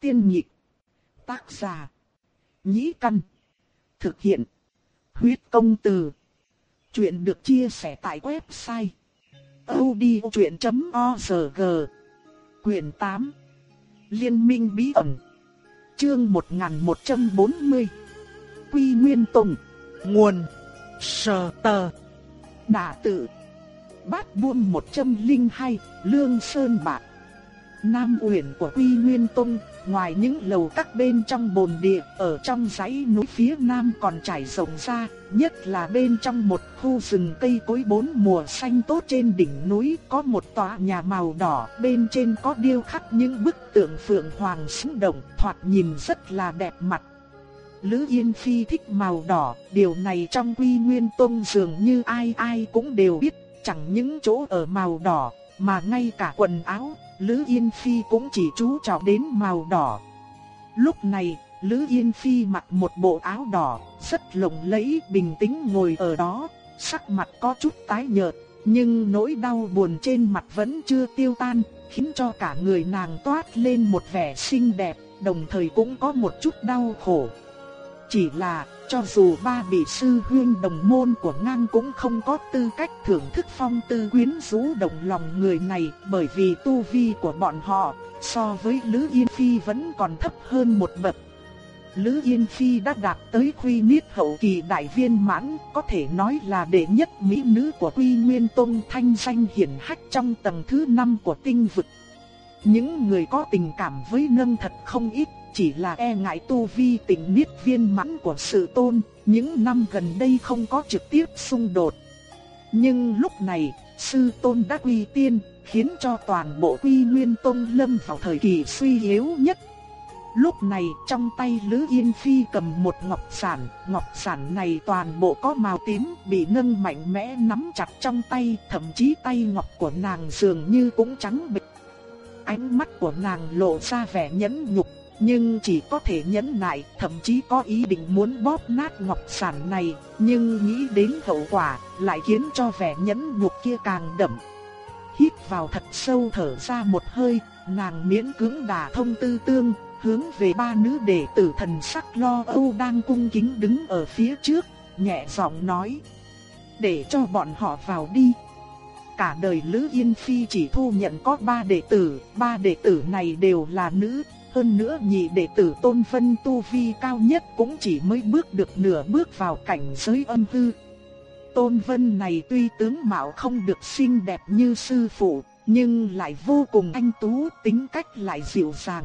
Tiên nhị Tác giả. Nhĩ căn. Thực hiện. Huyết công từ. Chuyện được chia sẻ tại website. odchuyện.org Quyền 8 Liên minh bí ẩn Chương 1140 Quy Nguyên Tùng Nguồn Sở Tờ Đả tự Bát buôn 102 Lương Sơn Bạc Nam uyển của Quy Nguyên Tông, ngoài những lầu các bên trong bồn địa, ở trong dãy núi phía nam còn trải rộng ra, nhất là bên trong một khu rừng cây cối bốn mùa xanh tốt trên đỉnh núi có một tòa nhà màu đỏ, bên trên có điêu khắc những bức tượng phượng hoàng sinh động, thoạt nhìn rất là đẹp mặt. Lữ Yên Phi thích màu đỏ, điều này trong Quy Nguyên Tông dường như ai ai cũng đều biết, chẳng những chỗ ở màu đỏ, mà ngay cả quần áo, Lữ Yên Phi cũng chỉ chú trọng đến màu đỏ. Lúc này, Lữ Yên Phi mặc một bộ áo đỏ, rất lộng lẫy, bình tĩnh ngồi ở đó, sắc mặt có chút tái nhợt, nhưng nỗi đau buồn trên mặt vẫn chưa tiêu tan, khiến cho cả người nàng toát lên một vẻ xinh đẹp, đồng thời cũng có một chút đau khổ. Chỉ là, cho dù ba vị sư huyên đồng môn của ngang cũng không có tư cách thưởng thức phong tư quyến rũ động lòng người này bởi vì tu vi của bọn họ so với Lữ Yên Phi vẫn còn thấp hơn một bậc. Lữ Yên Phi đã đạt tới quy niết hậu kỳ đại viên mãn, có thể nói là đệ nhất mỹ nữ của Quy Nguyên Tông thanh danh hiển hách trong tầng thứ 5 của tinh vực. Những người có tình cảm với nâng thật không ít chỉ là e ngại tu vi tình niết viên mãn của sự tôn, những năm gần đây không có trực tiếp xung đột. Nhưng lúc này, sư tôn đã quy tiên, khiến cho toàn bộ quy nguyên tôn lâm vào thời kỳ suy yếu nhất. Lúc này trong tay Lữ Yên Phi cầm một ngọc sản, ngọc sản này toàn bộ có màu tím bị nâng mạnh mẽ nắm chặt trong tay, thậm chí tay ngọc của nàng dường như cũng trắng bệch. Ánh mắt của nàng lộ ra vẻ nhẫn nhục nhưng chỉ có thể nhẫn nại, thậm chí có ý định muốn bóp nát ngọc sản này, nhưng nghĩ đến hậu quả, lại khiến cho vẻ nhẫn nhục kia càng đậm. Hít vào thật sâu thở ra một hơi, nàng miễn cưỡng đả thông tư tương, hướng về ba nữ đệ tử thần sắc lo âu đang cung kính đứng ở phía trước, nhẹ giọng nói: "Để cho bọn họ vào đi." Cả đời Lữ Yên Phi chỉ thu nhận có ba đệ tử, ba đệ tử này đều là nữ, hơn nữa nhị đệ tử Tôn Vân tu vi cao nhất cũng chỉ mới bước được nửa bước vào cảnh giới âm hư. Tôn Vân này tuy tướng mạo không được xinh đẹp như sư phụ, nhưng lại vô cùng anh tú, tính cách lại dịu dàng.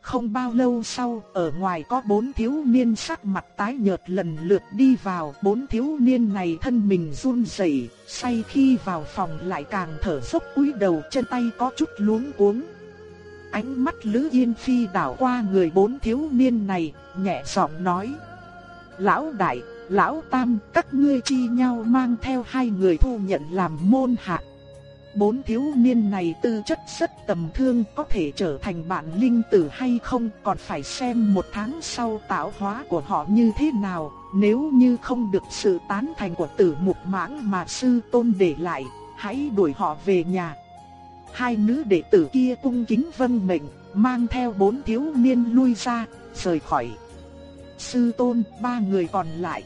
Không bao lâu sau, ở ngoài có bốn thiếu niên sắc mặt tái nhợt lần lượt đi vào. Bốn thiếu niên này thân mình run rẩy, say khi vào phòng lại càng thở dốc cúi đầu chân tay có chút luống cuống. Ánh mắt Lữ Yên Phi đảo qua người bốn thiếu niên này, nhẹ giọng nói. Lão đại, lão tam, các ngươi chi nhau mang theo hai người thu nhận làm môn hạ. Bốn thiếu niên này tư chất rất tầm thương có thể trở thành bạn linh tử hay không còn phải xem một tháng sau tạo hóa của họ như thế nào. Nếu như không được sự tán thành của tử mục mãng mà sư tôn để lại, hãy đuổi họ về nhà. Hai nữ đệ tử kia cung kính vâng mệnh, mang theo bốn thiếu niên lui ra, rời khỏi. Sư tôn, ba người còn lại.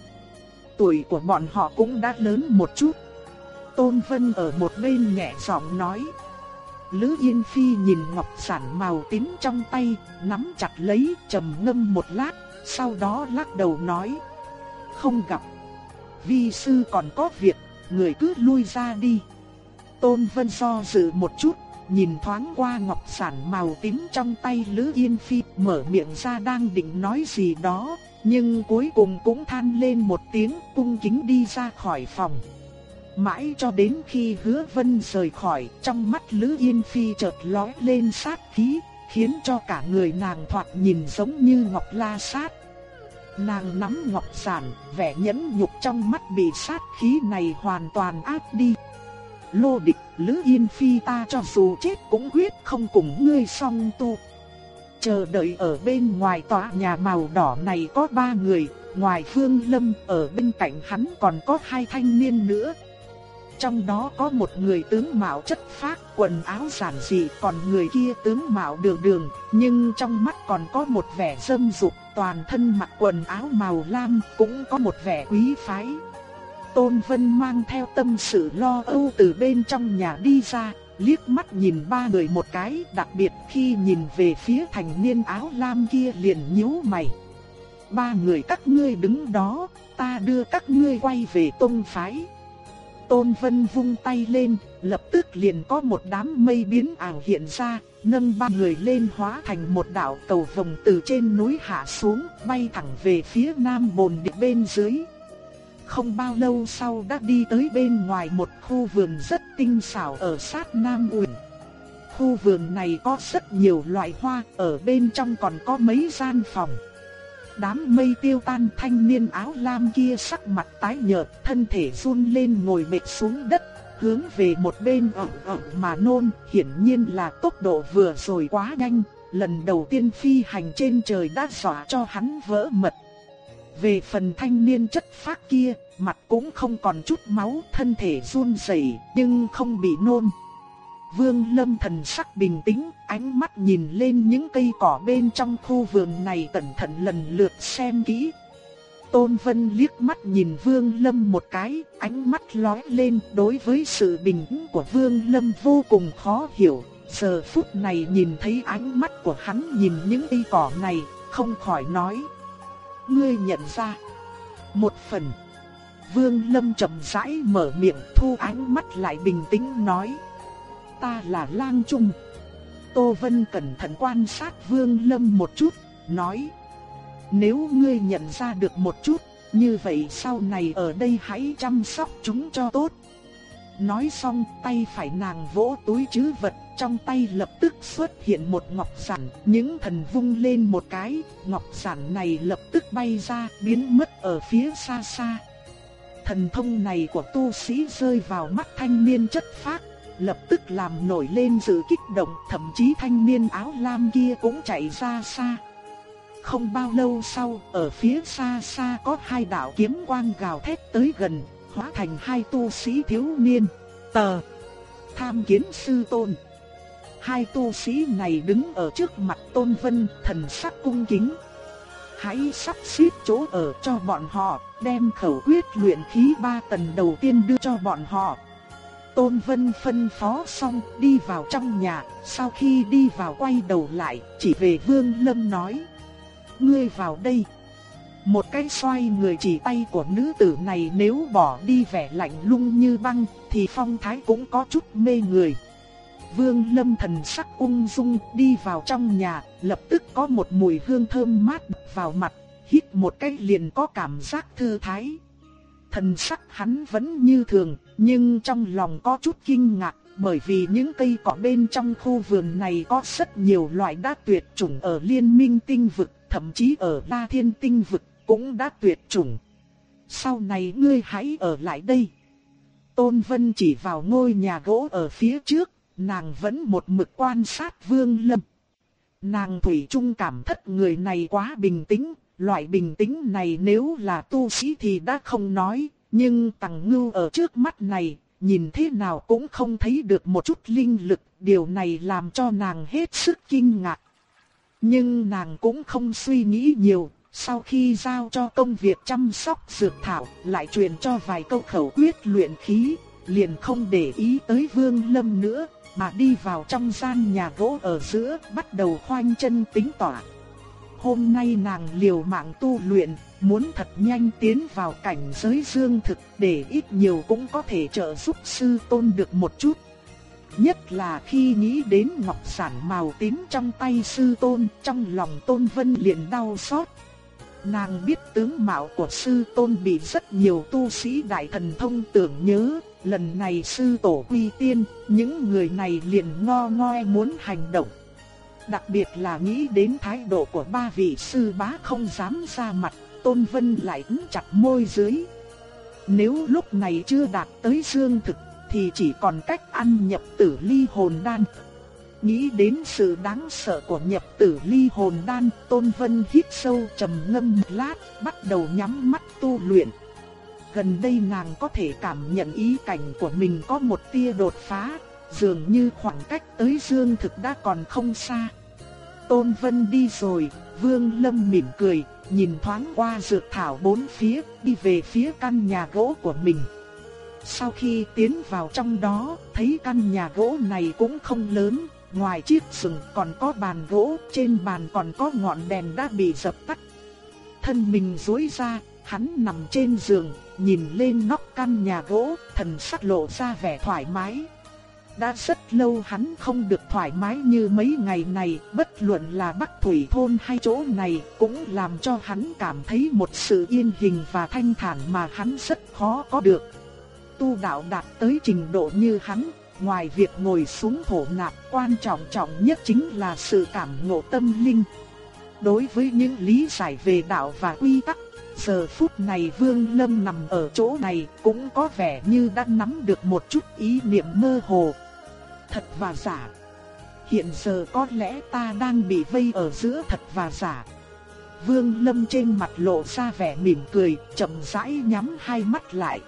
Tuổi của bọn họ cũng đã lớn một chút. Tôn Vân ở một bên nhẹ giọng nói. Lữ Yên Phi nhìn ngọc sản màu tím trong tay, nắm chặt lấy, trầm ngâm một lát, sau đó lắc đầu nói. Không gặp. Vi sư còn có việc, người cứ lui ra đi. Tôn Vân do dự một chút, nhìn thoáng qua ngọc sản màu tím trong tay Lữ Yên Phi, mở miệng ra đang định nói gì đó, nhưng cuối cùng cũng than lên một tiếng cung kính đi ra khỏi phòng. Mãi cho đến khi hứa vân rời khỏi, trong mắt Lữ Yên Phi chợt lóe lên sát khí, khiến cho cả người nàng thoạt nhìn giống như ngọc la sát. Nàng nắm ngọc sản, vẻ nhẫn nhục trong mắt bị sát khí này hoàn toàn áp đi lô địch, Lữ Yên Phi ta cho dù chết cũng quyết không cùng ngươi song tu. Chờ đợi ở bên ngoài tòa nhà màu đỏ này có ba người, ngoài Phương Lâm ở bên cạnh hắn còn có hai thanh niên nữa. trong đó có một người tướng mạo chất phác, quần áo giản dị, còn người kia tướng mạo đường đường, nhưng trong mắt còn có một vẻ dâm dục, toàn thân mặc quần áo màu lam, cũng có một vẻ quý phái. Tôn Vân mang theo tâm sự lo âu từ bên trong nhà đi ra, liếc mắt nhìn ba người một cái, đặc biệt khi nhìn về phía thành niên áo lam kia liền nhíu mày. Ba người các ngươi đứng đó, ta đưa các ngươi quay về tông phái. Tôn Vân vung tay lên, lập tức liền có một đám mây biến ảo hiện ra, nâng ba người lên hóa thành một đạo cầu vồng từ trên núi hạ xuống, bay thẳng về phía nam bồn địa bên dưới. Không bao lâu sau đã đi tới bên ngoài một khu vườn rất tinh xảo ở sát Nam Uyển. Khu vườn này có rất nhiều loại hoa, ở bên trong còn có mấy gian phòng. Đám mây tiêu tan thanh niên áo lam kia sắc mặt tái nhợt, thân thể run lên ngồi mệt xuống đất, hướng về một bên ẩm ẩm mà nôn, hiển nhiên là tốc độ vừa rồi quá nhanh, lần đầu tiên phi hành trên trời đã dọa cho hắn vỡ mật. Về phần thanh niên chất phác kia, mặt cũng không còn chút máu, thân thể run rẩy nhưng không bị nôn. Vương Lâm thần sắc bình tĩnh, ánh mắt nhìn lên những cây cỏ bên trong khu vườn này cẩn thận lần lượt xem kỹ. Tôn Vân liếc mắt nhìn Vương Lâm một cái, ánh mắt lóe lên đối với sự bình tĩnh của Vương Lâm vô cùng khó hiểu. Giờ phút này nhìn thấy ánh mắt của hắn nhìn những cây cỏ này, không khỏi nói. Ngươi nhận ra. Một phần. Vương Lâm chậm rãi mở miệng thu ánh mắt lại bình tĩnh nói ta là lang trung. Tô Vân cẩn thận quan sát Vương Lâm một chút, nói. Nếu ngươi nhận ra được một chút, như vậy sau này ở đây hãy chăm sóc chúng cho tốt. Nói xong tay phải nàng vỗ túi chứ vật, trong tay lập tức xuất hiện một ngọc giản, những thần vung lên một cái, ngọc giản này lập tức bay ra, biến mất ở phía xa xa. Thần thông này của tu sĩ rơi vào mắt thanh niên chất phác, lập tức làm nổi lên sự kích động, thậm chí thanh niên áo lam kia cũng chạy ra xa. Không bao lâu sau, ở phía xa xa có hai đạo kiếm quang gào thét tới gần, hóa thành hai tu sĩ thiếu niên. Tờ Tham kiến sư tôn. Hai tu sĩ này đứng ở trước mặt Tôn Vân, thần sắc cung kính. Hãy sắp xếp chỗ ở cho bọn họ, đem khẩu quyết luyện khí ba tầng đầu tiên đưa cho bọn họ, Tôn Vân phân phó xong đi vào trong nhà, sau khi đi vào quay đầu lại, chỉ về Vương Lâm nói. Ngươi vào đây. Một cái xoay người chỉ tay của nữ tử này nếu bỏ đi vẻ lạnh lung như băng, thì phong thái cũng có chút mê người. Vương Lâm thần sắc ung dung đi vào trong nhà, lập tức có một mùi hương thơm mát vào mặt, hít một cái liền có cảm giác thư thái. Thần sắc hắn vẫn như thường, nhưng trong lòng có chút kinh ngạc, bởi vì những cây cỏ bên trong khu vườn này có rất nhiều loại đã tuyệt chủng ở liên minh tinh vực, thậm chí ở La Thiên tinh vực cũng đã tuyệt chủng. Sau này ngươi hãy ở lại đây. Tôn Vân chỉ vào ngôi nhà gỗ ở phía trước, nàng vẫn một mực quan sát Vương Lâm. Nàng Thủy Trung cảm thất người này quá bình tĩnh, loại bình tĩnh này nếu là tu sĩ thì đã không nói, nhưng tằng ngưu ở trước mắt này, nhìn thế nào cũng không thấy được một chút linh lực, điều này làm cho nàng hết sức kinh ngạc. Nhưng nàng cũng không suy nghĩ nhiều, sau khi giao cho công việc chăm sóc dược thảo, lại truyền cho vài câu khẩu quyết luyện khí, liền không để ý tới Vương Lâm nữa, mà đi vào trong gian nhà gỗ ở giữa, bắt đầu khoanh chân tính tỏa. Hôm nay nàng liều mạng tu luyện, muốn thật nhanh tiến vào cảnh giới dương thực để ít nhiều cũng có thể trợ giúp sư tôn được một chút. Nhất là khi nghĩ đến ngọc sản màu tím trong tay sư tôn, trong lòng tôn vân liền đau xót. Nàng biết tướng mạo của sư tôn bị rất nhiều tu sĩ đại thần thông tưởng nhớ, lần này sư tổ quy tiên, những người này liền ngo ngoe muốn hành động. Đặc biệt là nghĩ đến thái độ của ba vị sư bá không dám ra mặt, Tôn Vân lại ứng chặt môi dưới. Nếu lúc này chưa đạt tới dương thực, thì chỉ còn cách ăn nhập tử ly hồn đan. Nghĩ đến sự đáng sợ của nhập tử ly hồn đan, Tôn Vân hít sâu trầm ngâm một lát, bắt đầu nhắm mắt tu luyện gần đây nàng có thể cảm nhận ý cảnh của mình có một tia đột phá, dường như khoảng cách tới dương thực đã còn không xa. Tôn Vân đi rồi, Vương Lâm mỉm cười, nhìn thoáng qua dược thảo bốn phía, đi về phía căn nhà gỗ của mình. Sau khi tiến vào trong đó, thấy căn nhà gỗ này cũng không lớn, ngoài chiếc sừng còn có bàn gỗ, trên bàn còn có ngọn đèn đã bị dập tắt. Thân mình duỗi ra, hắn nằm trên giường, nhìn lên nóc căn nhà gỗ, thần sắc lộ ra vẻ thoải mái. Đã rất lâu hắn không được thoải mái như mấy ngày này, bất luận là Bắc Thủy Thôn hay chỗ này, cũng làm cho hắn cảm thấy một sự yên hình và thanh thản mà hắn rất khó có được. Tu đạo đạt tới trình độ như hắn, ngoài việc ngồi xuống thổ nạp, quan trọng trọng nhất chính là sự cảm ngộ tâm linh. Đối với những lý giải về đạo và quy tắc, giờ phút này Vương Lâm nằm ở chỗ này cũng có vẻ như đã nắm được một chút ý niệm mơ hồ. Thật và giả. Hiện giờ có lẽ ta đang bị vây ở giữa thật và giả. Vương Lâm trên mặt lộ ra vẻ mỉm cười, chậm rãi nhắm hai mắt lại.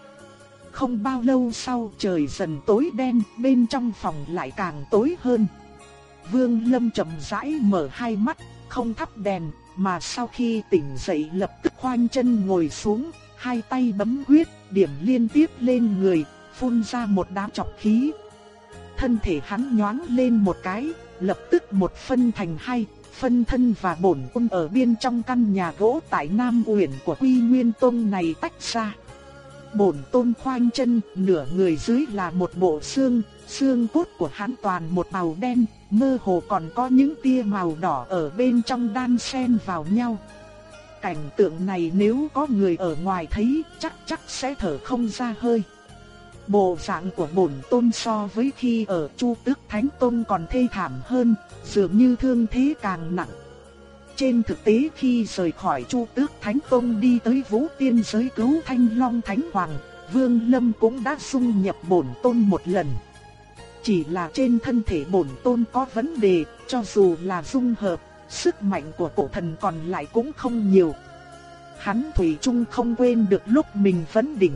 Không bao lâu sau trời dần tối đen, bên trong phòng lại càng tối hơn. Vương Lâm chậm rãi mở hai mắt, không thắp đèn, mà sau khi tỉnh dậy lập tức khoanh chân ngồi xuống, hai tay bấm huyết, điểm liên tiếp lên người, phun ra một đám chọc khí. Thân thể hắn nhoáng lên một cái, lập tức một phân thành hai, phân thân và bổn quân ở bên trong căn nhà gỗ tại Nam Uyển của Quy Nguyên Tông này tách ra bổn tôn khoanh chân, nửa người dưới là một bộ xương, xương cốt của hắn toàn một màu đen, mơ hồ còn có những tia màu đỏ ở bên trong đan xen vào nhau. Cảnh tượng này nếu có người ở ngoài thấy chắc chắc sẽ thở không ra hơi. Bộ dạng của bổn tôn so với khi ở Chu Tước Thánh Tôn còn thê thảm hơn, dường như thương thế càng nặng. Trên thực tế khi rời khỏi Chu Tước Thánh tôn đi tới Vũ Tiên giới cứu Thanh Long Thánh Hoàng, Vương Lâm cũng đã xung nhập bổn tôn một lần. Chỉ là trên thân thể bổn tôn có vấn đề, cho dù là dung hợp, sức mạnh của cổ thần còn lại cũng không nhiều. Hắn Thủy Trung không quên được lúc mình vấn đỉnh.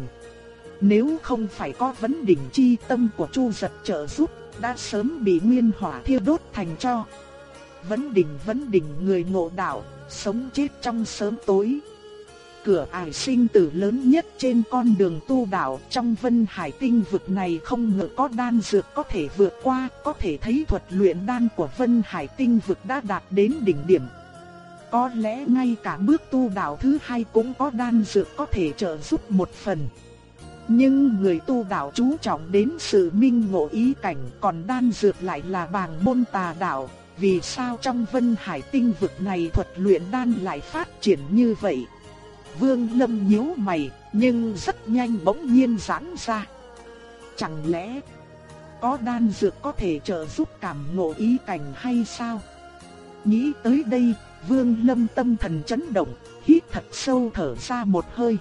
Nếu không phải có vấn đỉnh chi tâm của Chu giật trợ giúp, đã sớm bị nguyên hỏa thiêu đốt thành cho vấn đỉnh vấn đỉnh người ngộ đạo, sống chết trong sớm tối. Cửa ải sinh tử lớn nhất trên con đường tu đạo trong vân hải tinh vực này không ngờ có đan dược có thể vượt qua, có thể thấy thuật luyện đan của vân hải tinh vực đã đạt đến đỉnh điểm. Có lẽ ngay cả bước tu đạo thứ hai cũng có đan dược có thể trợ giúp một phần. Nhưng người tu đạo chú trọng đến sự minh ngộ ý cảnh còn đan dược lại là bàng môn tà đạo, vì sao trong vân hải tinh vực này thuật luyện đan lại phát triển như vậy? Vương Lâm nhíu mày, nhưng rất nhanh bỗng nhiên giãn ra. Chẳng lẽ có đan dược có thể trợ giúp cảm ngộ ý cảnh hay sao? Nghĩ tới đây, Vương Lâm tâm thần chấn động, hít thật sâu thở ra một hơi.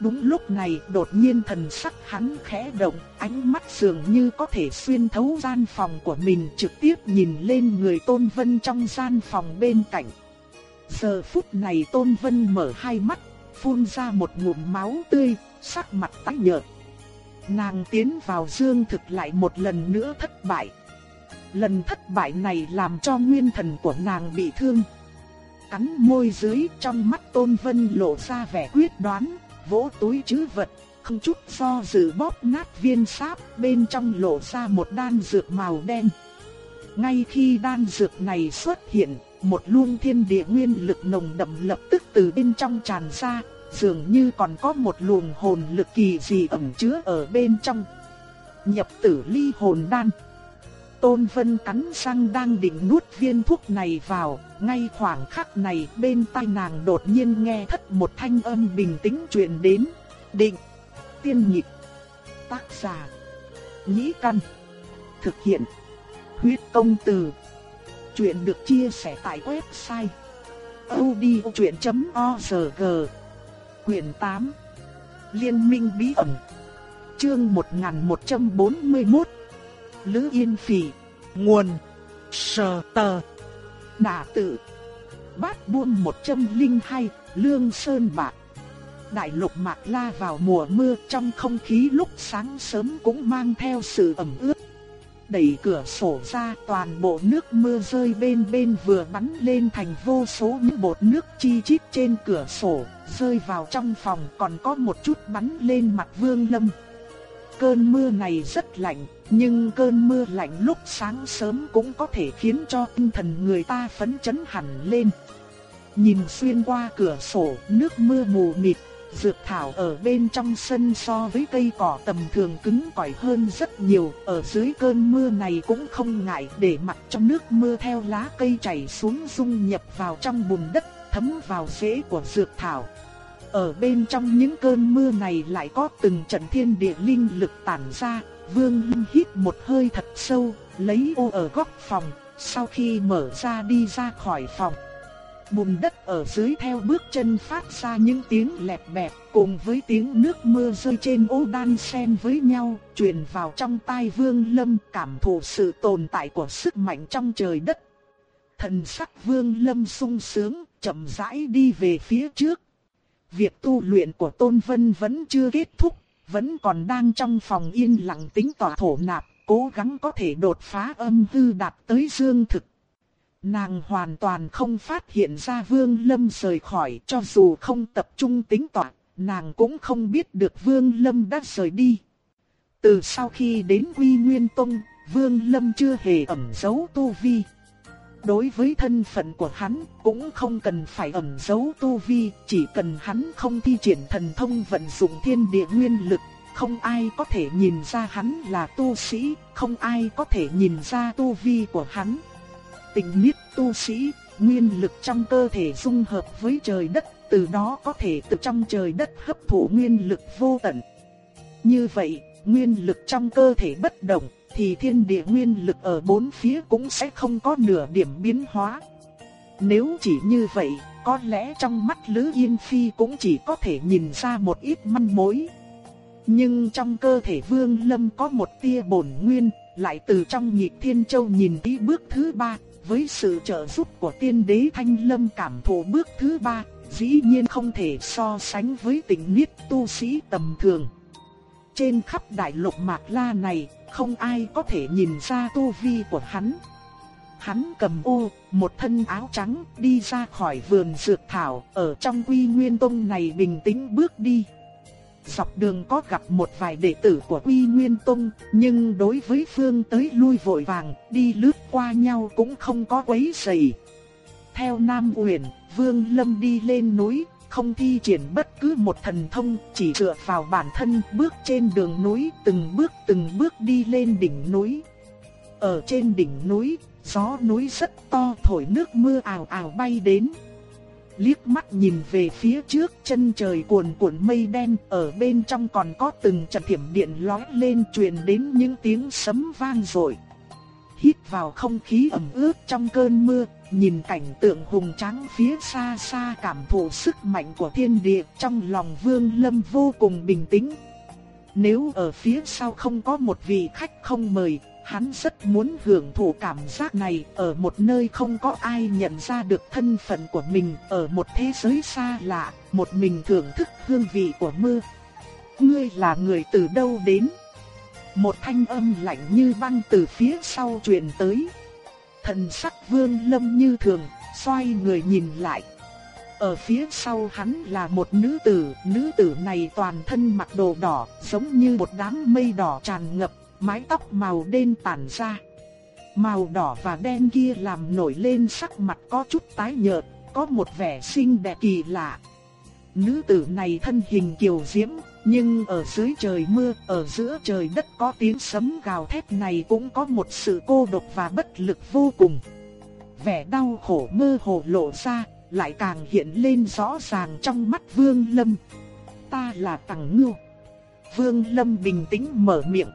Đúng lúc này đột nhiên thần sắc hắn khẽ động, ánh mắt dường như có thể xuyên thấu gian phòng của mình trực tiếp nhìn lên người Tôn Vân trong gian phòng bên cạnh. Giờ phút này Tôn Vân mở hai mắt, phun ra một ngụm máu tươi, sắc mặt tái nhợt. Nàng tiến vào dương thực lại một lần nữa thất bại. Lần thất bại này làm cho nguyên thần của nàng bị thương. Cắn môi dưới trong mắt Tôn Vân lộ ra vẻ quyết đoán, vỗ túi chứ vật, không chút do dự bóp nát viên sáp, bên trong lộ ra một đan dược màu đen. Ngay khi đan dược này xuất hiện, một luồng thiên địa nguyên lực nồng đậm lập tức từ bên trong tràn ra, dường như còn có một luồng hồn lực kỳ dị ẩn chứa ở bên trong. Nhập tử ly hồn đan. Tôn Vân cắn răng đang định nuốt viên thuốc này vào, ngay khoảng khắc này bên tai nàng đột nhiên nghe thất một thanh âm bình tĩnh truyền đến. Định, tiên nhịp, tác giả, nhĩ căn, thực hiện, huyết công từ. Chuyện được chia sẻ tại website odchuyện.org quyển 8 Liên minh bí ẩn. Chương 1141 Lữ Yên Phỉ, nguồn, sờ tờ, đà tự, bát buôn 102, lương sơn bạc. đại lục Mạc La vào mùa mưa trong không khí lúc sáng sớm cũng mang theo sự ẩm ướt. Đẩy cửa sổ ra toàn bộ nước mưa rơi bên bên vừa bắn lên thành vô số những bột nước chi chít trên cửa sổ, rơi vào trong phòng còn có một chút bắn lên mặt Vương Lâm. Cơn mưa này rất lạnh, nhưng cơn mưa lạnh lúc sáng sớm cũng có thể khiến cho tinh thần người ta phấn chấn hẳn lên. Nhìn xuyên qua cửa sổ, nước mưa mù mịt, dược thảo ở bên trong sân so với cây cỏ tầm thường cứng cỏi hơn rất nhiều, ở dưới cơn mưa này cũng không ngại để mặc trong nước mưa theo lá cây chảy xuống dung nhập vào trong bùn đất, thấm vào rễ của dược thảo. Ở bên trong những cơn mưa này lại có từng trận thiên địa linh lực tản ra, Vương Linh hít một hơi thật sâu, lấy ô ở góc phòng, sau khi mở ra đi ra khỏi phòng. Bùn đất ở dưới theo bước chân phát ra những tiếng lẹp bẹp cùng với tiếng nước mưa rơi trên ô đan xen với nhau, truyền vào trong tai Vương Lâm cảm thụ sự tồn tại của sức mạnh trong trời đất. Thần sắc Vương Lâm sung sướng, chậm rãi đi về phía trước. Việc tu luyện của Tôn Vân vẫn chưa kết thúc, vẫn còn đang trong phòng yên lặng tính tỏa thổ nạp, cố gắng có thể đột phá âm hư đạt tới dương thực. Nàng hoàn toàn không phát hiện ra Vương Lâm rời khỏi, cho dù không tập trung tính tỏa, nàng cũng không biết được Vương Lâm đã rời đi. Từ sau khi đến Quy Nguyên Tông, Vương Lâm chưa hề ẩn giấu tu vi. Đối với thân phận của hắn, cũng không cần phải ẩn giấu tu vi, chỉ cần hắn không thi triển thần thông vận dụng thiên địa nguyên lực, không ai có thể nhìn ra hắn là tu sĩ, không ai có thể nhìn ra tu vi của hắn. Tình niết tu sĩ, nguyên lực trong cơ thể dung hợp với trời đất, từ đó có thể từ trong trời đất hấp thụ nguyên lực vô tận. Như vậy, nguyên lực trong cơ thể bất động, thì thiên địa nguyên lực ở bốn phía cũng sẽ không có nửa điểm biến hóa. Nếu chỉ như vậy, có lẽ trong mắt Lữ Yên Phi cũng chỉ có thể nhìn ra một ít manh mối. Nhưng trong cơ thể Vương Lâm có một tia bổn nguyên, lại từ trong nhịp thiên châu nhìn đi bước thứ ba, với sự trợ giúp của tiên đế Thanh Lâm cảm thụ bước thứ ba, dĩ nhiên không thể so sánh với tình niết tu sĩ tầm thường. Trên khắp đại lục Mạc La này, không ai có thể nhìn ra tu vi của hắn. Hắn cầm ô, một thân áo trắng, đi ra khỏi vườn dược thảo, ở trong quy nguyên tông này bình tĩnh bước đi. Dọc đường có gặp một vài đệ tử của Quy Nguyên Tông, nhưng đối với Phương tới lui vội vàng, đi lướt qua nhau cũng không có quấy rầy. Theo Nam Uyển, Vương Lâm đi lên núi, không thi triển bất cứ một thần thông, chỉ dựa vào bản thân bước trên đường núi, từng bước từng bước đi lên đỉnh núi. Ở trên đỉnh núi, gió núi rất to thổi nước mưa ào ào bay đến. Liếc mắt nhìn về phía trước chân trời cuồn cuộn mây đen, ở bên trong còn có từng trận thiểm điện lói lên truyền đến những tiếng sấm vang rội. Hít vào không khí ẩm ướt trong cơn mưa, nhìn cảnh tượng hùng tráng phía xa xa cảm thụ sức mạnh của thiên địa trong lòng Vương Lâm vô cùng bình tĩnh. Nếu ở phía sau không có một vị khách không mời, hắn rất muốn hưởng thụ cảm giác này ở một nơi không có ai nhận ra được thân phận của mình, ở một thế giới xa lạ, một mình thưởng thức hương vị của mưa. Ngươi là người từ đâu đến? Một thanh âm lạnh như băng từ phía sau truyền tới. Thần sắc vương lâm như thường, xoay người nhìn lại. Ở phía sau hắn là một nữ tử, nữ tử này toàn thân mặc đồ đỏ, giống như một đám mây đỏ tràn ngập, mái tóc màu đen tản ra. Màu đỏ và đen kia làm nổi lên sắc mặt có chút tái nhợt, có một vẻ xinh đẹp kỳ lạ. Nữ tử này thân hình kiều diễm, nhưng ở dưới trời mưa, ở giữa trời đất có tiếng sấm gào thét này cũng có một sự cô độc và bất lực vô cùng. Vẻ đau khổ mơ hồ lộ ra, lại càng hiện lên rõ ràng trong mắt Vương Lâm. Ta là Tằng Ngưu. Vương Lâm bình tĩnh mở miệng.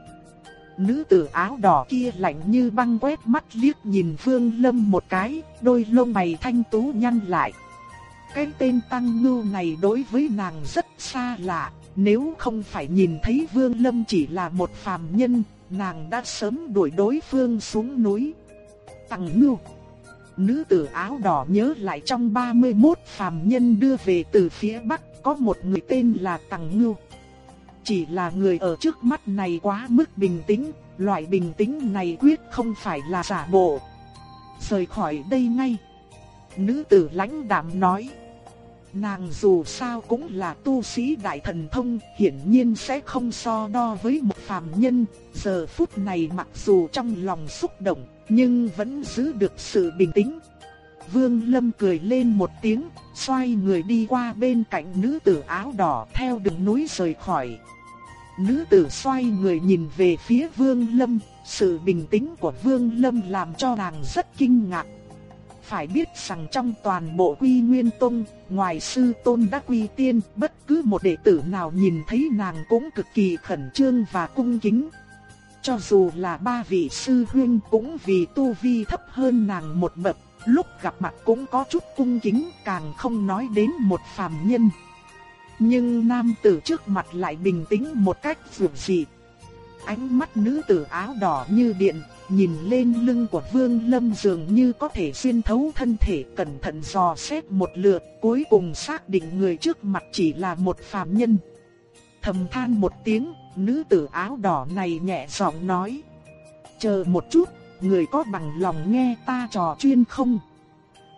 Nữ tử áo đỏ kia lạnh như băng quét mắt liếc nhìn Vương Lâm một cái, đôi lông mày thanh tú nhăn lại. Cái tên Tăng Ngưu này đối với nàng rất xa lạ, nếu không phải nhìn thấy Vương Lâm chỉ là một phàm nhân, nàng đã sớm đuổi đối phương xuống núi. Tăng Ngưu Nữ tử áo đỏ nhớ lại trong 31 phàm nhân đưa về từ phía Bắc, có một người tên là Tằng Ngưu. Chỉ là người ở trước mắt này quá mức bình tĩnh, loại bình tĩnh này quyết không phải là giả bộ. Rời khỏi đây ngay. Nữ tử lãnh đạm nói. Nàng dù sao cũng là tu sĩ đại thần thông, hiển nhiên sẽ không so đo với một phàm nhân, giờ phút này mặc dù trong lòng xúc động, nhưng vẫn giữ được sự bình tĩnh. Vương Lâm cười lên một tiếng, xoay người đi qua bên cạnh nữ tử áo đỏ theo đường núi rời khỏi. Nữ tử xoay người nhìn về phía Vương Lâm, sự bình tĩnh của Vương Lâm làm cho nàng rất kinh ngạc. Phải biết rằng trong toàn bộ quy nguyên tông, ngoài sư tôn đã quy tiên, bất cứ một đệ tử nào nhìn thấy nàng cũng cực kỳ khẩn trương và cung kính. Cho dù là ba vị sư huynh cũng vì tu vi thấp hơn nàng một bậc, lúc gặp mặt cũng có chút cung kính, càng không nói đến một phàm nhân. Nhưng nam tử trước mặt lại bình tĩnh một cách dường dị. Ánh mắt nữ tử áo đỏ như điện, nhìn lên lưng của Vương Lâm dường như có thể xuyên thấu thân thể cẩn thận dò xét một lượt, cuối cùng xác định người trước mặt chỉ là một phàm nhân. Thầm than một tiếng, nữ tử áo đỏ này nhẹ giọng nói: "Chờ một chút, người có bằng lòng nghe ta trò chuyện không?"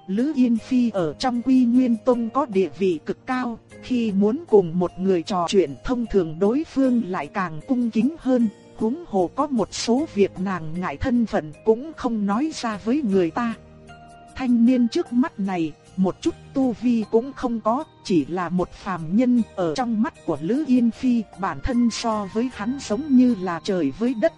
Lữ Yên Phi ở trong Quy Nguyên Tông có địa vị cực cao, khi muốn cùng một người trò chuyện thông thường đối phương lại càng cung kính hơn, huống hồ có một số việc nàng ngại thân phận cũng không nói ra với người ta. Thanh niên trước mắt này, một chút tu vi cũng không có, chỉ là một phàm nhân ở trong mắt của Lữ Yên Phi, bản thân so với hắn giống như là trời với đất.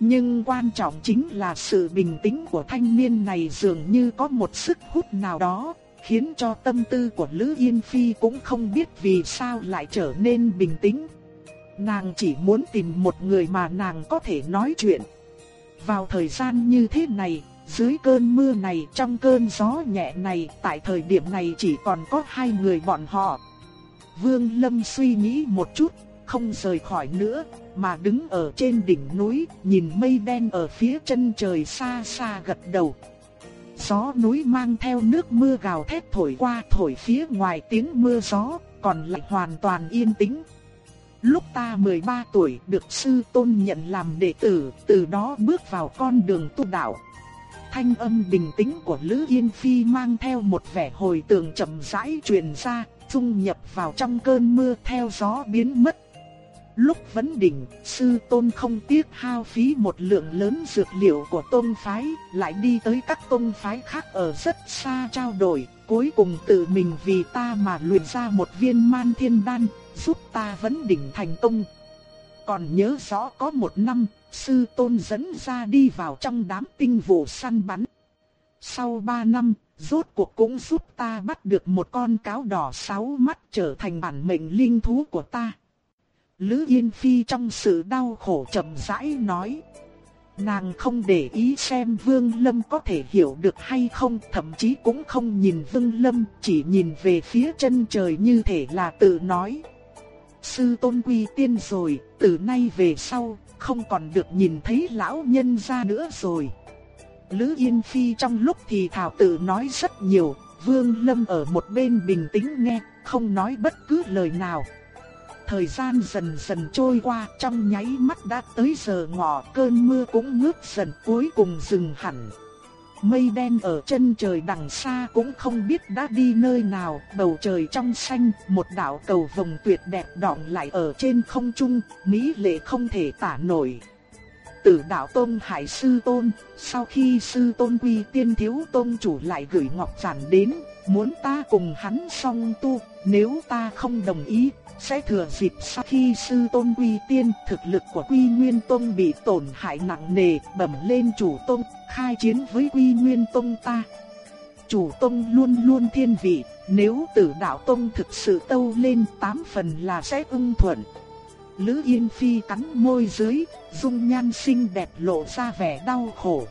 Nhưng quan trọng chính là sự bình tĩnh của thanh niên này dường như có một sức hút nào đó, khiến cho tâm tư của Lữ Yên Phi cũng không biết vì sao lại trở nên bình tĩnh. Nàng chỉ muốn tìm một người mà nàng có thể nói chuyện. Vào thời gian như thế này, dưới cơn mưa này, trong cơn gió nhẹ này, tại thời điểm này chỉ còn có hai người bọn họ. Vương Lâm suy nghĩ một chút, không rời khỏi nữa, mà đứng ở trên đỉnh núi, nhìn mây đen ở phía chân trời xa xa gật đầu. Gió núi mang theo nước mưa gào thét thổi qua thổi phía ngoài tiếng mưa gió, còn lại hoàn toàn yên tĩnh. Lúc ta 13 tuổi được sư tôn nhận làm đệ tử, từ đó bước vào con đường tu đạo. Thanh âm bình tĩnh của Lữ Yên Phi mang theo một vẻ hồi tưởng chậm rãi truyền ra, dung nhập vào trong cơn mưa theo gió biến mất. Lúc vấn đỉnh, sư tôn không tiếc hao phí một lượng lớn dược liệu của tôn phái, lại đi tới các tôn phái khác ở rất xa trao đổi, cuối cùng tự mình vì ta mà luyện ra một viên man thiên đan, giúp ta vấn đỉnh thành công. Còn nhớ rõ có một năm, sư tôn dẫn ra đi vào trong đám tinh vụ săn bắn. Sau ba năm, rốt cuộc cũng giúp ta bắt được một con cáo đỏ sáu mắt trở thành bản mệnh linh thú của ta. Lữ Yên Phi trong sự đau khổ chậm rãi nói. Nàng không để ý xem Vương Lâm có thể hiểu được hay không, thậm chí cũng không nhìn Vương Lâm, chỉ nhìn về phía chân trời như thể là tự nói. Sư tôn quy tiên rồi, từ nay về sau, không còn được nhìn thấy lão nhân ra nữa rồi. Lữ Yên Phi trong lúc thì thảo tự nói rất nhiều, Vương Lâm ở một bên bình tĩnh nghe, không nói bất cứ lời nào. Thời gian dần dần trôi qua, trong nháy mắt đã tới giờ ngọ, cơn mưa cũng ngớt dần cuối cùng dừng hẳn. Mây đen ở chân trời đằng xa cũng không biết đã đi nơi nào, bầu trời trong xanh, một đảo cầu vồng tuyệt đẹp đọng lại ở trên không trung, mỹ lệ không thể tả nổi. Tử đạo tôn hải sư tôn, sau khi sư tôn quy tiên thiếu tôn chủ lại gửi ngọc giản đến, muốn ta cùng hắn song tu, nếu ta không đồng ý, sẽ thừa dịp sau khi sư tôn quy tiên thực lực của quy nguyên tôn bị tổn hại nặng nề bẩm lên chủ tôn khai chiến với quy nguyên tôn ta. Chủ tôn luôn luôn thiên vị, nếu tử đạo tôn thực sự tâu lên tám phần là sẽ ưng thuận. Lữ Yên Phi cắn môi dưới, dung nhan xinh đẹp lộ ra vẻ đau khổ.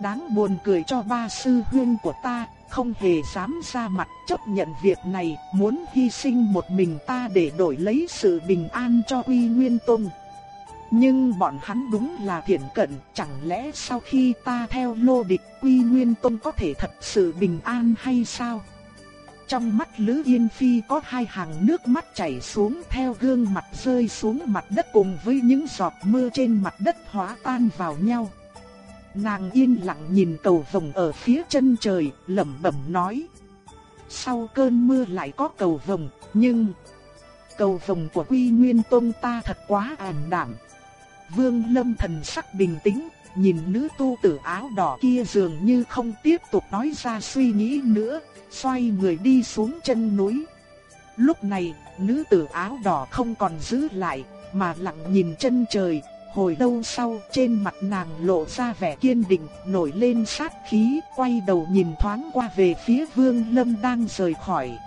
Đáng buồn cười cho ba sư huynh của ta, không hề dám ra mặt chấp nhận việc này, muốn hy sinh một mình ta để đổi lấy sự bình an cho Quy Nguyên Tông. Nhưng bọn hắn đúng là thiện cận, chẳng lẽ sau khi ta theo lô địch Quy Nguyên Tông có thể thật sự bình an hay sao? trong mắt Lữ Yên Phi có hai hàng nước mắt chảy xuống theo gương mặt rơi xuống mặt đất cùng với những giọt mưa trên mặt đất hóa tan vào nhau. Nàng yên lặng nhìn cầu vồng ở phía chân trời, lẩm bẩm nói. Sau cơn mưa lại có cầu vồng, nhưng cầu vồng của Quy Nguyên Tông ta thật quá ảm đạm. Vương Lâm thần sắc bình tĩnh, nhìn nữ tu tử áo đỏ kia dường như không tiếp tục nói ra suy nghĩ nữa, xoay người đi xuống chân núi. Lúc này, nữ tử áo đỏ không còn giữ lại, mà lặng nhìn chân trời, hồi lâu sau trên mặt nàng lộ ra vẻ kiên định, nổi lên sát khí, quay đầu nhìn thoáng qua về phía Vương Lâm đang rời khỏi.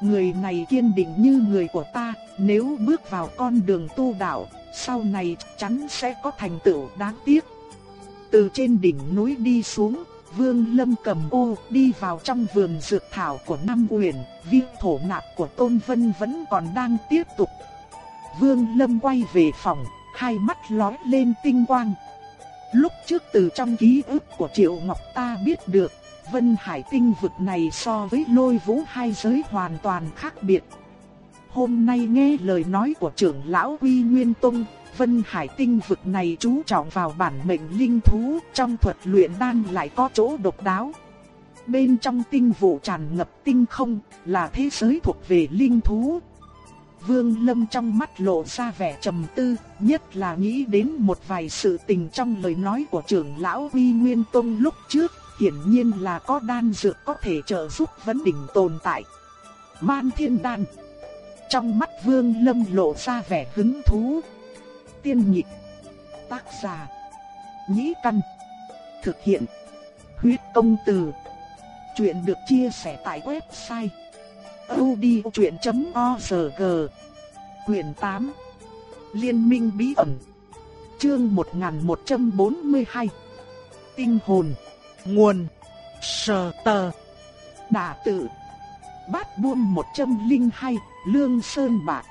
Người này kiên định như người của ta, nếu bước vào con đường tu đạo, sau này chắn sẽ có thành tựu đáng tiếc. Từ trên đỉnh núi đi xuống, Vương Lâm cầm ô đi vào trong vườn dược thảo của Nam Uyển, viên thổ nạp của Tôn Vân vẫn còn đang tiếp tục. Vương Lâm quay về phòng, hai mắt lóe lên tinh quang. Lúc trước từ trong ký ức của Triệu Ngọc ta biết được, Vân Hải tinh vực này so với lôi vũ hai giới hoàn toàn khác biệt. Hôm nay nghe lời nói của trưởng lão uy Nguyên Tông, Vân Hải tinh vực này chú trọng vào bản mệnh linh thú, trong thuật luyện đan lại có chỗ độc đáo. Bên trong tinh vụ tràn ngập tinh không, là thế giới thuộc về linh thú. Vương Lâm trong mắt lộ ra vẻ trầm tư, nhất là nghĩ đến một vài sự tình trong lời nói của trưởng lão Huy Nguyên Tông lúc trước, hiển nhiên là có đan dược có thể trợ giúp vấn đỉnh tồn tại. Man Thiên Đan Trong mắt Vương Lâm lộ ra vẻ hứng thú, tiên nhị Tác giả. Nhĩ căn. Thực hiện. Huyết công từ. Chuyện được chia sẻ tại website odchuyện.org Quyền 8. Liên minh bí ẩn. Chương 1142. Tinh hồn. Nguồn. Sở tờ. Đả tự. Bát buông 102. Lương Sơn Bạc.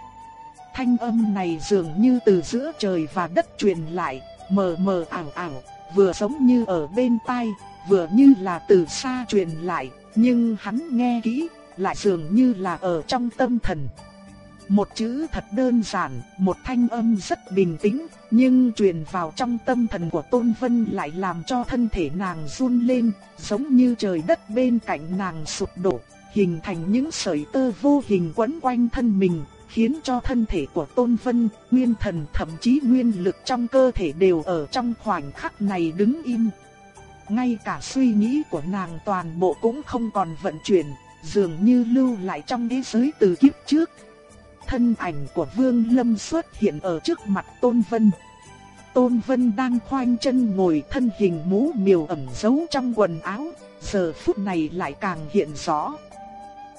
Thanh âm này dường như từ giữa trời và đất truyền lại, mờ mờ ảo ảo, vừa giống như ở bên tai, vừa như là từ xa truyền lại, nhưng hắn nghe kỹ, lại dường như là ở trong tâm thần. Một chữ thật đơn giản, một thanh âm rất bình tĩnh, nhưng truyền vào trong tâm thần của Tôn Vân lại làm cho thân thể nàng run lên, giống như trời đất bên cạnh nàng sụp đổ, hình thành những sợi tơ vô hình quấn quanh thân mình, khiến cho thân thể của Tôn Vân, nguyên thần thậm chí nguyên lực trong cơ thể đều ở trong khoảnh khắc này đứng im. Ngay cả suy nghĩ của nàng toàn bộ cũng không còn vận chuyển, dường như lưu lại trong thế giới từ kiếp trước. Thân ảnh của Vương Lâm xuất hiện ở trước mặt Tôn Vân. Tôn Vân đang khoanh chân ngồi thân hình mũ miều ẩn giấu trong quần áo, giờ phút này lại càng hiện rõ.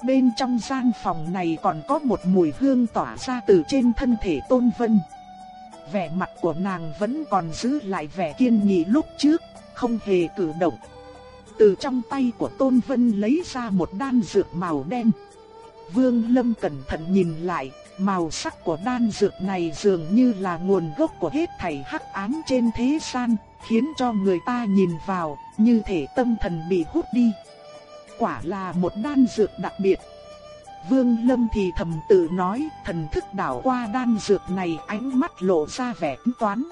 Bên trong gian phòng này còn có một mùi hương tỏa ra từ trên thân thể Tôn Vân. Vẻ mặt của nàng vẫn còn giữ lại vẻ kiên nghị lúc trước, không hề cử động. Từ trong tay của Tôn Vân lấy ra một đan dược màu đen. Vương Lâm cẩn thận nhìn lại, màu sắc của đan dược này dường như là nguồn gốc của hết thảy hắc ám trên thế gian, khiến cho người ta nhìn vào, như thể tâm thần bị hút đi quả là một đan dược đặc biệt. Vương Lâm thì thầm tự nói, thần thức đảo qua đan dược này ánh mắt lộ ra vẻ tính toán.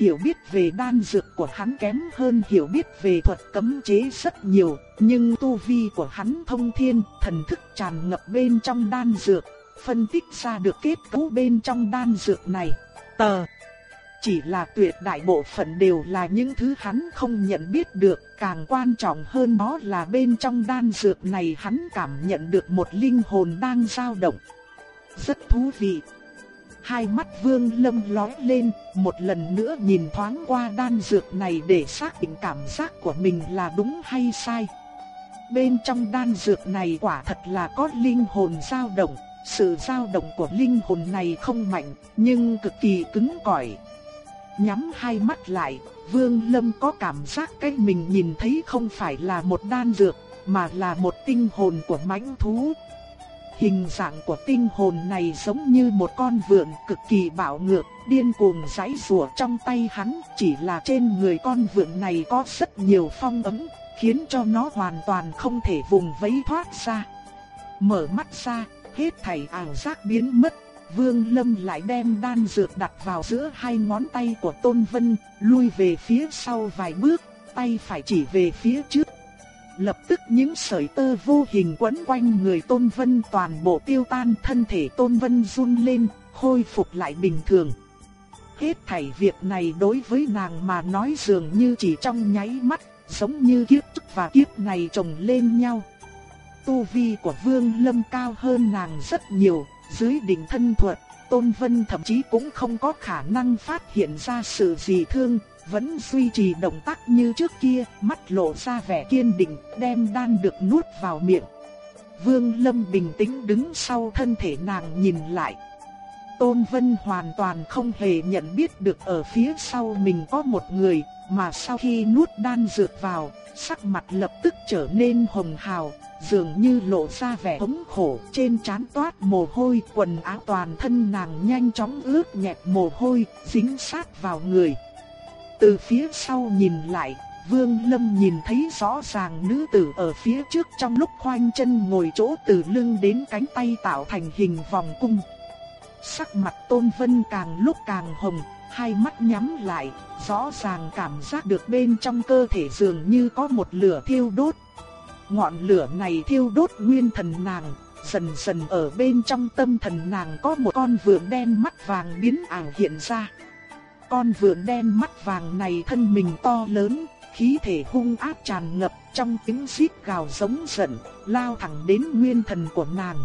Hiểu biết về đan dược của hắn kém hơn hiểu biết về thuật cấm chế rất nhiều, nhưng tu vi của hắn thông thiên, thần thức tràn ngập bên trong đan dược, phân tích ra được kết cấu bên trong đan dược này. Tờ chỉ là tuyệt đại bộ phận đều là những thứ hắn không nhận biết được, càng quan trọng hơn đó là bên trong đan dược này hắn cảm nhận được một linh hồn đang dao động. Rất thú vị. Hai mắt Vương Lâm lóe lên, một lần nữa nhìn thoáng qua đan dược này để xác định cảm giác của mình là đúng hay sai. Bên trong đan dược này quả thật là có linh hồn dao động, sự dao động của linh hồn này không mạnh, nhưng cực kỳ cứng cỏi, Nhắm hai mắt lại, Vương Lâm có cảm giác cái mình nhìn thấy không phải là một đan dược, mà là một tinh hồn của mãnh thú. Hình dạng của tinh hồn này giống như một con vượn cực kỳ bạo ngược, điên cuồng giãy giụa trong tay hắn, chỉ là trên người con vượn này có rất nhiều phong ấn khiến cho nó hoàn toàn không thể vùng vẫy thoát ra. mở mắt ra, hết thảy ảo giác biến mất. Vương Lâm lại đem đan dược đặt vào giữa hai ngón tay của Tôn Vân, lui về phía sau vài bước, tay phải chỉ về phía trước. Lập tức những sợi tơ vô hình quấn quanh người Tôn Vân toàn bộ tiêu tan thân thể Tôn Vân run lên, khôi phục lại bình thường. Hết thảy việc này đối với nàng mà nói dường như chỉ trong nháy mắt, giống như kiếp trước và kiếp này chồng lên nhau. Tu vi của Vương Lâm cao hơn nàng rất nhiều, dưới đỉnh thân thuật, Tôn Vân thậm chí cũng không có khả năng phát hiện ra sự gì thương, vẫn duy trì động tác như trước kia, mắt lộ ra vẻ kiên định, đem đan được nuốt vào miệng. Vương Lâm bình tĩnh đứng sau thân thể nàng nhìn lại. Tôn Vân hoàn toàn không hề nhận biết được ở phía sau mình có một người, mà sau khi nuốt đan dược vào, sắc mặt lập tức trở nên hồng hào, dường như lộ ra vẻ thống khổ, trên trán toát mồ hôi, quần áo toàn thân nàng nhanh chóng ướt nhẹp mồ hôi, dính sát vào người. Từ phía sau nhìn lại, Vương Lâm nhìn thấy rõ ràng nữ tử ở phía trước trong lúc khoanh chân ngồi chỗ từ lưng đến cánh tay tạo thành hình vòng cung. Sắc mặt Tôn Vân càng lúc càng hồng, hai mắt nhắm lại, rõ ràng cảm giác được bên trong cơ thể dường như có một lửa thiêu đốt. Ngọn lửa này thiêu đốt nguyên thần nàng, dần dần ở bên trong tâm thần nàng có một con vượn đen mắt vàng biến ảo hiện ra. Con vượn đen mắt vàng này thân mình to lớn, khí thể hung ác tràn ngập trong tiếng xít gào giống giận, lao thẳng đến nguyên thần của nàng.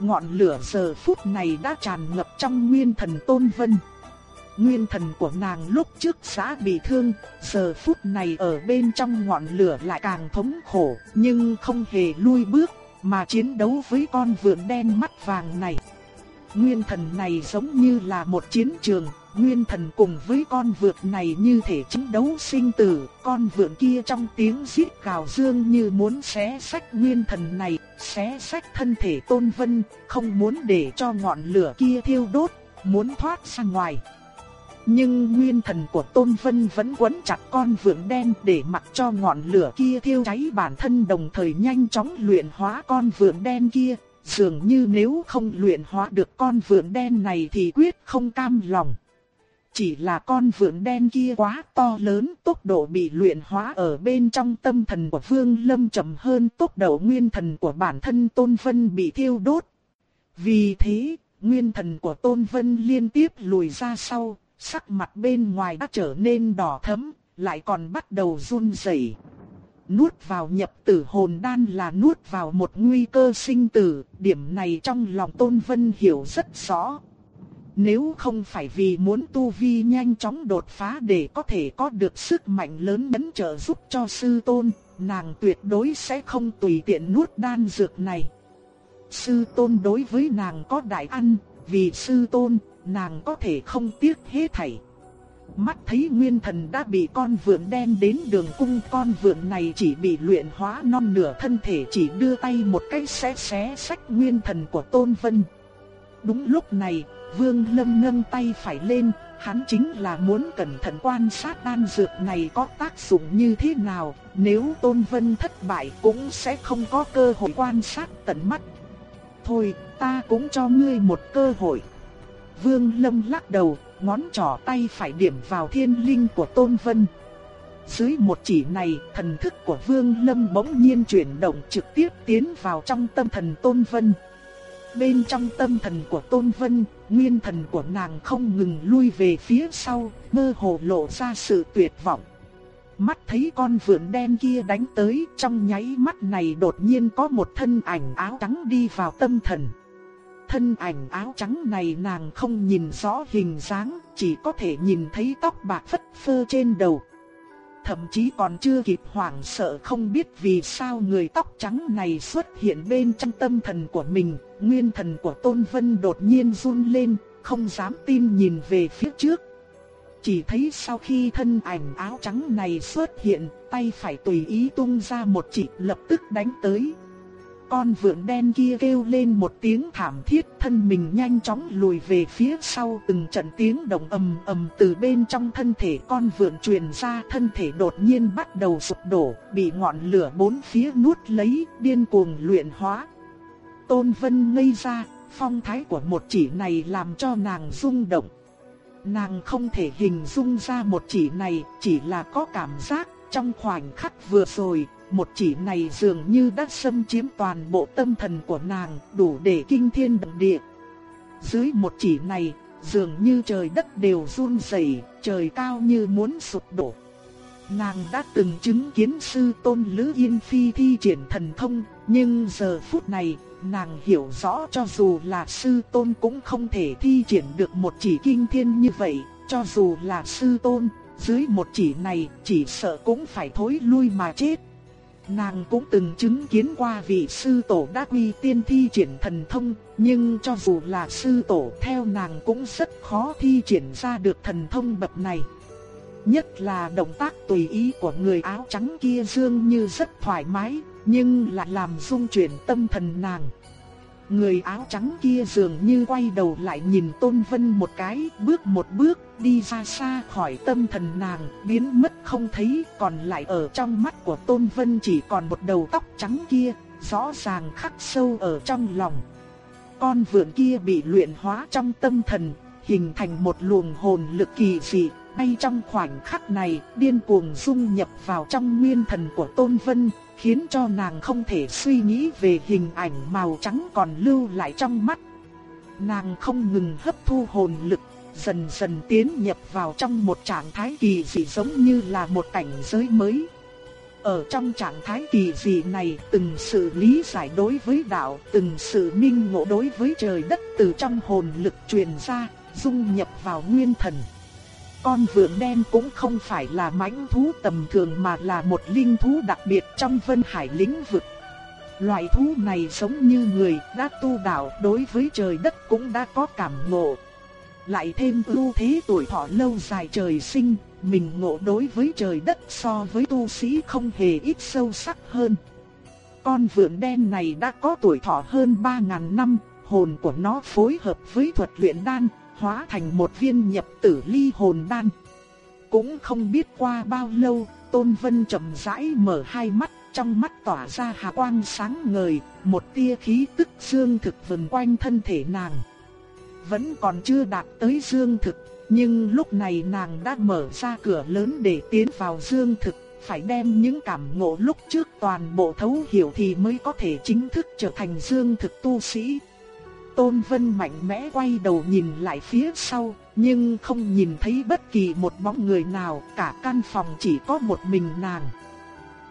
Ngọn lửa giờ phút này đã tràn ngập trong nguyên thần Tôn Vân. Nguyên thần của nàng lúc trước xã bị thương, giờ phút này ở bên trong ngọn lửa lại càng thống khổ, nhưng không hề lui bước, mà chiến đấu với con vượn đen mắt vàng này. Nguyên thần này giống như là một chiến trường, nguyên thần cùng với con vượn này như thể chiến đấu sinh tử, con vượn kia trong tiếng giết gào dương như muốn xé sách nguyên thần này, xé sách thân thể tôn vân, không muốn để cho ngọn lửa kia thiêu đốt, muốn thoát ra ngoài. Nhưng nguyên thần của Tôn Vân vẫn quấn chặt con vượn đen để mặc cho ngọn lửa kia thiêu cháy bản thân đồng thời nhanh chóng luyện hóa con vượn đen kia. Dường như nếu không luyện hóa được con vượn đen này thì quyết không cam lòng. Chỉ là con vượn đen kia quá to lớn, tốc độ bị luyện hóa ở bên trong tâm thần của Vương Lâm chậm hơn tốc độ nguyên thần của bản thân Tôn Vân bị thiêu đốt. Vì thế, nguyên thần của Tôn Vân liên tiếp lùi ra sau, sắc mặt bên ngoài đã trở nên đỏ thẫm, lại còn bắt đầu run rẩy. Nuốt vào nhập tử hồn đan là nuốt vào một nguy cơ sinh tử, điểm này trong lòng Tôn Vân hiểu rất rõ. Nếu không phải vì muốn tu vi nhanh chóng đột phá để có thể có được sức mạnh lớn bấn trợ giúp cho sư tôn, nàng tuyệt đối sẽ không tùy tiện nuốt đan dược này. Sư tôn đối với nàng có đại ăn, vì sư tôn, nàng có thể không tiếc hết thảy. Mắt thấy nguyên thần đã bị con vượn đem đến đường cung con vượn này chỉ bị luyện hóa non nửa thân thể chỉ đưa tay một cái xé xé sách nguyên thần của Tôn Vân. Đúng lúc này, Vương Lâm nâng tay phải lên, hắn chính là muốn cẩn thận quan sát đan dược này có tác dụng như thế nào, nếu Tôn Vân thất bại cũng sẽ không có cơ hội quan sát tận mắt. Thôi, ta cũng cho ngươi một cơ hội. Vương Lâm lắc đầu, ngón trỏ tay phải điểm vào thiên linh của Tôn Vân. Dưới một chỉ này, thần thức của Vương Lâm bỗng nhiên chuyển động trực tiếp tiến vào trong tâm thần Tôn Vân. Bên trong tâm thần của Tôn Vân, nguyên thần của nàng không ngừng lui về phía sau, mơ hồ lộ ra sự tuyệt vọng. Mắt thấy con vượn đen kia đánh tới, trong nháy mắt này đột nhiên có một thân ảnh áo trắng đi vào tâm thần. Thân ảnh áo trắng này nàng không nhìn rõ hình dáng, chỉ có thể nhìn thấy tóc bạc phất phơ trên đầu. Thậm chí còn chưa kịp hoảng sợ không biết vì sao người tóc trắng này xuất hiện bên trong tâm thần của mình, nguyên thần của Tôn Vân đột nhiên run lên, không dám tin nhìn về phía trước. Chỉ thấy sau khi thân ảnh áo trắng này xuất hiện, tay phải tùy ý tung ra một chỉ lập tức đánh tới. Con vượn đen kia kêu lên một tiếng thảm thiết thân mình nhanh chóng lùi về phía sau từng trận tiếng động ầm ầm từ bên trong thân thể con vượn truyền ra thân thể đột nhiên bắt đầu sụp đổ bị ngọn lửa bốn phía nuốt lấy điên cuồng luyện hóa. Tôn Vân ngây ra, phong thái của một chỉ này làm cho nàng rung động. Nàng không thể hình dung ra một chỉ này, chỉ là có cảm giác trong khoảnh khắc vừa rồi, một chỉ này dường như đã xâm chiếm toàn bộ tâm thần của nàng, đủ để kinh thiên động địa. Dưới một chỉ này, dường như trời đất đều run rẩy, trời cao như muốn sụp đổ. Nàng đã từng chứng kiến sư tôn Lữ Yên Phi thi triển thần thông, nhưng giờ phút này, nàng hiểu rõ cho dù là sư tôn cũng không thể thi triển được một chỉ kinh thiên như vậy, cho dù là sư tôn, dưới một chỉ này chỉ sợ cũng phải thối lui mà chết. Nàng cũng từng chứng kiến qua vị sư tổ đã quy tiên thi triển thần thông, nhưng cho dù là sư tổ theo nàng cũng rất khó thi triển ra được thần thông bậc này. Nhất là động tác tùy ý của người áo trắng kia dường như rất thoải mái, nhưng lại làm rung chuyển tâm thần nàng. Người áo trắng kia dường như quay đầu lại nhìn Tôn Vân một cái, bước một bước, đi ra xa khỏi tâm thần nàng, biến mất không thấy, còn lại ở trong mắt của Tôn Vân chỉ còn một đầu tóc trắng kia, rõ ràng khắc sâu ở trong lòng. Con vượn kia bị luyện hóa trong tâm thần, hình thành một luồng hồn lực kỳ dị, ngay trong khoảnh khắc này, điên cuồng dung nhập vào trong nguyên thần của Tôn Vân, khiến cho nàng không thể suy nghĩ về hình ảnh màu trắng còn lưu lại trong mắt. Nàng không ngừng hấp thu hồn lực, dần dần tiến nhập vào trong một trạng thái kỳ dị giống như là một cảnh giới mới. Ở trong trạng thái kỳ dị này, từng sự lý giải đối với đạo, từng sự minh ngộ đối với trời đất từ trong hồn lực truyền ra, dung nhập vào nguyên thần. Con vượn đen cũng không phải là mãnh thú tầm thường mà là một linh thú đặc biệt trong vân hải lĩnh vực. Loại thú này giống như người đã tu đạo đối với trời đất cũng đã có cảm ngộ. Lại thêm ưu thế tuổi thọ lâu dài trời sinh, mình ngộ đối với trời đất so với tu sĩ không hề ít sâu sắc hơn. Con vượn đen này đã có tuổi thọ hơn 3.000 năm, hồn của nó phối hợp với thuật luyện đan, hóa thành một viên nhập tử ly hồn đan. Cũng không biết qua bao lâu, Tôn Vân chậm rãi mở hai mắt, trong mắt tỏa ra hà quang sáng ngời, một tia khí tức dương thực vần quanh thân thể nàng. Vẫn còn chưa đạt tới dương thực, nhưng lúc này nàng đã mở ra cửa lớn để tiến vào dương thực, phải đem những cảm ngộ lúc trước toàn bộ thấu hiểu thì mới có thể chính thức trở thành dương thực tu sĩ. Tôn Vân mạnh mẽ quay đầu nhìn lại phía sau, nhưng không nhìn thấy bất kỳ một bóng người nào, cả căn phòng chỉ có một mình nàng.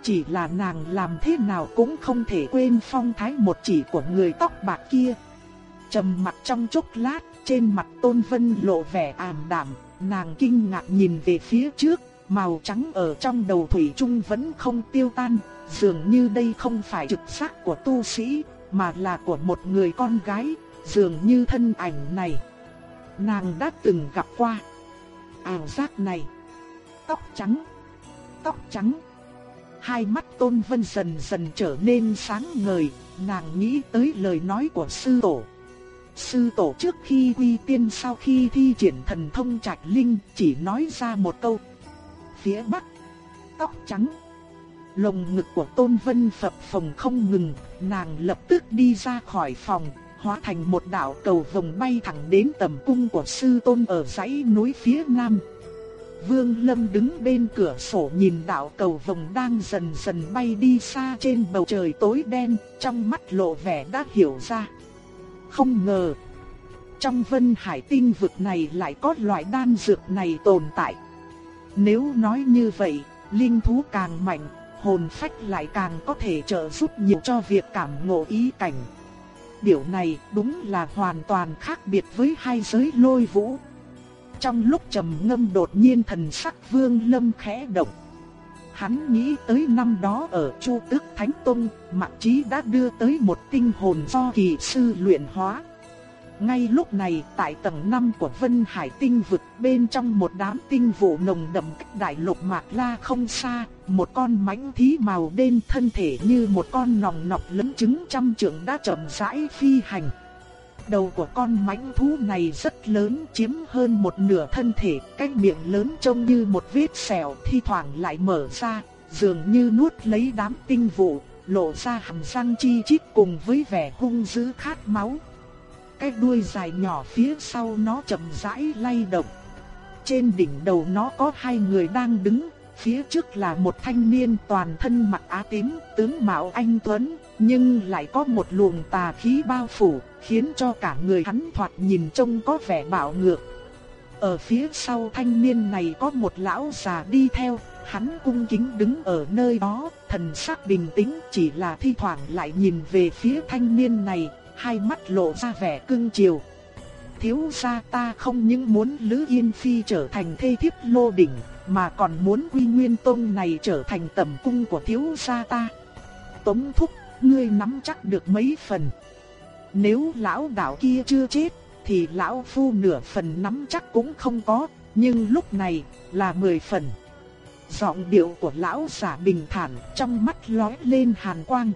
Chỉ là nàng làm thế nào cũng không thể quên phong thái một chỉ của người tóc bạc kia. Trầm mặt trong chốc lát, trên mặt Tôn Vân lộ vẻ ảm đạm, nàng kinh ngạc nhìn về phía trước, màu trắng ở trong đầu thủy chung vẫn không tiêu tan, dường như đây không phải trực giác của tu sĩ, mà là của một người con gái, dường như thân ảnh này, nàng đã từng gặp qua. Ảo giác này, tóc trắng, tóc trắng. Hai mắt Tôn Vân dần dần trở nên sáng ngời, nàng nghĩ tới lời nói của sư tổ. Sư tổ trước khi quy tiên sau khi thi triển thần thông trạch linh chỉ nói ra một câu. Phía bắc, tóc trắng. Lồng ngực của Tôn Vân phập phồng không ngừng, nàng lập tức đi ra khỏi phòng, hóa thành một đạo cầu vồng bay thẳng đến tầm cung của sư tôn ở dãy núi phía nam. Vương Lâm đứng bên cửa sổ nhìn đạo cầu vồng đang dần dần bay đi xa trên bầu trời tối đen, trong mắt lộ vẻ đã hiểu ra. Không ngờ, trong vân hải tinh vực này lại có loại đan dược này tồn tại. Nếu nói như vậy, linh thú càng mạnh, hồn phách lại càng có thể trợ giúp nhiều cho việc cảm ngộ ý cảnh điều này đúng là hoàn toàn khác biệt với hai giới lôi vũ. Trong lúc trầm ngâm đột nhiên thần sắc vương lâm khẽ động. Hắn nghĩ tới năm đó ở Chu Tước Thánh Tông, Mạc Chí đã đưa tới một tinh hồn do kỳ sư luyện hóa. Ngay lúc này, tại tầng 5 của Vân Hải tinh vực, bên trong một đám tinh vụ nồng đậm cách đại lục Mạc La không xa, một con mãnh thí màu đen thân thể như một con nòng nọc lớn trứng trăm trượng đã chậm rãi phi hành. Đầu của con mãnh thú này rất lớn, chiếm hơn một nửa thân thể, cái miệng lớn trông như một vết sẹo thi thoảng lại mở ra, dường như nuốt lấy đám tinh vụ, lộ ra hàm răng chi chít cùng với vẻ hung dữ khát máu. Cái đuôi dài nhỏ phía sau nó chậm rãi lay động. Trên đỉnh đầu nó có hai người đang đứng, phía trước là một thanh niên toàn thân mặc á tím, tướng mạo anh tuấn, nhưng lại có một luồng tà khí bao phủ, khiến cho cả người hắn thoạt nhìn trông có vẻ bạo ngược. Ở phía sau thanh niên này có một lão già đi theo, hắn cung kính đứng ở nơi đó, thần sắc bình tĩnh, chỉ là thi thoảng lại nhìn về phía thanh niên này, hai mắt lộ ra vẻ cưng chiều. Thiếu gia ta không những muốn Lữ Yên Phi trở thành thê thiếp lô đỉnh, mà còn muốn Quy Nguyên Tông này trở thành tẩm cung của thiếu gia ta. Tống thúc, ngươi nắm chắc được mấy phần. Nếu lão đạo kia chưa chết, thì lão phu nửa phần nắm chắc cũng không có, nhưng lúc này là mười phần. Giọng điệu của lão giả bình thản, trong mắt lóe lên hàn quang.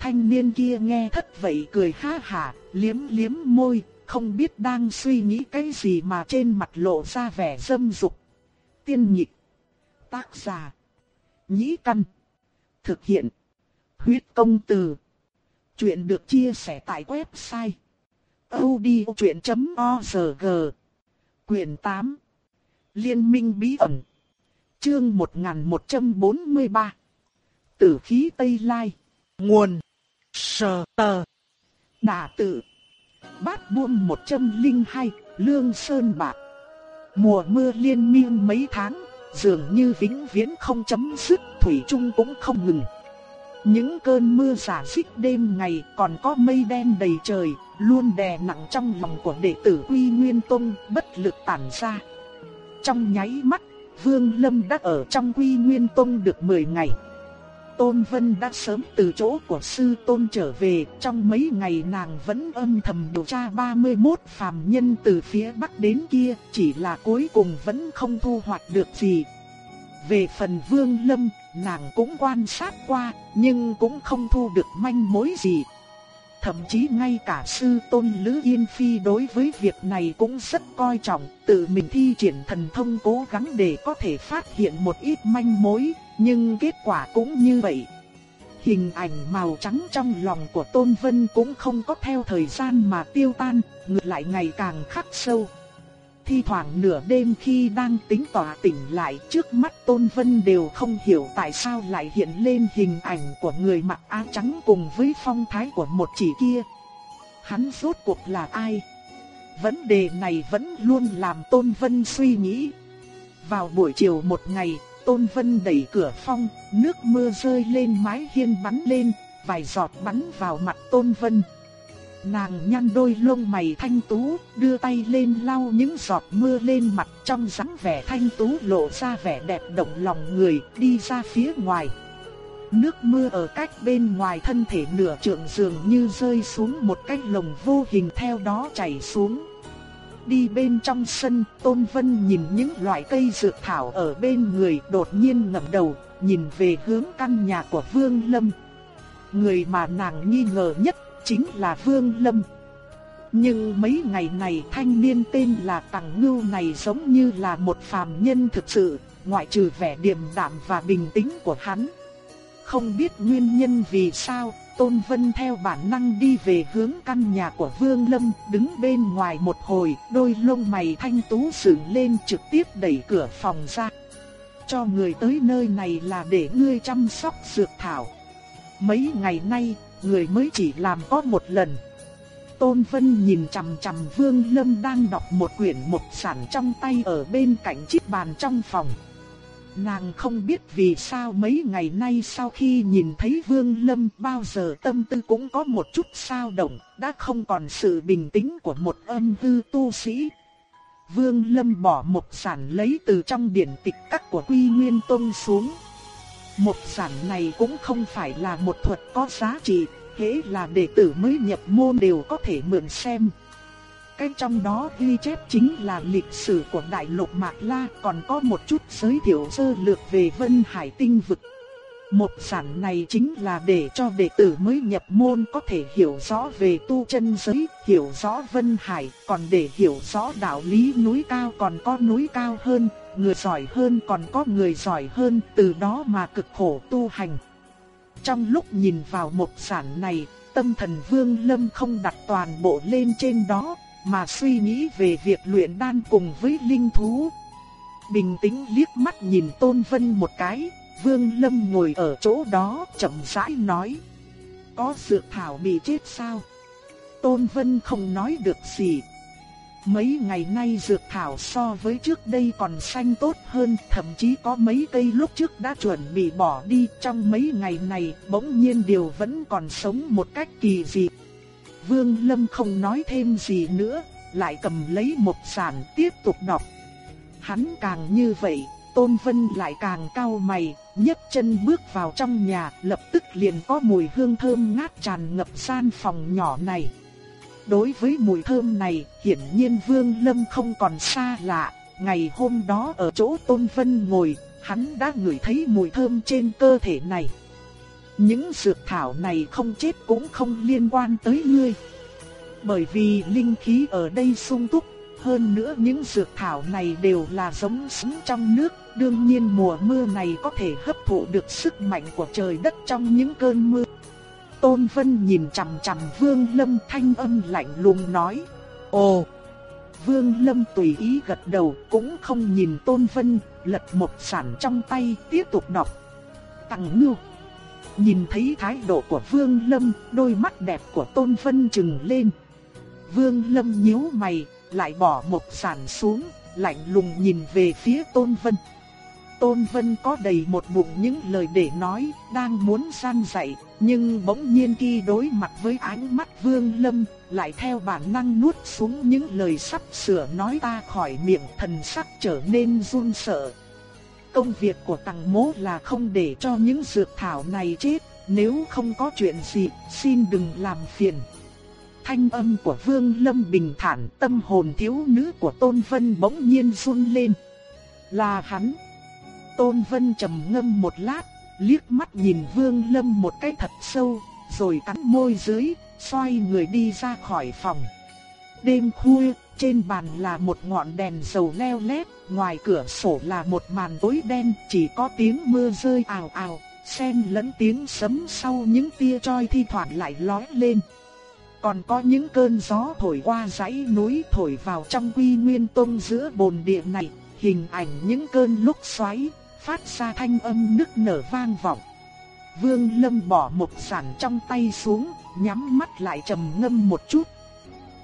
Thanh niên kia nghe thất vậy cười ha hả, liếm liếm môi, không biết đang suy nghĩ cái gì mà trên mặt lộ ra vẻ dâm dục. Tiên nhịp, tác giả, nhĩ căn, thực hiện, huyết công từ. Chuyện được chia sẻ tại website odchuyện.org Quyền 8 Liên minh bí ẩn. Chương 1143 Tử khí Tây Lai. Nguồn. Sờ tờ Đà tự Bát buông 102 Lương Sơn Bạc Mùa mưa liên miên mấy tháng Dường như vĩnh viễn không chấm dứt Thủy chung cũng không ngừng những cơn mưa giả xích đêm ngày còn có mây đen đầy trời, luôn đè nặng trong lòng của đệ tử Quy Nguyên Tông, bất lực tản ra. Trong nháy mắt, Vương Lâm đã ở trong Quy Nguyên Tông được 10 ngày. Tôn Vân đã sớm từ chỗ của sư Tôn trở về, trong mấy ngày nàng vẫn âm thầm điều tra 31 phàm nhân từ phía Bắc đến kia, chỉ là cuối cùng vẫn không thu hoạch được gì. Về phần Vương Lâm, nàng cũng quan sát qua, nhưng cũng không thu được manh mối gì. Thậm chí ngay cả sư tôn Lữ Yên Phi đối với việc này cũng rất coi trọng, tự mình thi triển thần thông cố gắng để có thể phát hiện một ít manh mối, nhưng kết quả cũng như vậy. Hình ảnh màu trắng trong lòng của Tôn Vân cũng không có theo thời gian mà tiêu tan, ngược lại ngày càng khắc sâu thi thoảng nửa đêm khi đang tính tỏa tỉnh lại trước mắt Tôn Vân đều không hiểu tại sao lại hiện lên hình ảnh của người mặc áo trắng cùng với phong thái của một chỉ kia. Hắn rốt cuộc là ai? Vấn đề này vẫn luôn làm Tôn Vân suy nghĩ. Vào buổi chiều một ngày, Tôn Vân đẩy cửa phong, nước mưa rơi lên mái hiên bắn lên, vài giọt bắn vào mặt Tôn Vân. Nàng nhăn đôi lông mày thanh tú, đưa tay lên lau những giọt mưa lên mặt trong dáng vẻ thanh tú lộ ra vẻ đẹp động lòng người, đi ra phía ngoài. Nước mưa ở cách bên ngoài thân thể nửa trượng dường như rơi xuống một cái lồng vô hình theo đó chảy xuống. Đi bên trong sân, Tôn Vân nhìn những loại cây dược thảo ở bên người đột nhiên ngẩng đầu, nhìn về hướng căn nhà của Vương Lâm. Người mà nàng nghi ngờ nhất chính là Vương Lâm. Nhưng mấy ngày này thanh niên tên là Tằng Ngưu này giống như là một phàm nhân thực sự, ngoại trừ vẻ điềm đạm và bình tĩnh của hắn. Không biết nguyên nhân vì sao, Tôn Vân theo bản năng đi về hướng căn nhà của Vương Lâm, đứng bên ngoài một hồi, đôi lông mày thanh tú sừng lên trực tiếp đẩy cửa phòng ra. Cho người tới nơi này là để ngươi chăm sóc dược thảo. Mấy ngày nay, người mới chỉ làm có một lần. Tôn Vân nhìn chằm chằm Vương Lâm đang đọc một quyển mục sản trong tay ở bên cạnh chiếc bàn trong phòng. Nàng không biết vì sao mấy ngày nay sau khi nhìn thấy Vương Lâm bao giờ tâm tư cũng có một chút sao động, đã không còn sự bình tĩnh của một âm hư tu sĩ. Vương Lâm bỏ một sản lấy từ trong điển tịch các của Quy Nguyên Tông xuống. Một sản này cũng không phải là một thuật có giá trị, hễ là đệ tử mới nhập môn đều có thể mượn xem. Cái trong đó ghi chép chính là lịch sử của đại lục Mạc La, còn có một chút giới thiệu sơ lược về Vân Hải tinh vực. Một sản này chính là để cho đệ tử mới nhập môn có thể hiểu rõ về tu chân giới, hiểu rõ Vân Hải, còn để hiểu rõ đạo lý núi cao còn có núi cao hơn, người giỏi hơn còn có người giỏi hơn, từ đó mà cực khổ tu hành. trong lúc nhìn vào một sản này, tâm thần Vương Lâm không đặt toàn bộ lên trên đó, mà suy nghĩ về việc luyện đan cùng với linh thú. Bình tĩnh liếc mắt nhìn Tôn Vân một cái, Vương Lâm ngồi ở chỗ đó chậm rãi nói. Có dược thảo bị chết sao? Tôn Vân không nói được gì. Mấy ngày nay dược thảo so với trước đây còn xanh tốt hơn, thậm chí có mấy cây lúc trước đã chuẩn bị bỏ đi trong mấy ngày này bỗng nhiên điều vẫn còn sống một cách kỳ dị. Vương Lâm không nói thêm gì nữa, lại cầm lấy một sản tiếp tục đọc. Hắn càng như vậy, Tôn Vân lại càng cao mày, nhấc chân bước vào trong nhà, lập tức liền có mùi hương thơm ngát tràn ngập gian phòng nhỏ này. Đối với mùi thơm này, hiển nhiên Vương Lâm không còn xa lạ, ngày hôm đó ở chỗ Tôn Vân ngồi, hắn đã ngửi thấy mùi thơm trên cơ thể này. Những dược thảo này không chết cũng không liên quan tới ngươi. Bởi vì linh khí ở đây sung túc, hơn nữa những dược thảo này đều là giống sống trong nước, đương nhiên mùa mưa này có thể hấp thụ được sức mạnh của trời đất trong những cơn mưa. Tôn Vân nhìn chằm chằm Vương Lâm thanh âm lạnh lùng nói, Ồ! Vương Lâm tùy ý gật đầu cũng không nhìn Tôn Vân, lật một sản trong tay tiếp tục đọc. Tặng ngưu! Nhìn thấy thái độ của Vương Lâm, đôi mắt đẹp của Tôn Vân trừng lên. Vương Lâm nhíu mày, lại bỏ một sản xuống, lạnh lùng nhìn về phía Tôn Vân. Tôn Vân có đầy một bụng những lời để nói, đang muốn gian dạy, nhưng bỗng nhiên khi đối mặt với ánh mắt Vương Lâm, lại theo bản năng nuốt xuống những lời sắp sửa nói ta khỏi miệng thần sắc trở nên run sợ. Công việc của tàng mố là không để cho những dược thảo này chết, nếu không có chuyện gì, xin đừng làm phiền. Thanh âm của Vương Lâm bình thản, tâm hồn thiếu nữ của Tôn Vân bỗng nhiên run lên. Là hắn. Tôn Vân trầm ngâm một lát, liếc mắt nhìn Vương Lâm một cái thật sâu, rồi cắn môi dưới, xoay người đi ra khỏi phòng. Đêm khuya, trên bàn là một ngọn đèn dầu leo lét, ngoài cửa sổ là một màn tối đen, chỉ có tiếng mưa rơi ào ào, xen lẫn tiếng sấm sau những tia choi thi thoảng lại lói lên. Còn có những cơn gió thổi qua dãy núi thổi vào trong quy nguyên tông giữa bồn địa này, hình ảnh những cơn lúc xoáy, phát ra thanh âm nức nở vang vọng. Vương Lâm bỏ một sản trong tay xuống, nhắm mắt lại trầm ngâm một chút.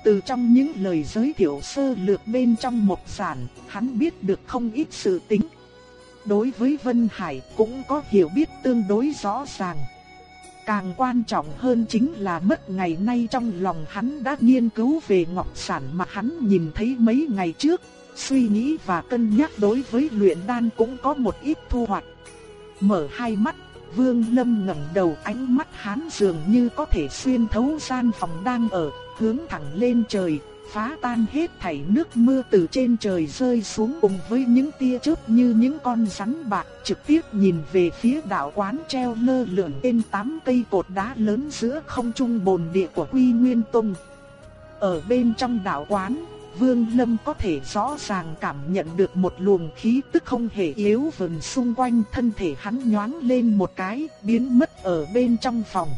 Từ trong những lời giới thiệu sơ lược bên trong một sản, hắn biết được không ít sự tính. Đối với Vân Hải cũng có hiểu biết tương đối rõ ràng. Càng quan trọng hơn chính là mất ngày nay trong lòng hắn đã nghiên cứu về ngọc sản mà hắn nhìn thấy mấy ngày trước, suy nghĩ và cân nhắc đối với luyện đan cũng có một ít thu hoạch. Mở hai mắt, Vương Lâm ngẩng đầu ánh mắt hắn dường như có thể xuyên thấu gian phòng đang ở, hướng thẳng lên trời, phá tan hết thảy nước mưa từ trên trời rơi xuống cùng với những tia chớp như những con rắn bạc trực tiếp nhìn về phía đạo quán treo lơ lửng trên tám cây cột đá lớn giữa không trung bồn địa của Quy Nguyên Tông. Ở bên trong đạo quán, Vương Lâm có thể rõ ràng cảm nhận được một luồng khí tức không hề yếu vần xung quanh thân thể hắn nhoáng lên một cái, biến mất ở bên trong phòng.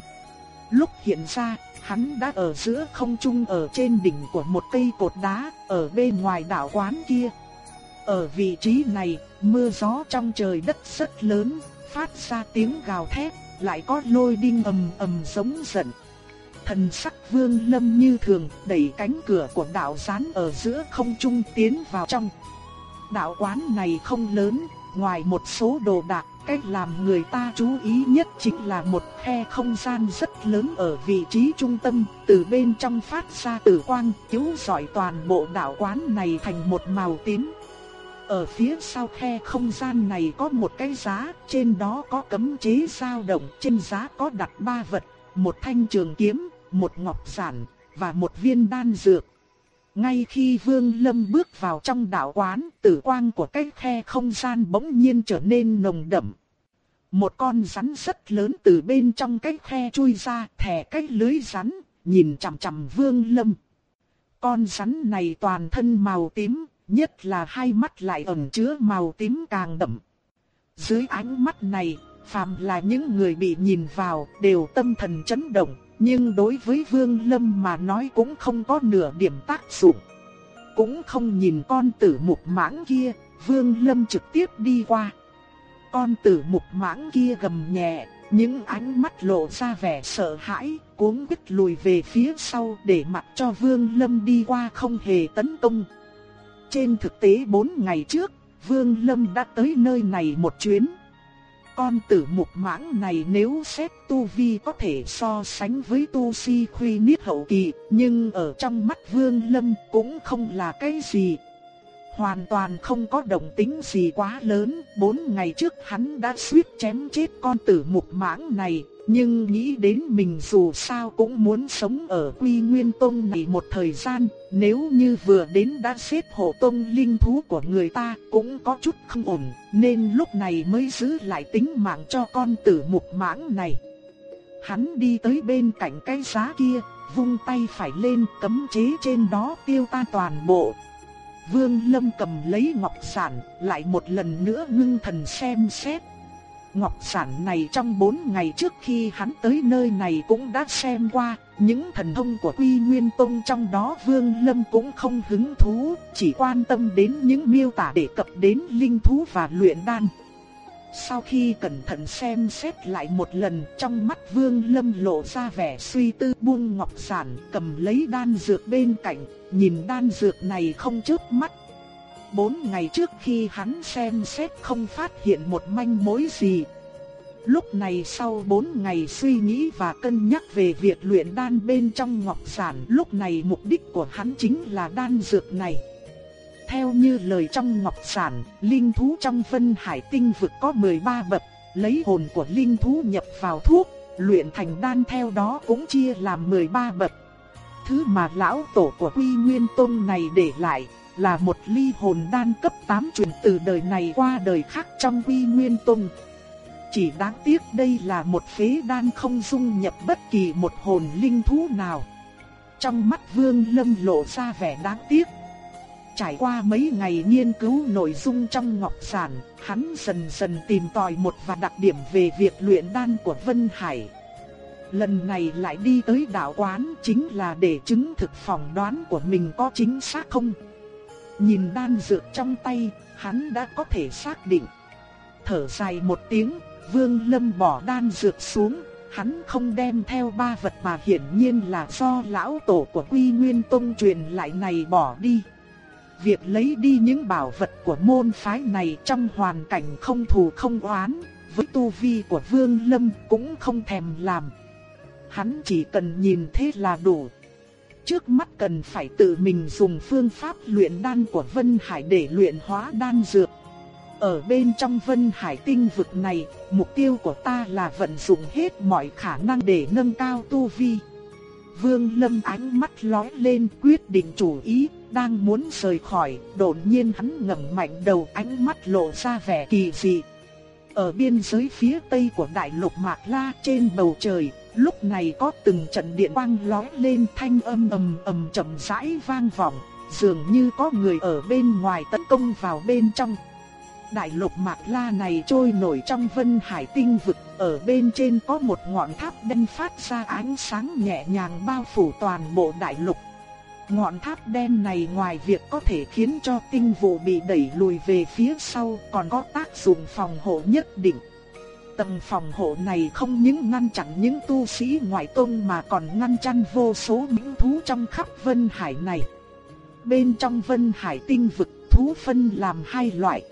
Lúc hiện ra, hắn đã ở giữa không trung ở trên đỉnh của một cây cột đá, ở bên ngoài đảo quán kia. Ở vị trí này, mưa gió trong trời đất rất lớn, phát ra tiếng gào thét, lại có lôi đinh ầm ầm giống giận. Thần sắc vương lâm như thường, đẩy cánh cửa của đạo gián ở giữa không trung tiến vào trong. Đạo quán này không lớn, ngoài một số đồ đạc Cách làm người ta chú ý nhất chính là một khe không gian rất lớn ở vị trí trung tâm, từ bên trong phát ra tử quang, chiếu rọi toàn bộ đạo quán này thành một màu tím. Ở phía sau khe không gian này có một cái giá, trên đó có cấm chế dao động, trên giá có đặt ba vật, một thanh trường kiếm, một ngọc giản và một viên đan dược. Ngay khi Vương Lâm bước vào trong đạo quán, tử quang của cái khe không gian bỗng nhiên trở nên nồng đậm. Một con rắn rất lớn từ bên trong cái khe chui ra, thẻ cái lưới rắn, nhìn chằm chằm Vương Lâm. Con rắn này toàn thân màu tím, nhất là hai mắt lại ẩn chứa màu tím càng đậm. Dưới ánh mắt này, phàm là những người bị nhìn vào đều tâm thần chấn động, nhưng đối với Vương Lâm mà nói cũng không có nửa điểm tác dụng. Cũng không nhìn con tử mục mãng kia, Vương Lâm trực tiếp đi qua. Con tử mục mãng kia gầm nhẹ, những ánh mắt lộ ra vẻ sợ hãi, cuống quýt lùi về phía sau để mặc cho Vương Lâm đi qua không hề tấn công. Trên thực tế 4 ngày trước, Vương Lâm đã tới nơi này một chuyến. Con tử mục mãng này nếu xét tu vi có thể so sánh với tu si khuy niết hậu kỳ, nhưng ở trong mắt Vương Lâm cũng không là cái gì. Hoàn toàn không có động tính gì quá lớn, bốn ngày trước hắn đã suýt chém chết con tử mục mãng này, nhưng nghĩ đến mình dù sao cũng muốn sống ở Quy Nguyên Tông này một thời gian, nếu như vừa đến đã xếp hộ tông linh thú của người ta cũng có chút không ổn, nên lúc này mới giữ lại tính mạng cho con tử mục mãng này. Hắn đi tới bên cạnh cái giá kia, vung tay phải lên cấm chế trên đó tiêu tan toàn bộ. Vương Lâm cầm lấy ngọc sản, lại một lần nữa ngưng thần xem xét. Ngọc sản này trong 4 ngày trước khi hắn tới nơi này cũng đã xem qua, những thần thông của Quy Nguyên Tông trong đó Vương Lâm cũng không hứng thú, chỉ quan tâm đến những miêu tả đề cập đến linh thú và luyện đan. Sau khi cẩn thận xem xét lại một lần, trong mắt Vương Lâm lộ ra vẻ suy tư buông ngọc sản, cầm lấy đan dược bên cạnh, nhìn đan dược này không chớp mắt, Bốn ngày trước khi hắn xem xét không phát hiện một manh mối gì. Lúc này sau bốn ngày suy nghĩ và cân nhắc về việc luyện đan bên trong ngọc sản, lúc này mục đích của hắn chính là đan dược này. Theo như lời trong ngọc sản, linh thú trong phân hải tinh vực có 13 bậc, lấy hồn của linh thú nhập vào thuốc, luyện thành đan theo đó cũng chia làm 13 bậc. Thứ mà lão tổ của Quy Nguyên Tông này để lại là một ly hồn đan cấp 8 truyền từ đời này qua đời khác trong Quy Nguyên Tông. Chỉ đáng tiếc đây là một phế đan không dung nhập bất kỳ một hồn linh thú nào. Trong mắt Vương Lâm lộ ra vẻ đáng tiếc. Trải qua mấy ngày nghiên cứu nội dung trong ngọc sản, hắn dần dần tìm tòi một vài đặc điểm về việc luyện đan của Vân Hải. Lần này lại đi tới đạo quán chính là để chứng thực phỏng đoán của mình có chính xác không. Nhìn đan dược trong tay, hắn đã có thể xác định. Thở dài một tiếng, Vương Lâm bỏ đan dược xuống, hắn không đem theo ba vật mà hiển nhiên là do lão tổ của Quy Nguyên Tông truyền lại này bỏ đi. Việc lấy đi những bảo vật của môn phái này trong hoàn cảnh không thù không oán, với tu vi của Vương Lâm cũng không thèm làm. Hắn chỉ cần nhìn thế là đủ. Trước mắt cần phải tự mình dùng phương pháp luyện đan của Vân Hải để luyện hóa đan dược. Ở bên trong Vân Hải tinh vực này, mục tiêu của ta là vận dụng hết mọi khả năng để nâng cao tu vi. Vương Lâm ánh mắt lóe lên quyết định chủ ý, đang muốn rời khỏi, đột nhiên hắn ngẩng mạnh đầu ánh mắt lộ ra vẻ kỳ dị. Ở biên giới phía tây của đại lục Mạc La trên bầu trời, lúc này có từng trận điện quang lóe lên thanh âm ầm ầm chậm rãi vang vọng, dường như có người ở bên ngoài tấn công vào bên trong. Đại lục Mạc La này trôi nổi trong vân hải tinh vực, ở bên trên có một ngọn tháp đen phát ra ánh sáng nhẹ nhàng bao phủ toàn bộ đại lục. Ngọn tháp đen này ngoài việc có thể khiến cho tinh vụ bị đẩy lùi về phía sau còn có tác dụng phòng hộ nhất định. Tầng phòng hộ này không những ngăn chặn những tu sĩ ngoại tông mà còn ngăn chặn vô số những thú trong khắp Vân Hải này. Bên trong Vân Hải tinh vực thú phân làm hai loại.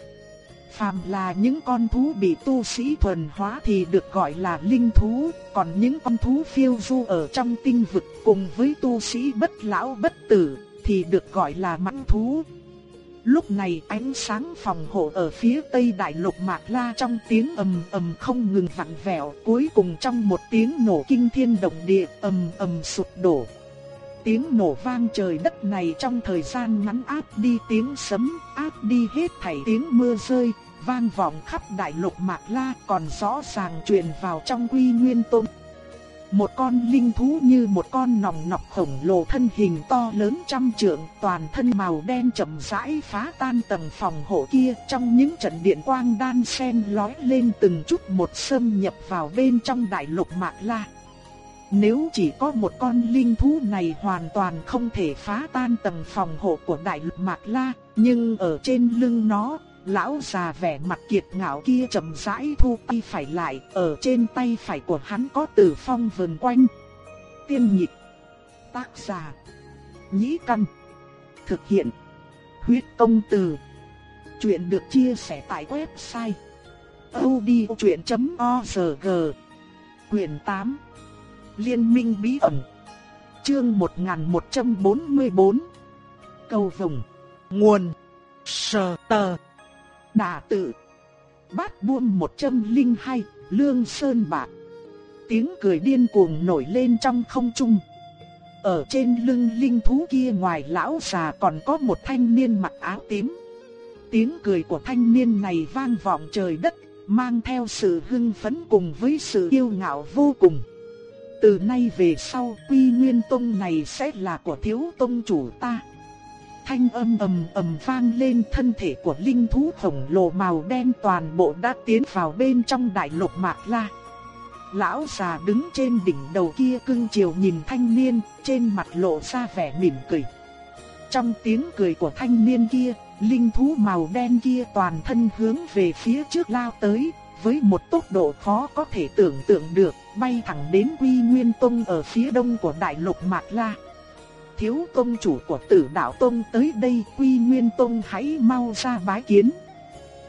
Phàm là những con thú bị tu sĩ thuần hóa thì được gọi là linh thú, còn những con thú phiêu du ở trong tinh vực cùng với tu sĩ bất lão bất tử thì được gọi là mãnh thú. Lúc này ánh sáng phòng hộ ở phía tây đại lục Mạc La trong tiếng ầm ầm không ngừng vặn vẹo, cuối cùng trong một tiếng nổ kinh thiên động địa ầm ầm sụp đổ. Tiếng nổ vang trời đất này trong thời gian ngắn áp đi tiếng sấm, áp đi hết thảy tiếng mưa rơi, vang vọng khắp đại lục Mạc La còn rõ ràng truyền vào trong Quy Nguyên tôn một con linh thú như một con nòng nọc khổng lồ thân hình to lớn trăm trượng, toàn thân màu đen chậm rãi phá tan tầng phòng hộ kia, trong những trận điện quang đan xen lói lên từng chút một xâm nhập vào bên trong đại lục Mạc La. Nếu chỉ có một con linh thú này hoàn toàn không thể phá tan tầng phòng hộ của đại lục Mạc La, nhưng ở trên lưng nó, lão già vẻ mặt kiệt ngạo kia chậm rãi thu tay phải lại, ở trên tay phải của hắn có tử phong vần quanh. Tiên nhịp, tác giả, nhĩ căn, thực hiện, huyết công từ. Chuyện được chia sẻ tại website odchuyện.org, quyền 8. Liên minh bí ẩn. Chương 1144. Cầu vùng Nguồn. Sở tờ. Đà tự. Bát buông 102, Lương Sơn Bạc. Tiếng cười điên cuồng nổi lên trong không trung. Ở trên lưng linh thú kia ngoài lão già còn có một thanh niên mặc áo tím. Tiếng cười của thanh niên này vang vọng trời đất, mang theo sự hưng phấn cùng với sự yêu ngạo vô cùng. Từ nay về sau quy nguyên tông này sẽ là của thiếu tông chủ ta. Thanh âm ầm ầm vang lên thân thể của linh thú khổng lồ màu đen toàn bộ đã tiến vào bên trong đại lục Mạc La. Lão già đứng trên đỉnh đầu kia cưng chiều nhìn thanh niên, trên mặt lộ ra vẻ mỉm cười. Trong tiếng cười của thanh niên kia, linh thú màu đen kia toàn thân hướng về phía trước lao tới, với một tốc độ khó có thể tưởng tượng được, bay thẳng đến Quy Nguyên Tông ở phía đông của đại lục Mạc La. Thiếu công chủ của tử đạo tông tới đây, Quy Nguyên Tông hãy mau ra bái kiến.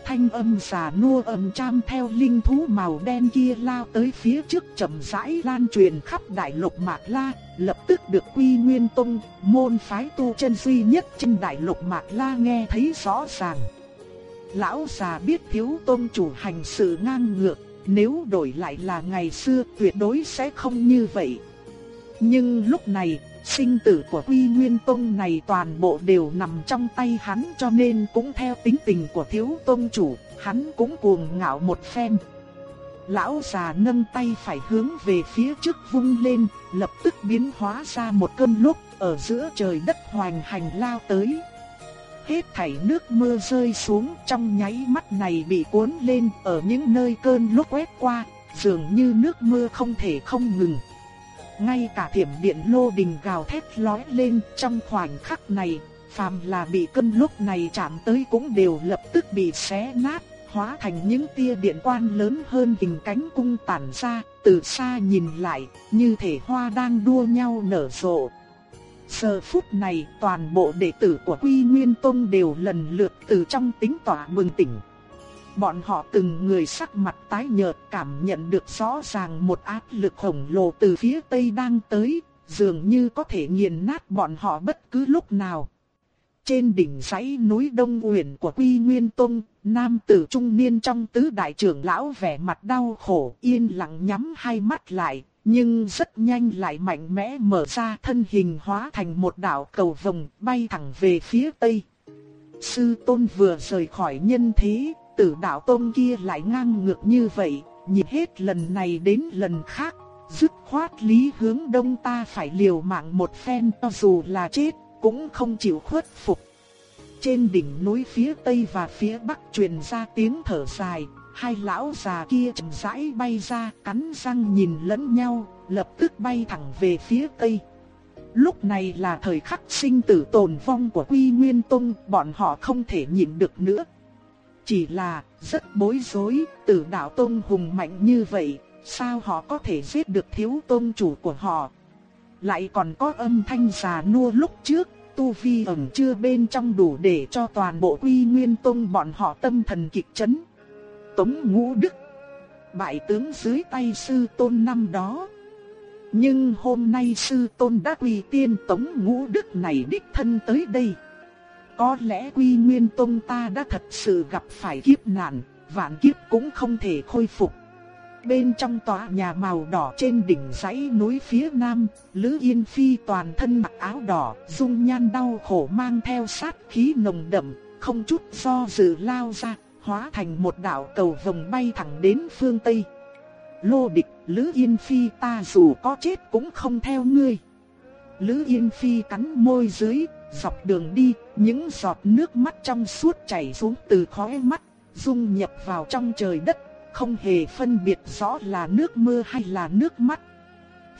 Thanh âm xà nua ầm cham theo linh thú màu đen kia lao tới phía trước chậm rãi lan truyền khắp đại lục Mạc La, lập tức được Quy Nguyên Tông, môn phái tu chân duy nhất trên đại lục Mạc La nghe thấy rõ ràng. Lão già biết thiếu tôn chủ hành sự ngang ngược, nếu đổi lại là ngày xưa tuyệt đối sẽ không như vậy. Nhưng lúc này, sinh tử của Quy Nguyên Tông này toàn bộ đều nằm trong tay hắn cho nên cũng theo tính tình của thiếu tôn chủ, hắn cũng cuồng ngạo một phen. Lão già nâng tay phải hướng về phía trước vung lên, lập tức biến hóa ra một cơn lốc ở giữa trời đất hoành hành lao tới hết thảy nước mưa rơi xuống trong nháy mắt này bị cuốn lên ở những nơi cơn lốc quét qua, dường như nước mưa không thể không ngừng. Ngay cả thiểm điện lô đình gào thét lói lên trong khoảnh khắc này, phàm là bị cơn lúc này chạm tới cũng đều lập tức bị xé nát, hóa thành những tia điện quan lớn hơn hình cánh cung tản ra, từ xa nhìn lại, như thể hoa đang đua nhau nở rộ. Giờ phút này toàn bộ đệ tử của Quy Nguyên Tông đều lần lượt từ trong tính tỏa mừng tỉnh. Bọn họ từng người sắc mặt tái nhợt cảm nhận được rõ ràng một áp lực khổng lồ từ phía Tây đang tới, dường như có thể nghiền nát bọn họ bất cứ lúc nào. Trên đỉnh dãy núi Đông Uyển của Quy Nguyên Tông, nam tử trung niên trong tứ đại trưởng lão vẻ mặt đau khổ yên lặng nhắm hai mắt lại, nhưng rất nhanh lại mạnh mẽ mở ra thân hình hóa thành một đạo cầu vồng bay thẳng về phía tây. Sư tôn vừa rời khỏi nhân thế, tử đạo tôn kia lại ngang ngược như vậy, nhìn hết lần này đến lần khác, dứt khoát lý hướng đông ta phải liều mạng một phen cho dù là chết, cũng không chịu khuất phục. Trên đỉnh núi phía tây và phía bắc truyền ra tiếng thở dài, hai lão già kia chậm rãi bay ra, cắn răng nhìn lẫn nhau, lập tức bay thẳng về phía tây. Lúc này là thời khắc sinh tử tồn vong của Quy Nguyên Tông, bọn họ không thể nhịn được nữa. Chỉ là rất bối rối, tử đạo tôn hùng mạnh như vậy, sao họ có thể giết được thiếu tôn chủ của họ? Lại còn có âm thanh già nua lúc trước, tu vi ẩn chưa bên trong đủ để cho toàn bộ Quy Nguyên tôn bọn họ tâm thần kịch chấn. Tống Ngũ Đức. Bại tướng dưới tay sư tôn năm đó. Nhưng hôm nay sư tôn đã quy tiên Tống Ngũ Đức này đích thân tới đây. Có lẽ quy nguyên tôn ta đã thật sự gặp phải kiếp nạn, vạn kiếp cũng không thể khôi phục. Bên trong tòa nhà màu đỏ trên đỉnh dãy núi phía nam, Lữ Yên Phi toàn thân mặc áo đỏ, dung nhan đau khổ mang theo sát khí nồng đậm, không chút do dự lao ra, hóa thành một đạo cầu vồng bay thẳng đến phương Tây. lô địch, Lữ Yên Phi ta dù có chết cũng không theo ngươi. Lữ Yên Phi cắn môi dưới, dọc đường đi, những giọt nước mắt trong suốt chảy xuống từ khóe mắt, dung nhập vào trong trời đất, không hề phân biệt rõ là nước mưa hay là nước mắt.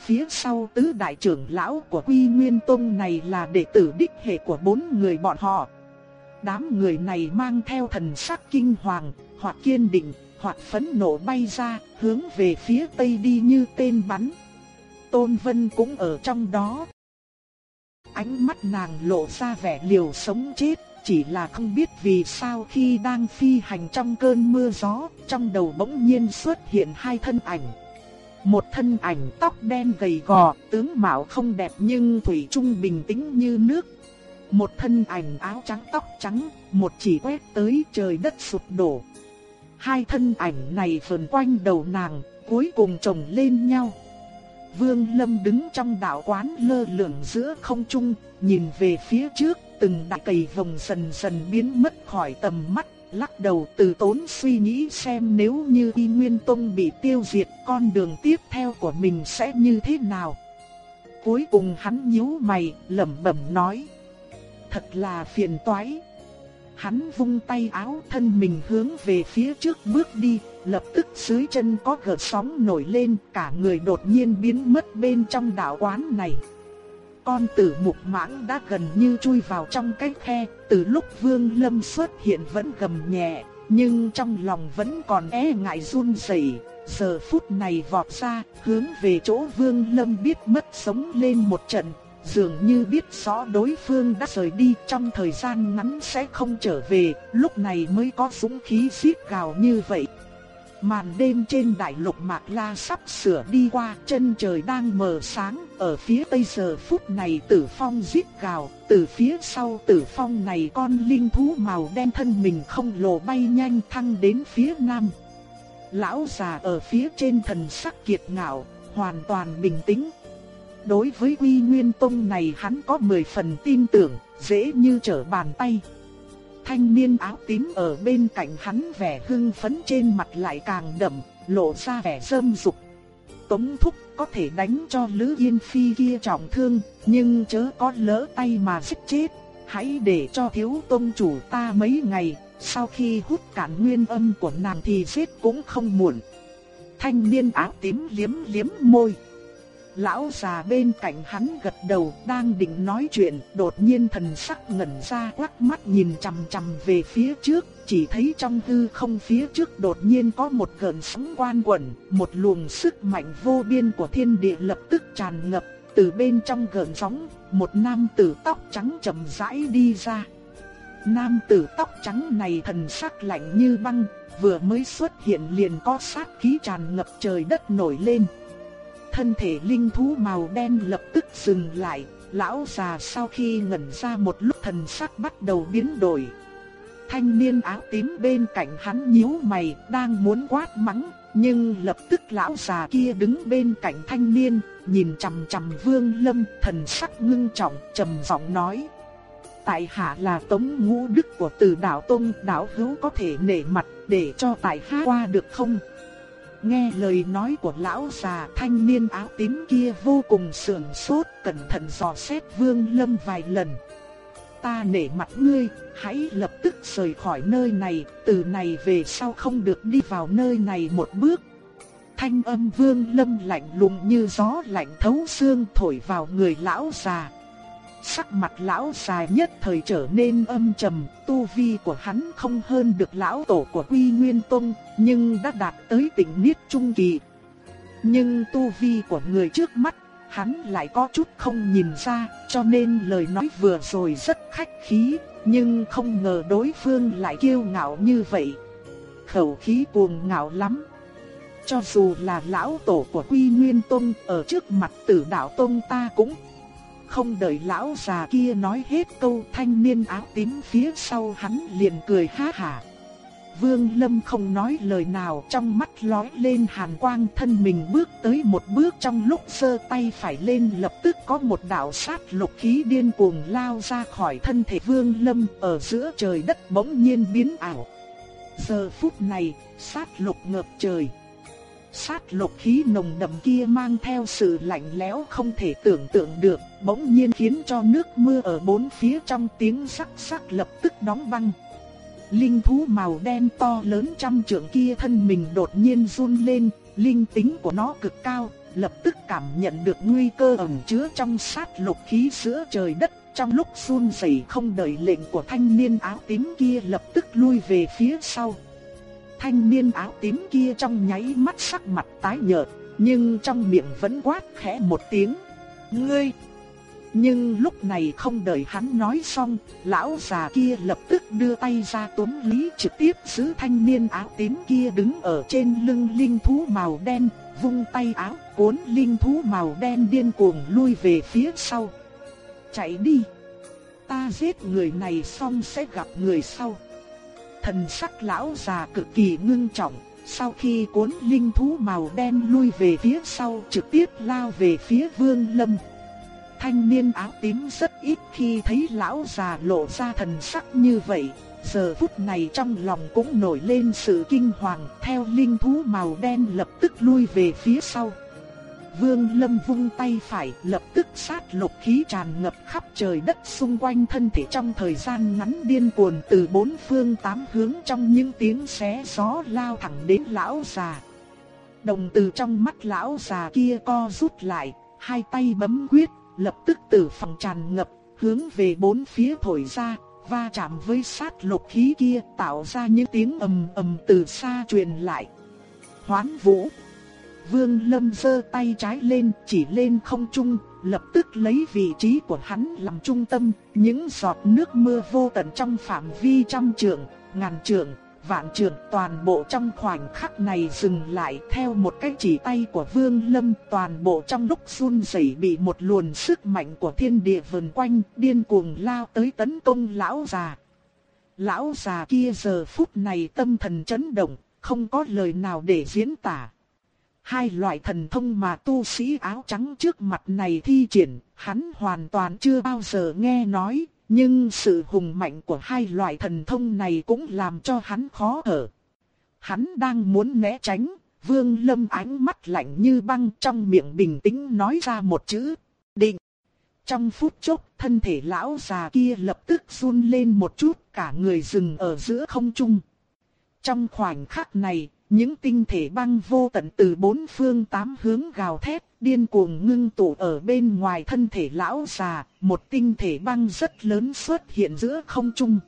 Phía sau tứ đại trưởng lão của Quy Nguyên Tông này là đệ tử đích hệ của bốn người bọn họ. Đám người này mang theo thần sắc kinh hoàng, hoặc kiên định, hoặc phẫn nộ bay ra, hướng về phía tây đi như tên bắn. Tôn Vân cũng ở trong đó. Ánh mắt nàng lộ ra vẻ liều sống chết, chỉ là không biết vì sao khi đang phi hành trong cơn mưa gió, trong đầu bỗng nhiên xuất hiện hai thân ảnh. Một thân ảnh tóc đen gầy gò, tướng mạo không đẹp nhưng thủy chung bình tĩnh như nước. Một thân ảnh áo trắng tóc trắng, một chỉ quét tới trời đất sụp đổ. Hai thân ảnh này vần quanh đầu nàng, cuối cùng chồng lên nhau. Vương Lâm đứng trong đạo quán lơ lửng giữa không trung, nhìn về phía trước, từng đại cầy vòng dần dần biến mất khỏi tầm mắt, lắc đầu từ tốn suy nghĩ xem nếu như Y Nguyên Tông bị tiêu diệt, con đường tiếp theo của mình sẽ như thế nào. Cuối cùng hắn nhíu mày, lẩm bẩm nói: "Thật là phiền toái." Hắn vung tay áo thân mình hướng về phía trước bước đi, lập tức dưới chân có gợn sóng nổi lên, cả người đột nhiên biến mất bên trong đạo quán này. Con tử mục mãng đã gần như chui vào trong cái khe, từ lúc Vương Lâm xuất hiện vẫn gầm nhẹ, nhưng trong lòng vẫn còn e ngại run rẩy. Giờ phút này vọt ra, hướng về chỗ Vương Lâm biết mất sống lên một trận, dường như biết rõ đối phương đã rời đi trong thời gian ngắn sẽ không trở về, lúc này mới có dũng khí giết gào như vậy. Màn đêm trên đại lục Mạc La sắp sửa đi qua, chân trời đang mờ sáng, ở phía tây giờ phút này Tử Phong giết gào, từ phía sau Tử Phong này con linh thú màu đen thân mình không lồ bay nhanh thăng đến phía nam. Lão già ở phía trên thần sắc kiệt ngạo, hoàn toàn bình tĩnh, đối với Quy Nguyên Tông này hắn có 10 phần tin tưởng, dễ như trở bàn tay. Thanh niên áo tím ở bên cạnh hắn vẻ hưng phấn trên mặt lại càng đậm, lộ ra vẻ dâm dục. Tống thúc có thể đánh cho Lữ Yên Phi kia trọng thương, nhưng chớ có lỡ tay mà giết chết. Hãy để cho thiếu tôn chủ ta mấy ngày, sau khi hút cạn nguyên âm của nàng thì giết cũng không muộn. Thanh niên áo tím liếm liếm môi. Lão già bên cạnh hắn gật đầu đang định nói chuyện, đột nhiên thần sắc ngẩn ra quắc mắt nhìn chằm chằm về phía trước, chỉ thấy trong hư không phía trước đột nhiên có một gợn sóng quan quẩn, một luồng sức mạnh vô biên của thiên địa lập tức tràn ngập, từ bên trong gợn sóng, một nam tử tóc trắng chậm rãi đi ra. Nam tử tóc trắng này thần sắc lạnh như băng, vừa mới xuất hiện liền có sát khí tràn ngập trời đất nổi lên thân thể linh thú màu đen lập tức dừng lại, lão già sau khi ngẩn ra một lúc thần sắc bắt đầu biến đổi. Thanh niên áo tím bên cạnh hắn nhíu mày, đang muốn quát mắng, nhưng lập tức lão già kia đứng bên cạnh thanh niên, nhìn chằm chằm Vương Lâm, thần sắc ngưng trọng, trầm giọng nói: "Tại hạ là Tống Ngũ Đức của Từ đạo tông, đạo hữu có thể nể mặt để cho tại hạ qua được không?" Nghe lời nói của lão già thanh niên áo tím kia vô cùng sườn sốt, cẩn thận dò xét Vương Lâm vài lần. Ta nể mặt ngươi, hãy lập tức rời khỏi nơi này, từ này về sau không được đi vào nơi này một bước. Thanh âm Vương Lâm lạnh lùng như gió lạnh thấu xương thổi vào người lão già. Sắc mặt lão già nhất thời trở nên âm trầm, tu vi của hắn không hơn được lão tổ của Quy Nguyên Tông, nhưng đã đạt tới tỉnh niết trung kỳ. Nhưng tu vi của người trước mắt, hắn lại có chút không nhìn ra, cho nên lời nói vừa rồi rất khách khí, nhưng không ngờ đối phương lại kiêu ngạo như vậy. Khẩu khí cuồng ngạo lắm. Cho dù là lão tổ của Quy Nguyên Tông ở trước mặt tử đạo Tông ta cũng không đợi lão già kia nói hết câu thanh niên áo tím phía sau hắn liền cười ha hả. Vương Lâm không nói lời nào trong mắt lói lên hàn quang thân mình bước tới một bước trong lúc sơ tay phải lên lập tức có một đạo sát lục khí điên cuồng lao ra khỏi thân thể Vương Lâm ở giữa trời đất bỗng nhiên biến ảo. Giờ phút này, sát lục ngập trời. Sát lục khí nồng đậm kia mang theo sự lạnh lẽo không thể tưởng tượng được, bỗng nhiên khiến cho nước mưa ở bốn phía trong tiếng sắc sắc lập tức đóng băng. Linh thú màu đen to lớn trăm trượng kia thân mình đột nhiên run lên, linh tính của nó cực cao, lập tức cảm nhận được nguy cơ ẩn chứa trong sát lục khí giữa trời đất. Trong lúc run rẩy không đợi lệnh của thanh niên áo tím kia lập tức lui về phía sau. Thanh niên áo tím kia trong nháy mắt sắc mặt tái nhợt, nhưng trong miệng vẫn quát khẽ một tiếng. Ngươi! Nhưng lúc này không đợi hắn nói xong, lão già kia lập tức đưa tay ra túm lý trực tiếp giữ thanh niên áo tím kia đứng ở trên lưng linh thú màu đen, vung tay áo cuốn linh thú màu đen điên cuồng lui về phía sau. Chạy đi! Ta giết người này xong sẽ gặp người sau thần sắc lão già cực kỳ ngưng trọng, sau khi cuốn linh thú màu đen lui về phía sau trực tiếp lao về phía vương lâm. Thanh niên áo tím rất ít khi thấy lão già lộ ra thần sắc như vậy, giờ phút này trong lòng cũng nổi lên sự kinh hoàng, theo linh thú màu đen lập tức lui về phía sau. Vương Lâm vung tay phải, lập tức sát lục khí tràn ngập khắp trời đất xung quanh thân thể trong thời gian ngắn điên cuồng từ bốn phương tám hướng trong những tiếng xé gió lao thẳng đến lão già. Đồng từ trong mắt lão già kia co rút lại, hai tay bấm quyết, lập tức từ phòng tràn ngập, hướng về bốn phía thổi ra, va chạm với sát lục khí kia tạo ra những tiếng ầm ầm từ xa truyền lại. Hoán vũ Vương Lâm giơ tay trái lên chỉ lên không trung, lập tức lấy vị trí của hắn làm trung tâm, những giọt nước mưa vô tận trong phạm vi trăm trượng, ngàn trượng, vạn trượng toàn bộ trong khoảnh khắc này dừng lại theo một cái chỉ tay của Vương Lâm toàn bộ trong lúc run rẩy bị một luồn sức mạnh của thiên địa vần quanh điên cuồng lao tới tấn công lão già. Lão già kia giờ phút này tâm thần chấn động, không có lời nào để diễn tả. Hai loại thần thông mà tu sĩ áo trắng trước mặt này thi triển, hắn hoàn toàn chưa bao giờ nghe nói, nhưng sự hùng mạnh của hai loại thần thông này cũng làm cho hắn khó thở. Hắn đang muốn né tránh, vương lâm ánh mắt lạnh như băng trong miệng bình tĩnh nói ra một chữ, định. Trong phút chốc, thân thể lão già kia lập tức run lên một chút, cả người dừng ở giữa không trung. Trong khoảnh khắc này, những tinh thể băng vô tận từ bốn phương tám hướng gào thét, điên cuồng ngưng tụ ở bên ngoài thân thể lão già, một tinh thể băng rất lớn xuất hiện giữa không trung.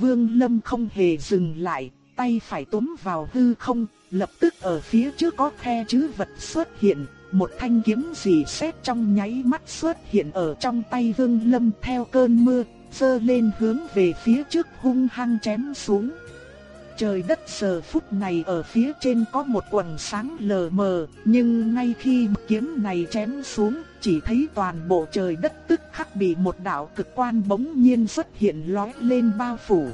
Vương Lâm không hề dừng lại, tay phải túm vào hư không, lập tức ở phía trước có khe chữ vật xuất hiện, một thanh kiếm gì xét trong nháy mắt xuất hiện ở trong tay Vương Lâm theo cơn mưa, giơ lên hướng về phía trước hung hăng chém xuống. Trời đất giờ phút này ở phía trên có một quầng sáng lờ mờ, nhưng ngay khi kiếm này chém xuống, chỉ thấy toàn bộ trời đất tức khắc bị một đạo cực quan bỗng nhiên xuất hiện lóe lên bao phủ.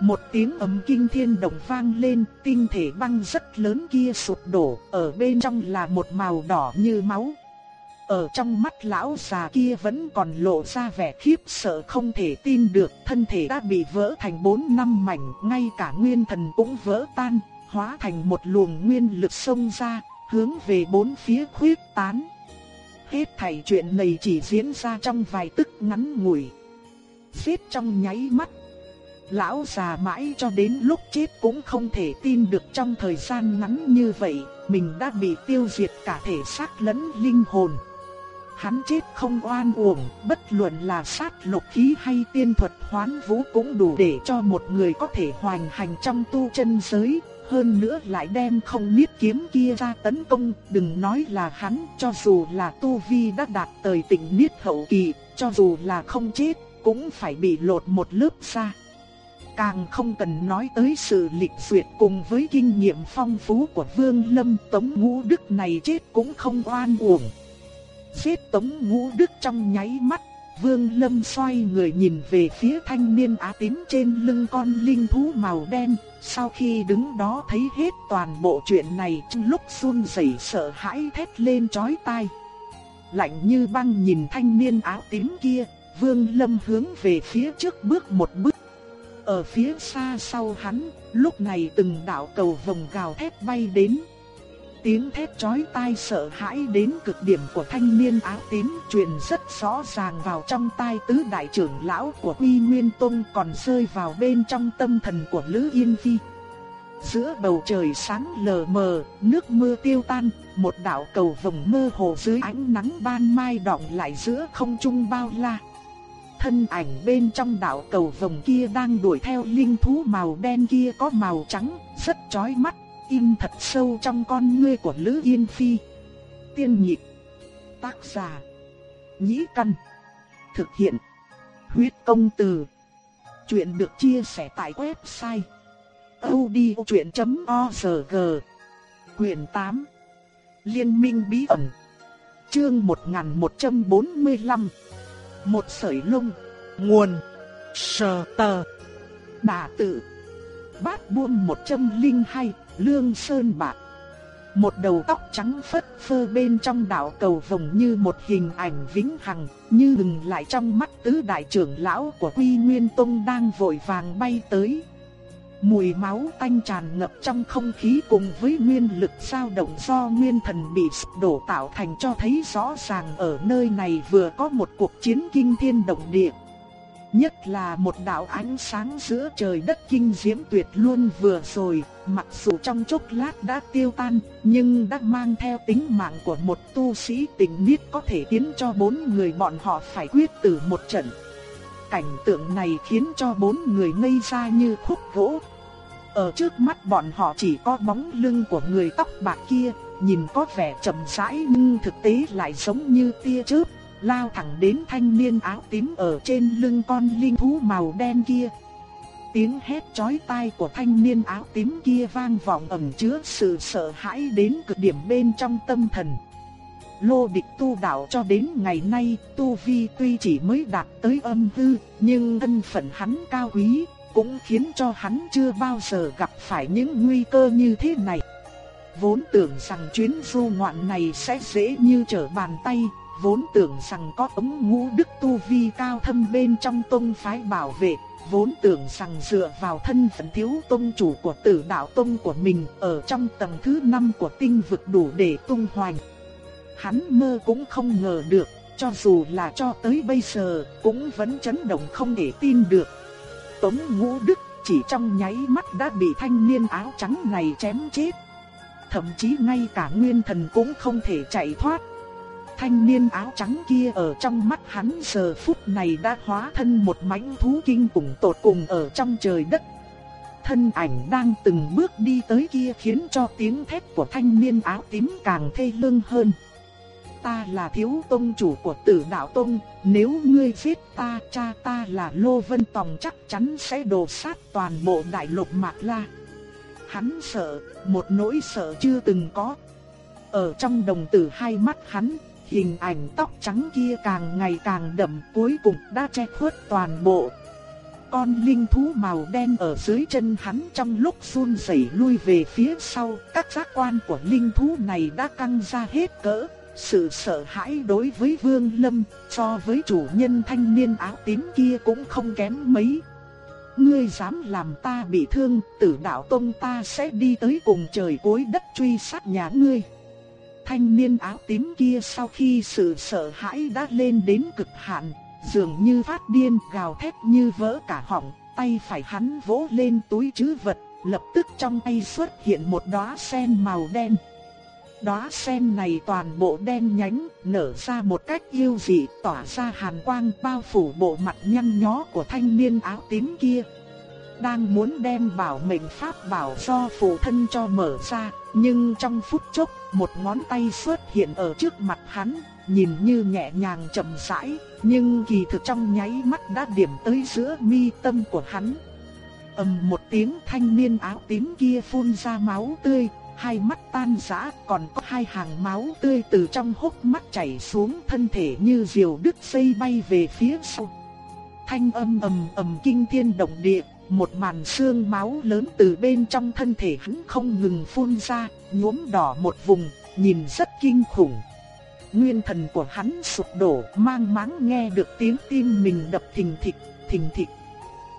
Một tiếng ấm kinh thiên động vang lên, tinh thể băng rất lớn kia sụp đổ, ở bên trong là một màu đỏ như máu. Ở trong mắt lão già kia vẫn còn lộ ra vẻ khiếp sợ không thể tin được, thân thể đã bị vỡ thành bốn năm mảnh, ngay cả nguyên thần cũng vỡ tan, hóa thành một luồng nguyên lực xông ra, hướng về bốn phía khuyết tán. Hết thảy chuyện này chỉ diễn ra trong vài tức ngắn ngủi. Giết trong nháy mắt. Lão già mãi cho đến lúc chết cũng không thể tin được trong thời gian ngắn như vậy, mình đã bị tiêu diệt cả thể xác lẫn linh hồn. Hắn chết không oan uổng, bất luận là sát lục khí hay tiên thuật hoán vũ cũng đủ để cho một người có thể hoành hành trong tu chân giới, hơn nữa lại đem không niết kiếm kia ra tấn công, đừng nói là hắn, cho dù là tu vi đã đạt tới tỉnh niết hậu kỳ, cho dù là không chết, cũng phải bị lột một lớp da. Càng không cần nói tới sự lịch duyệt cùng với kinh nghiệm phong phú của Vương Lâm Tống Ngũ Đức này chết cũng không oan uổng. Giết Tống Ngũ Đức trong nháy mắt, Vương Lâm xoay người nhìn về phía thanh niên á tím trên lưng con linh thú màu đen, sau khi đứng đó thấy hết toàn bộ chuyện này trong lúc run rẩy sợ hãi thét lên chói tai. Lạnh như băng nhìn thanh niên áo tím kia, Vương Lâm hướng về phía trước bước một bước. Ở phía xa sau hắn, lúc này từng đạo cầu vồng gào thét bay đến. Tiếng thét chói tai sợ hãi đến cực điểm của thanh niên áo tím truyền rất rõ ràng vào trong tai tứ đại trưởng lão của Quy Nguyên Tông còn rơi vào bên trong tâm thần của Lữ Yên Phi. Giữa bầu trời sáng lờ mờ, nước mưa tiêu tan, một đạo cầu vồng mơ hồ dưới ánh nắng ban mai đọng lại giữa không trung bao la. Thân ảnh bên trong đạo cầu vồng kia đang đuổi theo linh thú màu đen kia có màu trắng, rất chói mắt, in thật sâu trong con ngươi của Lữ Yên Phi. Tiên nhịp, tác giả, nhĩ căn, thực hiện, huyết công từ. Chuyện được chia sẻ tại website audiochuyện.org Quyền 8 Liên minh bí ẩn Chương 1145 Một sợi lông Nguồn Sờ tờ Đà tự Bát buông 102 Lương Sơn Bạc một đầu tóc trắng phất phơ bên trong đạo cầu vồng như một hình ảnh vĩnh hằng, như ngừng lại trong mắt tứ đại trưởng lão của Quy Nguyên Tông đang vội vàng bay tới. Mùi máu tanh tràn ngập trong không khí cùng với nguyên lực sao động do nguyên thần bị sụp đổ tạo thành cho thấy rõ ràng ở nơi này vừa có một cuộc chiến kinh thiên động địa. Nhất là một đạo ánh sáng giữa trời đất kinh diễm tuyệt luôn vừa rồi, mặc dù trong chốc lát đã tiêu tan, nhưng đã mang theo tính mạng của một tu sĩ tình niết có thể khiến cho bốn người bọn họ phải quyết tử một trận. Cảnh tượng này khiến cho bốn người ngây ra như khúc gỗ, ở trước mắt bọn họ chỉ có bóng lưng của người tóc bạc kia, nhìn có vẻ chậm rãi nhưng thực tế lại giống như tia chớp, lao thẳng đến thanh niên áo tím ở trên lưng con linh thú màu đen kia. Tiếng hét chói tai của thanh niên áo tím kia vang vọng ẩn chứa sự sợ hãi đến cực điểm bên trong tâm thần. Lô địch tu đạo cho đến ngày nay, tu vi tuy chỉ mới đạt tới âm hư, nhưng thân phận hắn cao quý, cũng khiến cho hắn chưa bao giờ gặp phải những nguy cơ như thế này. Vốn tưởng rằng chuyến du ngoạn này sẽ dễ như trở bàn tay, vốn tưởng rằng có ống ngũ đức tu vi cao thâm bên trong tông phái bảo vệ, vốn tưởng rằng dựa vào thân phận thiếu tông chủ của tử đạo tông của mình ở trong tầng thứ 5 của tinh vực đủ để tung hoành. Hắn mơ cũng không ngờ được, cho dù là cho tới bây giờ cũng vẫn chấn động không thể tin được. Tống Ngũ Đức chỉ trong nháy mắt đã bị thanh niên áo trắng này chém chết. Thậm chí ngay cả nguyên thần cũng không thể chạy thoát. Thanh niên áo trắng kia ở trong mắt hắn giờ phút này đã hóa thân một mãnh thú kinh cùng tột cùng ở trong trời đất. Thân ảnh đang từng bước đi tới kia khiến cho tiếng thét của thanh niên áo tím càng thê lương hơn ta là thiếu tông chủ của tử đạo tông, nếu ngươi giết ta, cha ta là Lô Vân Tòng chắc chắn sẽ đổ sát toàn bộ đại lục Mạc La. Hắn sợ, một nỗi sợ chưa từng có. Ở trong đồng tử hai mắt hắn, hình ảnh tóc trắng kia càng ngày càng đậm cuối cùng đã che khuất toàn bộ. Con linh thú màu đen ở dưới chân hắn trong lúc run rẩy lui về phía sau, các giác quan của linh thú này đã căng ra hết cỡ, sự sợ hãi đối với Vương Lâm so với chủ nhân thanh niên áo tím kia cũng không kém mấy. Ngươi dám làm ta bị thương, tử đạo tông ta sẽ đi tới cùng trời cuối đất truy sát nhà ngươi. Thanh niên áo tím kia sau khi sự sợ hãi đã lên đến cực hạn, dường như phát điên gào thét như vỡ cả họng, tay phải hắn vỗ lên túi trữ vật, lập tức trong tay xuất hiện một đóa sen màu đen. Đóa sen này toàn bộ đen nhánh, nở ra một cách yêu dị, tỏa ra hàn quang bao phủ bộ mặt nhăn nhó của thanh niên áo tím kia. Đang muốn đem bảo mệnh pháp bảo do phụ thân cho mở ra, nhưng trong phút chốc, một ngón tay xuất hiện ở trước mặt hắn, nhìn như nhẹ nhàng chậm rãi, nhưng kỳ thực trong nháy mắt đã điểm tới giữa mi tâm của hắn. ầm một tiếng thanh niên áo tím kia phun ra máu tươi, hai mắt tan rã, còn có hai hàng máu tươi từ trong hốc mắt chảy xuống, thân thể như diều đứt dây bay về phía sau. Thanh âm ầm ầm kinh thiên động địa, một màn xương máu lớn từ bên trong thân thể hắn không ngừng phun ra, nhuốm đỏ một vùng, nhìn rất kinh khủng. Nguyên thần của hắn sụp đổ, mang máng nghe được tiếng tim mình đập thình thịch, thình thịch.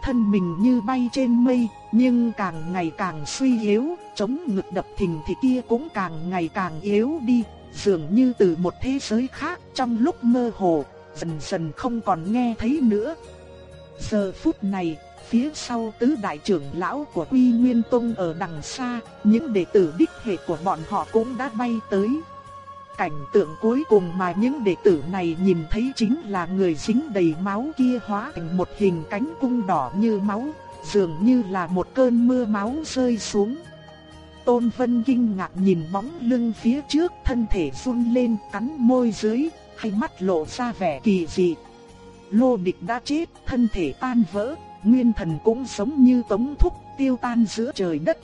Thân mình như bay trên mây, nhưng càng ngày càng suy yếu, chống ngực đập thình thịch kia cũng càng ngày càng yếu đi, dường như từ một thế giới khác trong lúc mơ hồ, dần dần không còn nghe thấy nữa. Giờ phút này, phía sau tứ đại trưởng lão của Quy Nguyên Tông ở đằng xa, những đệ tử đích hệ của bọn họ cũng đã bay tới. Cảnh tượng cuối cùng mà những đệ tử này nhìn thấy chính là người dính đầy máu kia hóa thành một hình cánh cung đỏ như máu, dường như là một cơn mưa máu rơi xuống. Tôn Vân kinh ngạc nhìn bóng lưng phía trước, thân thể run lên, cắn môi dưới, hai mắt lộ ra vẻ kỳ dị. Lô địch đã chết, thân thể tan vỡ, nguyên thần cũng giống như tống thúc tiêu tan giữa trời đất.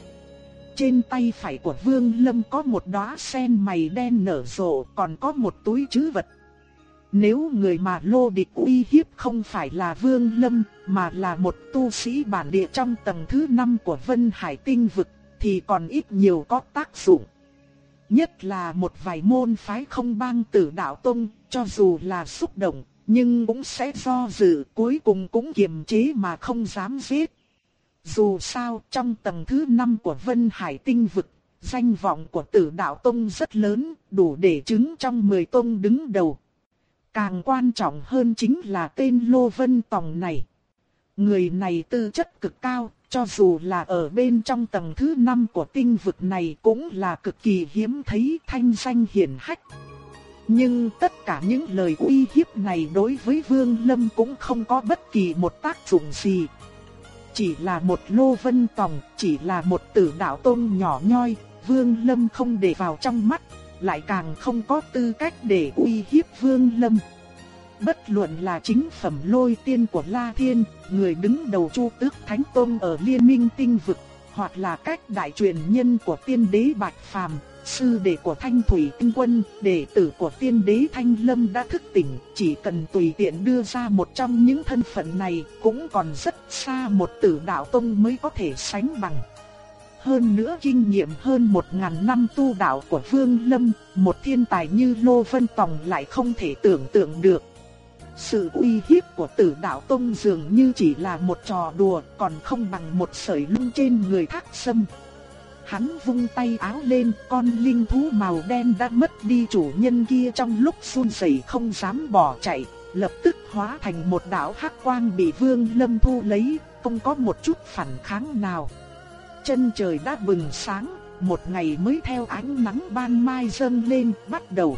Trên tay phải của Vương Lâm có một đóa sen mày đen nở rộ, còn có một túi trữ vật. Nếu người mà lô địch uy hiếp không phải là Vương Lâm, mà là một tu sĩ bản địa trong tầng thứ 5 của Vân Hải Tinh Vực, thì còn ít nhiều có tác dụng. Nhất là một vài môn phái không bang tử đạo tông, cho dù là xúc động, nhưng cũng sẽ do dự, cuối cùng cũng kiềm chế mà không dám giết. Dù sao, trong tầng thứ 5 của Vân Hải Tinh Vực, danh vọng của tử đạo tông rất lớn, đủ để chứng trong 10 tông đứng đầu. Càng quan trọng hơn chính là tên Lô Vân Tòng này. Người này tư chất cực cao, cho dù là ở bên trong tầng thứ 5 của tinh vực này cũng là cực kỳ hiếm thấy thanh danh hiển hách. Nhưng tất cả những lời uy hiếp này đối với Vương Lâm cũng không có bất kỳ một tác dụng gì. Chỉ là một lô vân tòng, chỉ là một tử đạo tôn nhỏ nhoi, Vương Lâm không để vào trong mắt, lại càng không có tư cách để uy hiếp Vương Lâm. Bất luận là chính phẩm lôi tiên của La Thiên, người đứng đầu Chu Tước Thánh Tôn ở Liên minh tinh vực, hoặc là cách đại truyền nhân của tiên đế Bạch Phàm, sư đệ của Thanh Thủy Tinh Quân, đệ tử của tiên đế Thanh Lâm đã thức tỉnh, chỉ cần tùy tiện đưa ra một trong những thân phận này, cũng còn rất xa một tử đạo tông mới có thể sánh bằng. Hơn nữa kinh nghiệm hơn một ngàn năm tu đạo của Vương Lâm, một thiên tài như Lô Vân Tòng lại không thể tưởng tượng được. Sự uy hiếp của tử đạo tông dường như chỉ là một trò đùa, còn không bằng một sợi lông trên người thác sâm. Hắn vung tay áo lên, con linh thú màu đen đã mất đi chủ nhân kia trong lúc run rẩy không dám bỏ chạy, lập tức hóa thành một đạo hắc quang bị Vương Lâm thu lấy, không có một chút phản kháng nào. Chân trời đã bừng sáng, một ngày mới theo ánh nắng ban mai dâng lên bắt đầu.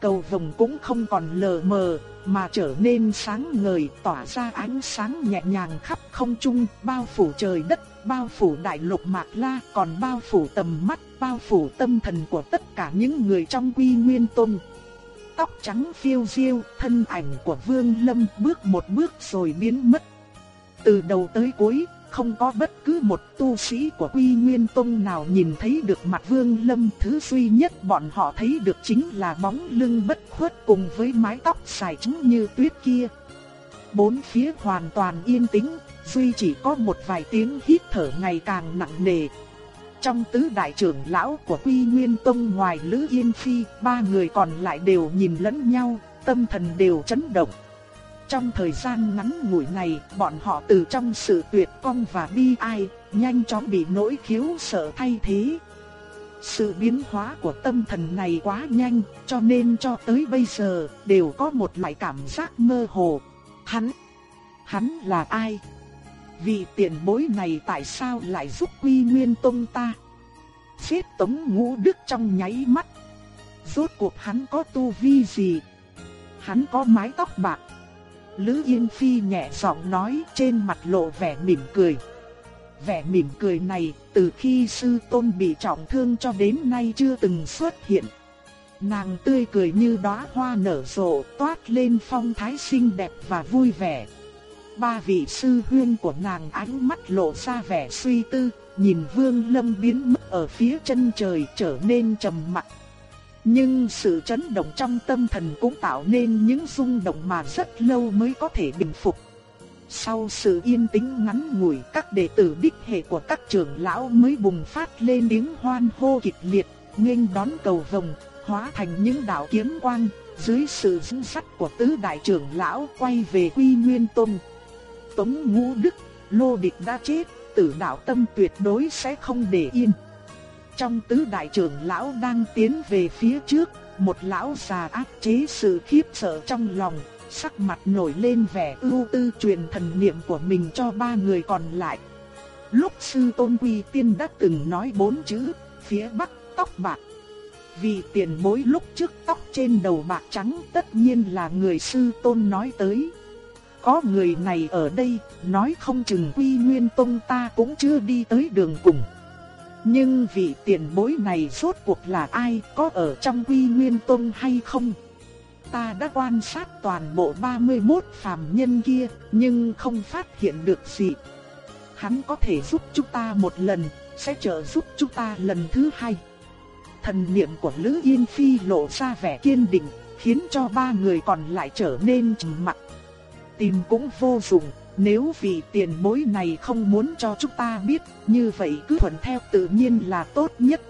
Cầu vồng cũng không còn lờ mờ, mà trở nên sáng ngời tỏa ra ánh sáng nhẹ nhàng khắp không trung, bao phủ trời đất, bao phủ đại lục Mạc La, còn bao phủ tầm mắt, bao phủ tâm thần của tất cả những người trong Quy Nguyên Tôn. Tóc trắng phiêu diêu, thân ảnh của Vương Lâm bước một bước rồi biến mất. Từ đầu tới cuối, không có bất cứ một tu sĩ của Quy Nguyên Tông nào nhìn thấy được mặt Vương Lâm, thứ duy nhất bọn họ thấy được chính là bóng lưng bất khuất cùng với mái tóc xài trắng như tuyết kia. Bốn phía hoàn toàn yên tĩnh, duy chỉ có một vài tiếng hít thở ngày càng nặng nề. Trong tứ đại trưởng lão của Quy Nguyên Tông ngoài Lữ Yên Phi, ba người còn lại đều nhìn lẫn nhau, tâm thần đều chấn động. Trong thời gian ngắn ngủi này, bọn họ từ trong sự tuyệt vọng và bi ai, nhanh chóng bị nỗi khiếu sợ thay thế. Sự biến hóa của tâm thần này quá nhanh, cho nên cho tới bây giờ đều có một loại cảm giác mơ hồ. Hắn, hắn là ai? Vị tiền bối này tại sao lại giúp Quy Nguyên Tông ta? Xếp Tống Ngũ Đức trong nháy mắt. Rốt cuộc hắn có tu vi gì? Hắn có mái tóc bạc, Lữ Yên Phi nhẹ giọng nói trên mặt lộ vẻ mỉm cười. Vẻ mỉm cười này từ khi sư tôn bị trọng thương cho đến nay chưa từng xuất hiện. Nàng tươi cười như đóa hoa nở rộ toát lên phong thái xinh đẹp và vui vẻ. Ba vị sư huyên của nàng ánh mắt lộ ra vẻ suy tư, nhìn vương lâm biến mất ở phía chân trời trở nên trầm mặc nhưng sự chấn động trong tâm thần cũng tạo nên những rung động mà rất lâu mới có thể bình phục. Sau sự yên tĩnh ngắn ngủi, các đệ tử đích hệ của các trưởng lão mới bùng phát lên tiếng hoan hô kịch liệt, nghênh đón cầu vồng, hóa thành những đạo kiếm quang, dưới sự dẫn dắt của tứ đại trưởng lão quay về Quy Nguyên Tông. Tống Ngũ Đức, Lô Địch đã chết, tử đạo tâm tuyệt đối sẽ không để yên. Trong tứ đại trưởng lão đang tiến về phía trước, một lão già áp chế sự khiếp sợ trong lòng, sắc mặt nổi lên vẻ ưu tư truyền thần niệm của mình cho ba người còn lại. Lúc sư tôn quy tiên đã từng nói bốn chữ, phía bắc tóc bạc. Vì tiền bối lúc trước tóc trên đầu bạc trắng tất nhiên là người sư tôn nói tới. Có người này ở đây, nói không chừng quy nguyên tông ta cũng chưa đi tới đường cùng. Nhưng vị tiền bối này rốt cuộc là ai, có ở trong quy nguyên tông hay không? Ta đã quan sát toàn bộ 31 phàm nhân kia, nhưng không phát hiện được gì. Hắn có thể giúp chúng ta một lần, sẽ trợ giúp chúng ta lần thứ hai. Thần niệm của Lữ Yên Phi lộ ra vẻ kiên định, khiến cho ba người còn lại trở nên trầm mặc. Tìm cũng vô dụng, nếu vì tiền bối này không muốn cho chúng ta biết, như vậy cứ thuận theo tự nhiên là tốt nhất.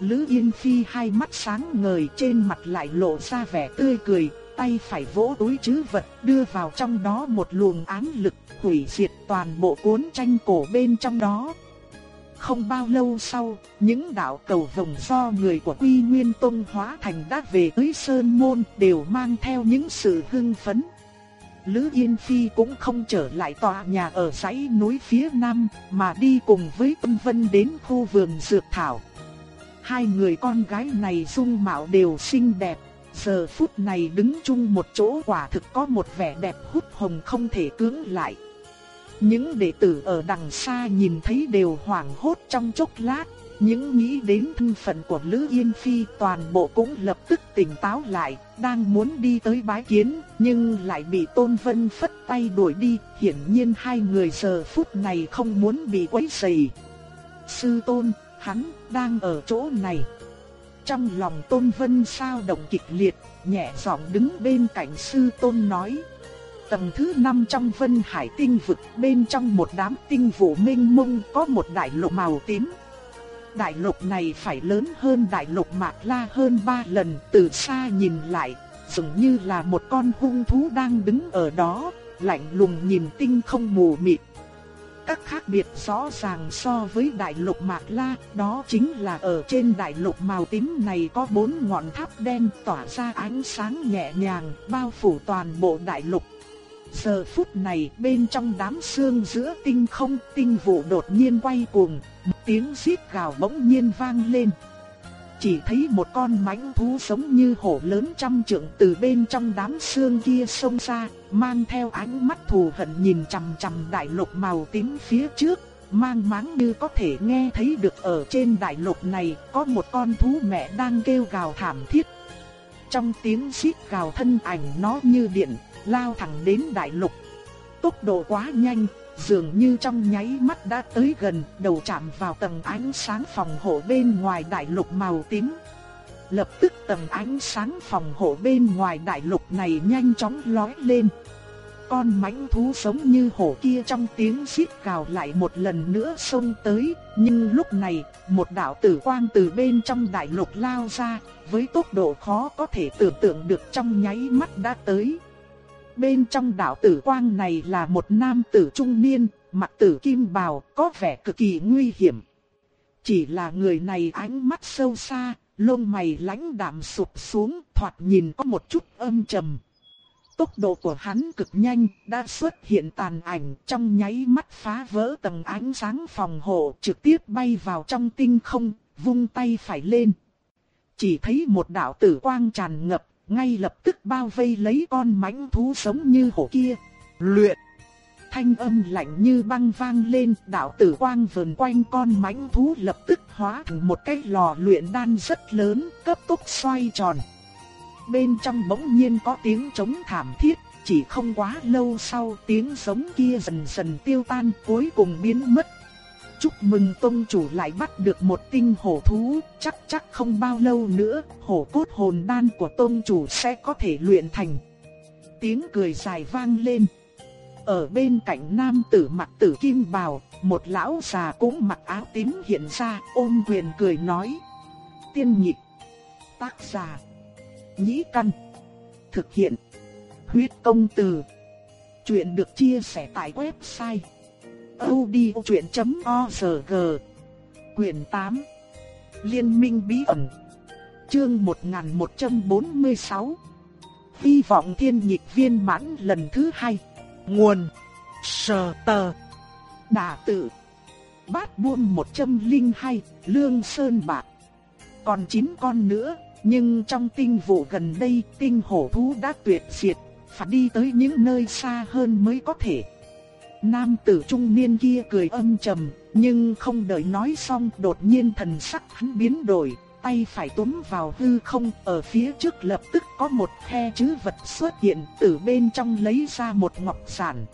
Lữ Yên Phi hai mắt sáng ngời trên mặt lại lộ ra vẻ tươi cười, tay phải vỗ túi chứ vật đưa vào trong đó một luồng ám lực hủy diệt toàn bộ cuốn tranh cổ bên trong đó. Không bao lâu sau, những đạo cầu vồng do người của Quy Nguyên Tông hóa thành đã về tới Sơn Môn đều mang theo những sự hưng phấn. Lữ Yên Phi cũng không trở lại tòa nhà ở dãy núi phía nam, mà đi cùng với Tâm Vân đến khu vườn dược thảo. Hai người con gái này dung mạo đều xinh đẹp, giờ phút này đứng chung một chỗ quả thực có một vẻ đẹp hút hồng không thể cưỡng lại. Những đệ tử ở đằng xa nhìn thấy đều hoảng hốt trong chốc lát, những nghĩ đến thân phận của Lữ Yên Phi toàn bộ cũng lập tức tỉnh táo lại, đang muốn đi tới bái kiến, nhưng lại bị Tôn Vân phất tay đuổi đi, hiển nhiên hai người giờ phút này không muốn bị quấy rầy. Sư Tôn, hắn đang ở chỗ này. Trong lòng Tôn Vân sao động kịch liệt, nhẹ giọng đứng bên cạnh sư Tôn nói. Tầng thứ 5 trong Vân Hải tinh vực, bên trong một đám tinh vụ mênh mông có một đại lộ màu tím. Đại lục này phải lớn hơn đại lục Mạc La hơn 3 lần, từ xa nhìn lại, dường như là một con hung thú đang đứng ở đó, lạnh lùng nhìn tinh không mù mịt. Các khác biệt rõ ràng so với đại lục Mạc La, đó chính là ở trên đại lục màu tím này có bốn ngọn tháp đen tỏa ra ánh sáng nhẹ nhàng, bao phủ toàn bộ đại lục. Giờ phút này bên trong đám sương giữa tinh không tinh vụ đột nhiên quay cuồng, tiếng xít gào bỗng nhiên vang lên. Chỉ thấy một con mãnh thú sống như hổ lớn trăm trượng từ bên trong đám sương kia xông ra, mang theo ánh mắt thù hận nhìn chằm chằm đại lục màu tím phía trước, mang máng như có thể nghe thấy được ở trên đại lục này có một con thú mẹ đang kêu gào thảm thiết. Trong tiếng xít gào thân ảnh nó như điện, lao thẳng đến đại lục. Tốc độ quá nhanh, dường như trong nháy mắt đã tới gần, đầu chạm vào tầng ánh sáng phòng hộ bên ngoài đại lục màu tím. Lập tức tầng ánh sáng phòng hộ bên ngoài đại lục này nhanh chóng lói lên. Con mãnh thú sống như hổ kia trong tiếng xít gào lại một lần nữa xông tới, nhưng lúc này, một đạo tử quang từ bên trong đại lục lao ra, với tốc độ khó có thể tưởng tượng được trong nháy mắt đã tới. Bên trong đạo tử quang này là một nam tử trung niên, mặt tử kim bào, có vẻ cực kỳ nguy hiểm. Chỉ là người này ánh mắt sâu xa, lông mày lãnh đạm sụp xuống, thoạt nhìn có một chút âm trầm. Tốc độ của hắn cực nhanh, đã xuất hiện tàn ảnh trong nháy mắt phá vỡ tầng ánh sáng phòng hộ trực tiếp bay vào trong tinh không, vung tay phải lên. Chỉ thấy một đạo tử quang tràn ngập, ngay lập tức bao vây lấy con mãnh thú sống như hổ kia. Luyện! Thanh âm lạnh như băng vang lên, đạo tử quang vần quanh con mãnh thú lập tức hóa thành một cái lò luyện đan rất lớn, cấp tốc xoay tròn. Bên trong bỗng nhiên có tiếng trống thảm thiết, chỉ không quá lâu sau tiếng giống kia dần dần tiêu tan cuối cùng biến mất. Chúc mừng tông chủ lại bắt được một tinh hổ thú, chắc chắc không bao lâu nữa, hổ cốt hồn đan của tông chủ sẽ có thể luyện thành. Tiếng cười dài vang lên. Ở bên cạnh nam tử mặt tử kim bào, một lão già cũng mặc áo tím hiện ra, ôm quyền cười nói. Tiên nhịp, tác giả, nhĩ căn, thực hiện, huyết công từ. Chuyện được chia sẻ tại website audiochuyện.org Quyền 8 Liên minh bí ẩn. Chương 1146 Hy vọng thiên nhịp viên mãn lần thứ hai. Nguồn. Sở tờ. Đà tử. Bát buông 102 Lương Sơn Bạc. Còn 9 con nữa, Nhưng trong tinh vụ gần đây, tinh hổ thú đã tuyệt diệt, Phải đi tới những nơi xa hơn mới có thể. Nam tử trung niên kia cười âm trầm Nhưng không đợi nói xong đột nhiên thần sắc hắn biến đổi tay phải túm vào hư không, ở phía trước lập tức có một khe chữ vật xuất hiện, từ bên trong lấy ra một ngọc sản.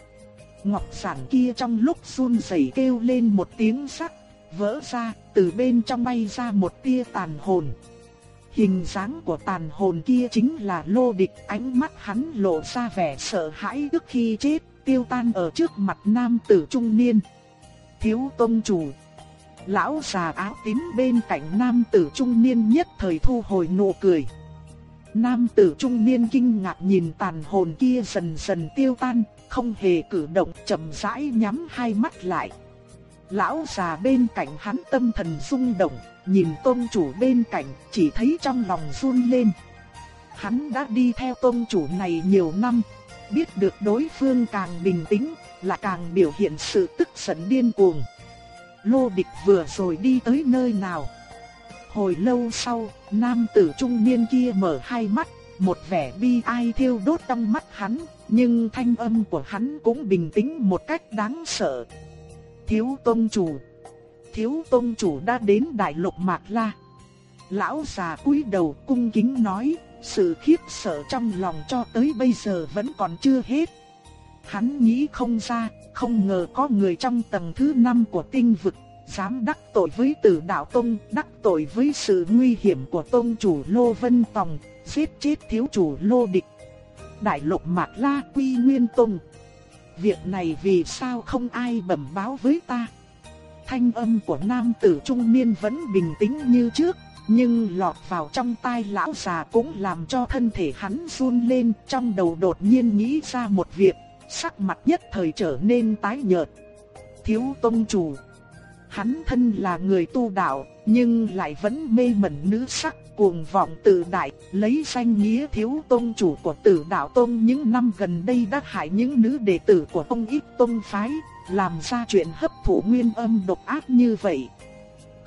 Ngọc sản kia trong lúc run rẩy kêu lên một tiếng sắc, vỡ ra, từ bên trong bay ra một tia tàn hồn. Hình dáng của tàn hồn kia chính là lô địch, ánh mắt hắn lộ ra vẻ sợ hãi trước khi chết, tiêu tan ở trước mặt nam tử trung niên. Thiếu tông chủ, Lão già áo tím bên cạnh nam tử trung niên nhất thời thu hồi nụ cười. Nam tử trung niên kinh ngạc nhìn tàn hồn kia dần dần tiêu tan, không hề cử động chậm rãi nhắm hai mắt lại. Lão già bên cạnh hắn tâm thần rung động, nhìn tôn chủ bên cạnh chỉ thấy trong lòng run lên. Hắn đã đi theo tôn chủ này nhiều năm, biết được đối phương càng bình tĩnh, lại càng biểu hiện sự tức giận điên cuồng. Lô địch vừa rồi đi tới nơi nào. Hồi lâu sau, nam tử trung niên kia mở hai mắt, một vẻ bi ai thiêu đốt trong mắt hắn, nhưng thanh âm của hắn cũng bình tĩnh một cách đáng sợ. Thiếu tôn chủ, thiếu tôn chủ đã đến đại lục Mạc La. Lão già cúi đầu cung kính nói, sự khiếp sợ trong lòng cho tới bây giờ vẫn còn chưa hết. Hắn nghĩ không ra, không ngờ có người trong tầng thứ 5 của tinh vực, dám đắc tội với tử đạo tông, đắc tội với sự nguy hiểm của tông chủ Lô Vân Tòng, giết chết thiếu chủ Lô Địch. Đại lục Mạc La Quy Nguyên Tông. Việc này vì sao không ai bẩm báo với ta? Thanh âm của nam tử trung niên vẫn bình tĩnh như trước, nhưng lọt vào trong tai lão già cũng làm cho thân thể hắn run lên, trong đầu đột nhiên nghĩ ra một việc, sắc mặt nhất thời trở nên tái nhợt. Thiếu tông chủ, hắn thân là người tu đạo, nhưng lại vẫn mê mẩn nữ sắc, cuồng vọng tự đại, lấy danh nghĩa thiếu tông chủ của tử đạo tông những năm gần đây đã hại những nữ đệ tử của tông ít tông phái, làm ra chuyện hấp thụ nguyên âm độc ác như vậy.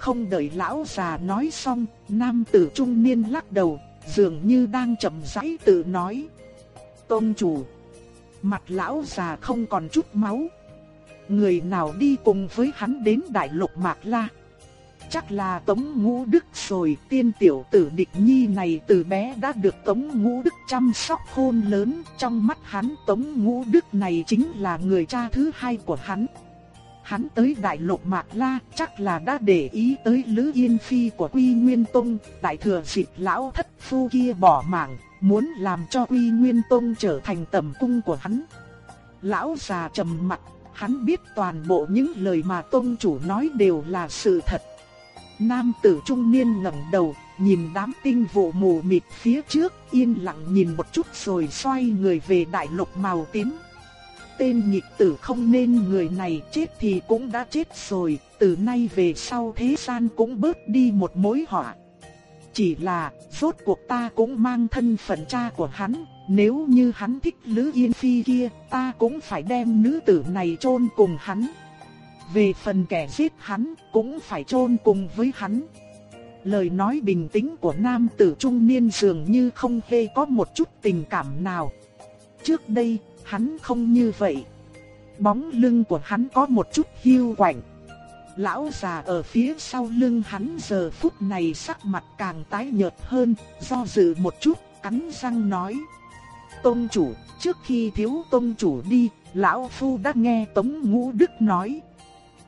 Không đợi lão già nói xong, nam tử trung niên lắc đầu, dường như đang chậm rãi tự nói. tôn chủ, mặt lão già không còn chút máu. Người nào đi cùng với hắn đến đại lục Mạc La? Chắc là Tống Ngũ Đức rồi, tiên tiểu tử địch nhi này từ bé đã được Tống Ngũ Đức chăm sóc khôn lớn, trong mắt hắn Tống Ngũ Đức này chính là người cha thứ hai của hắn. Hắn tới đại lục Mạc La chắc là đã để ý tới Lữ Yên Phi của Quy Nguyên Tông, đại thừa dịp lão thất phu kia bỏ mạng, muốn làm cho Quy Nguyên Tông trở thành tầm cung của hắn. Lão già trầm mặt, hắn biết toàn bộ những lời mà Tông chủ nói đều là sự thật. Nam tử trung niên ngẩng đầu, nhìn đám tinh vụ mù mịt phía trước, yên lặng nhìn một chút rồi xoay người về đại lục màu tím. Tên nghịch tử không nên người này chết thì cũng đã chết rồi, từ nay về sau thế gian cũng bớt đi một mối họa. Chỉ là, rốt cuộc ta cũng mang thân phận cha của hắn, nếu như hắn thích Lữ Yên Phi kia, ta cũng phải đem nữ tử này chôn cùng hắn. Về phần kẻ giết hắn, cũng phải chôn cùng với hắn. Lời nói bình tĩnh của nam tử trung niên dường như không hề có một chút tình cảm nào. Trước đây, hắn không như vậy. Bóng lưng của hắn có một chút hiu quạnh. Lão già ở phía sau lưng hắn giờ phút này sắc mặt càng tái nhợt hơn, do dự một chút, cắn răng nói. Tôn chủ, trước khi thiếu tôn chủ đi, lão phu đã nghe Tống Ngũ Đức nói.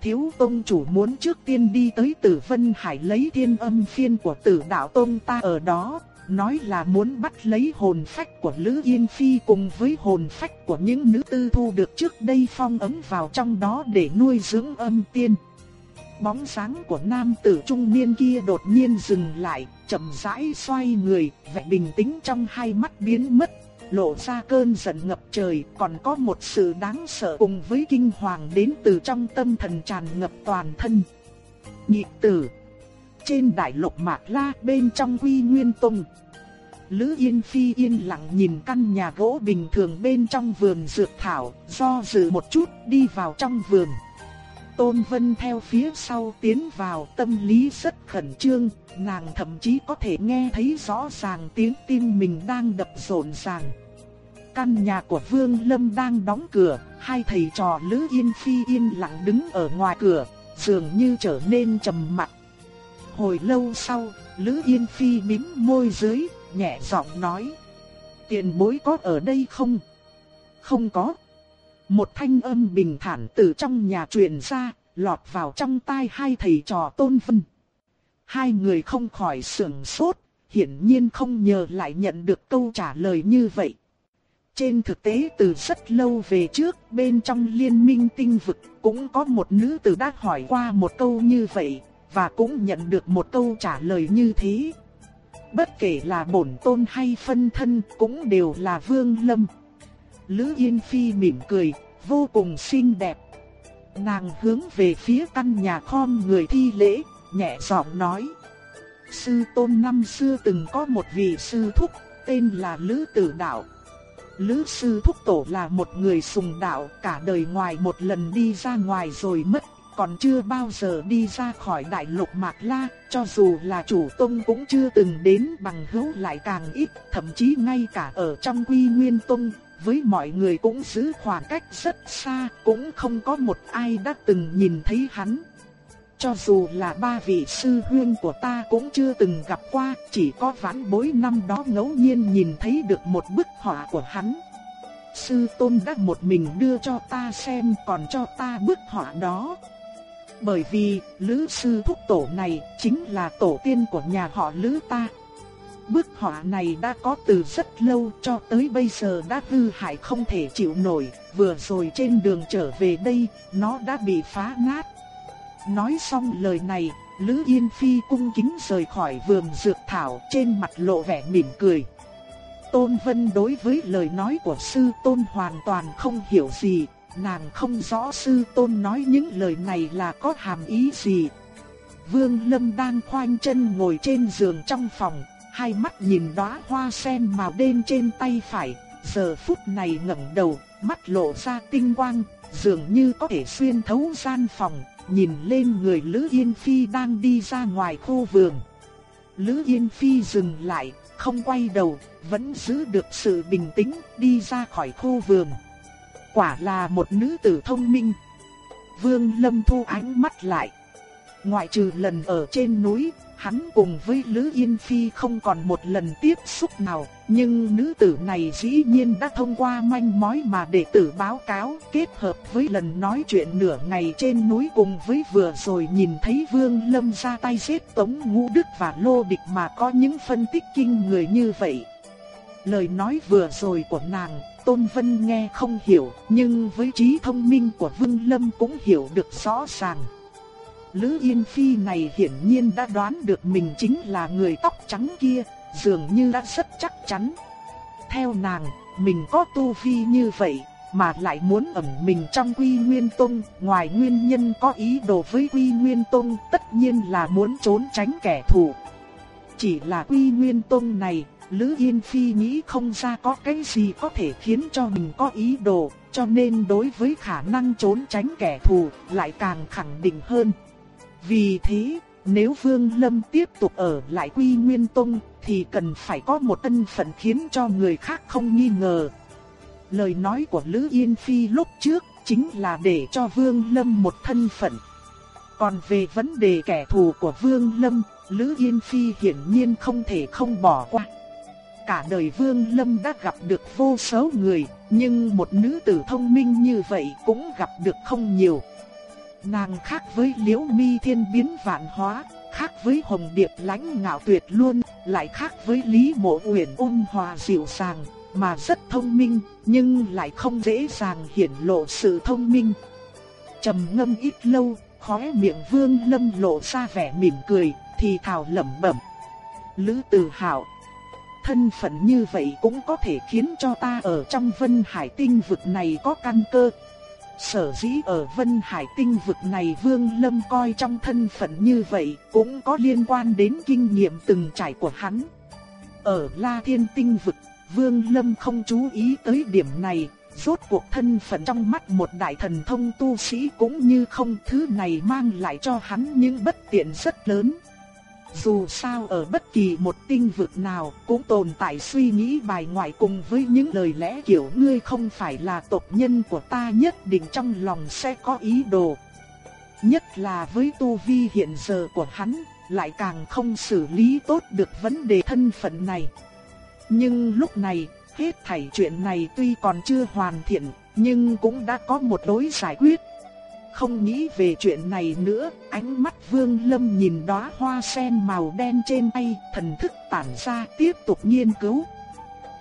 Thiếu tôn chủ muốn trước tiên đi tới tử Vân Hải lấy thiên âm phiên của tử đạo tôn ta ở đó, nói là muốn bắt lấy hồn phách của Lữ Yên Phi cùng với hồn phách của những nữ tư thu được trước đây phong ấn vào trong đó để nuôi dưỡng âm tiên. Bóng sáng của nam tử trung niên kia đột nhiên dừng lại, chậm rãi xoay người, vẻ bình tĩnh trong hai mắt biến mất, lộ ra cơn giận ngập trời, còn có một sự đáng sợ cùng với kinh hoàng đến từ trong tâm thần tràn ngập toàn thân. Nhị tử trên đại lục Mạc La bên trong Quy Nguyên Tông Lữ Yên Phi yên lặng nhìn căn nhà gỗ bình thường bên trong vườn dược thảo, do dự một chút đi vào trong vườn. Tôn Vân theo phía sau tiến vào tâm lý rất khẩn trương, nàng thậm chí có thể nghe thấy rõ ràng tiếng tim mình đang đập rộn ràng. Căn nhà của Vương Lâm đang đóng cửa, hai thầy trò Lữ Yên Phi yên lặng đứng ở ngoài cửa, dường như trở nên trầm mặc. Hồi lâu sau, Lữ Yên Phi mím môi dưới, nhẹ giọng nói. Tiền bối có ở đây không? Không có. Một thanh âm bình thản từ trong nhà truyền ra, lọt vào trong tai hai thầy trò tôn vân. Hai người không khỏi sưởng sốt, hiển nhiên không nhờ lại nhận được câu trả lời như vậy. Trên thực tế từ rất lâu về trước, bên trong liên minh tinh vực cũng có một nữ tử đã hỏi qua một câu như vậy, và cũng nhận được một câu trả lời như thế. Bất kể là bổn tôn hay phân thân cũng đều là vương lâm. Lữ Yên Phi mỉm cười, vô cùng xinh đẹp. Nàng hướng về phía căn nhà khom người thi lễ, nhẹ giọng nói. Sư tôn năm xưa từng có một vị sư thúc, tên là Lữ Tử Đạo. Lữ sư thúc tổ là một người sùng đạo, cả đời ngoài một lần đi ra ngoài rồi mất, còn chưa bao giờ đi ra khỏi đại lục Mạc La, cho dù là chủ tông cũng chưa từng đến bằng hữu lại càng ít, thậm chí ngay cả ở trong Quy Nguyên Tông, với mọi người cũng giữ khoảng cách rất xa, cũng không có một ai đã từng nhìn thấy hắn. Cho dù là ba vị sư huynh của ta cũng chưa từng gặp qua, chỉ có vãn bối năm đó ngẫu nhiên nhìn thấy được một bức họa của hắn. Sư tôn đã một mình đưa cho ta xem còn cho ta bức họa đó. Bởi vì, Lữ sư thúc tổ này chính là tổ tiên của nhà họ Lữ ta. Bức họa này đã có từ rất lâu cho tới bây giờ đã hư hại không thể chịu nổi, vừa rồi trên đường trở về đây, nó đã bị phá nát. Nói xong lời này, Lữ Yên Phi cung kính rời khỏi vườn dược thảo trên mặt lộ vẻ mỉm cười. Tôn Vân đối với lời nói của sư Tôn hoàn toàn không hiểu gì, nàng không rõ sư Tôn nói những lời này là có hàm ý gì. Vương Lâm đang khoanh chân ngồi trên giường trong phòng, hai mắt nhìn đóa hoa sen màu đen trên tay phải, giờ phút này ngẩng đầu, mắt lộ ra tinh quang, dường như có thể xuyên thấu gian phòng, nhìn lên người Lữ Yên Phi đang đi ra ngoài khu vườn. Lữ Yên Phi dừng lại, không quay đầu, vẫn giữ được sự bình tĩnh, đi ra khỏi khu vườn. Quả là một nữ tử thông minh. Vương Lâm thu ánh mắt lại. Ngoại trừ lần ở trên núi, hắn cùng với Lữ Yên Phi không còn một lần tiếp xúc nào, nhưng nữ tử này dĩ nhiên đã thông qua manh mối mà đệ tử báo cáo kết hợp với lần nói chuyện nửa ngày trên núi cùng với vừa rồi nhìn thấy Vương Lâm ra tay giết Tống Ngũ Đức và Lô Địch mà có những phân tích kinh người như vậy. Lời nói vừa rồi của nàng, Tôn Vân nghe không hiểu, nhưng với trí thông minh của Vương Lâm cũng hiểu được rõ ràng. Lữ Yên Phi này hiển nhiên đã đoán được mình chính là người tóc trắng kia, dường như đã rất chắc chắn. Theo nàng, mình có tu vi như vậy, mà lại muốn ẩn mình trong Quy Nguyên Tông, ngoài nguyên nhân có ý đồ với Quy Nguyên Tông, tất nhiên là muốn trốn tránh kẻ thù. Chỉ là Quy Nguyên Tông này, Lữ Yên Phi nghĩ không ra có cái gì có thể khiến cho mình có ý đồ, cho nên đối với khả năng trốn tránh kẻ thù, lại càng khẳng định hơn. Vì thế, nếu Vương Lâm tiếp tục ở lại Quy Nguyên Tông, thì cần phải có một thân phận khiến cho người khác không nghi ngờ. Lời nói của Lữ Yên Phi lúc trước chính là để cho Vương Lâm một thân phận. Còn về vấn đề kẻ thù của Vương Lâm, Lữ Yên Phi hiển nhiên không thể không bỏ qua. Cả đời Vương Lâm đã gặp được vô số người, nhưng một nữ tử thông minh như vậy cũng gặp được không nhiều. Nàng khác với Liễu Mi Thiên biến vạn hóa, khác với Hồng Điệp lãnh ngạo tuyệt luôn, lại khác với Lý Mộ Uyển ôn hòa dịu dàng, mà rất thông minh, nhưng lại không dễ dàng hiển lộ sự thông minh. Trầm ngâm ít lâu, khóe miệng Vương Lâm lộ ra vẻ mỉm cười, thì thào lẩm bẩm: "Lữ Tử Hạo, thân phận như vậy cũng có thể khiến cho ta ở trong Vân Hải tinh vực này có căn cơ. Sở dĩ ở Vân Hải tinh vực này Vương Lâm coi trong thân phận như vậy cũng có liên quan đến kinh nghiệm từng trải của hắn. Ở La Thiên tinh vực, Vương Lâm không chú ý tới điểm này, rốt cuộc thân phận trong mắt một đại thần thông tu sĩ cũng như không thứ này mang lại cho hắn những bất tiện rất lớn. Dù sao ở bất kỳ một tinh vực nào cũng tồn tại suy nghĩ bài ngoại cùng với những lời lẽ kiểu ngươi không phải là tộc nhân của ta nhất định trong lòng sẽ có ý đồ. Nhất là với tu vi hiện giờ của hắn, lại càng không xử lý tốt được vấn đề thân phận này. Nhưng lúc này, hết thảy chuyện này tuy còn chưa hoàn thiện, nhưng cũng đã có một đối giải quyết. Không nghĩ về chuyện này nữa, ánh mắt Vương Lâm nhìn đóa hoa sen màu đen trên tay, thần thức tản ra tiếp tục nghiên cứu.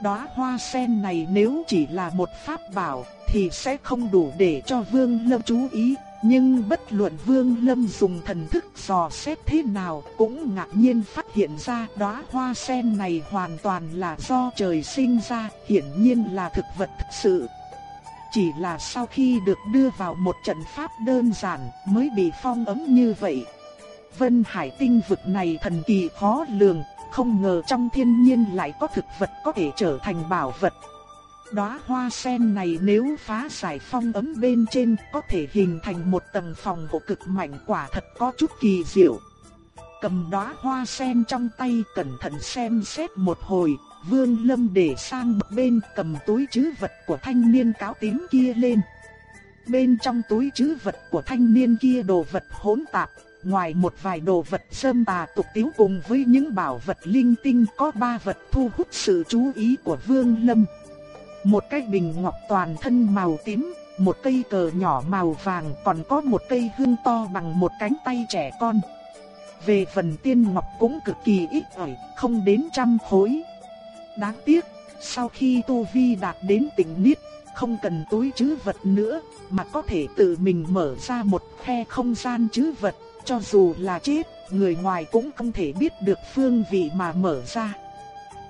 Đóa hoa sen này nếu chỉ là một pháp bảo thì sẽ không đủ để cho Vương Lâm chú ý, nhưng bất luận Vương Lâm dùng thần thức dò xét thế nào cũng ngạc nhiên phát hiện ra đóa hoa sen này hoàn toàn là do trời sinh ra, hiển nhiên là thực vật thực sự. Chỉ là sau khi được đưa vào một trận pháp đơn giản mới bị phong ấm như vậy. Vân Hải tinh vực này thần kỳ khó lường, không ngờ trong thiên nhiên lại có thực vật có thể trở thành bảo vật. Đóa hoa sen này nếu phá giải phong ấm bên trên có thể hình thành một tầng phòng hộ cực mạnh quả thật có chút kỳ diệu. Cầm đóa hoa sen trong tay cẩn thận xem xét một hồi, Vương Lâm để sang một bên cầm túi trữ vật của thanh niên cáo tím kia lên. Bên trong túi trữ vật của thanh niên kia đồ vật hỗn tạp, ngoài một vài đồ vật sâm tà tục tiếu cùng với những bảo vật linh tinh có ba vật thu hút sự chú ý của Vương Lâm. Một cái bình ngọc toàn thân màu tím, một cây cờ nhỏ màu vàng còn có một cây hương to bằng một cánh tay trẻ con. Về phần tiên ngọc cũng cực kỳ ít ỏi, không đến trăm khối. Đáng tiếc, sau khi Tu Vi đạt đến tỉnh Niết, không cần túi chứ vật nữa, mà có thể tự mình mở ra một khe không gian chứ vật, cho dù là chết, người ngoài cũng không thể biết được phương vị mà mở ra.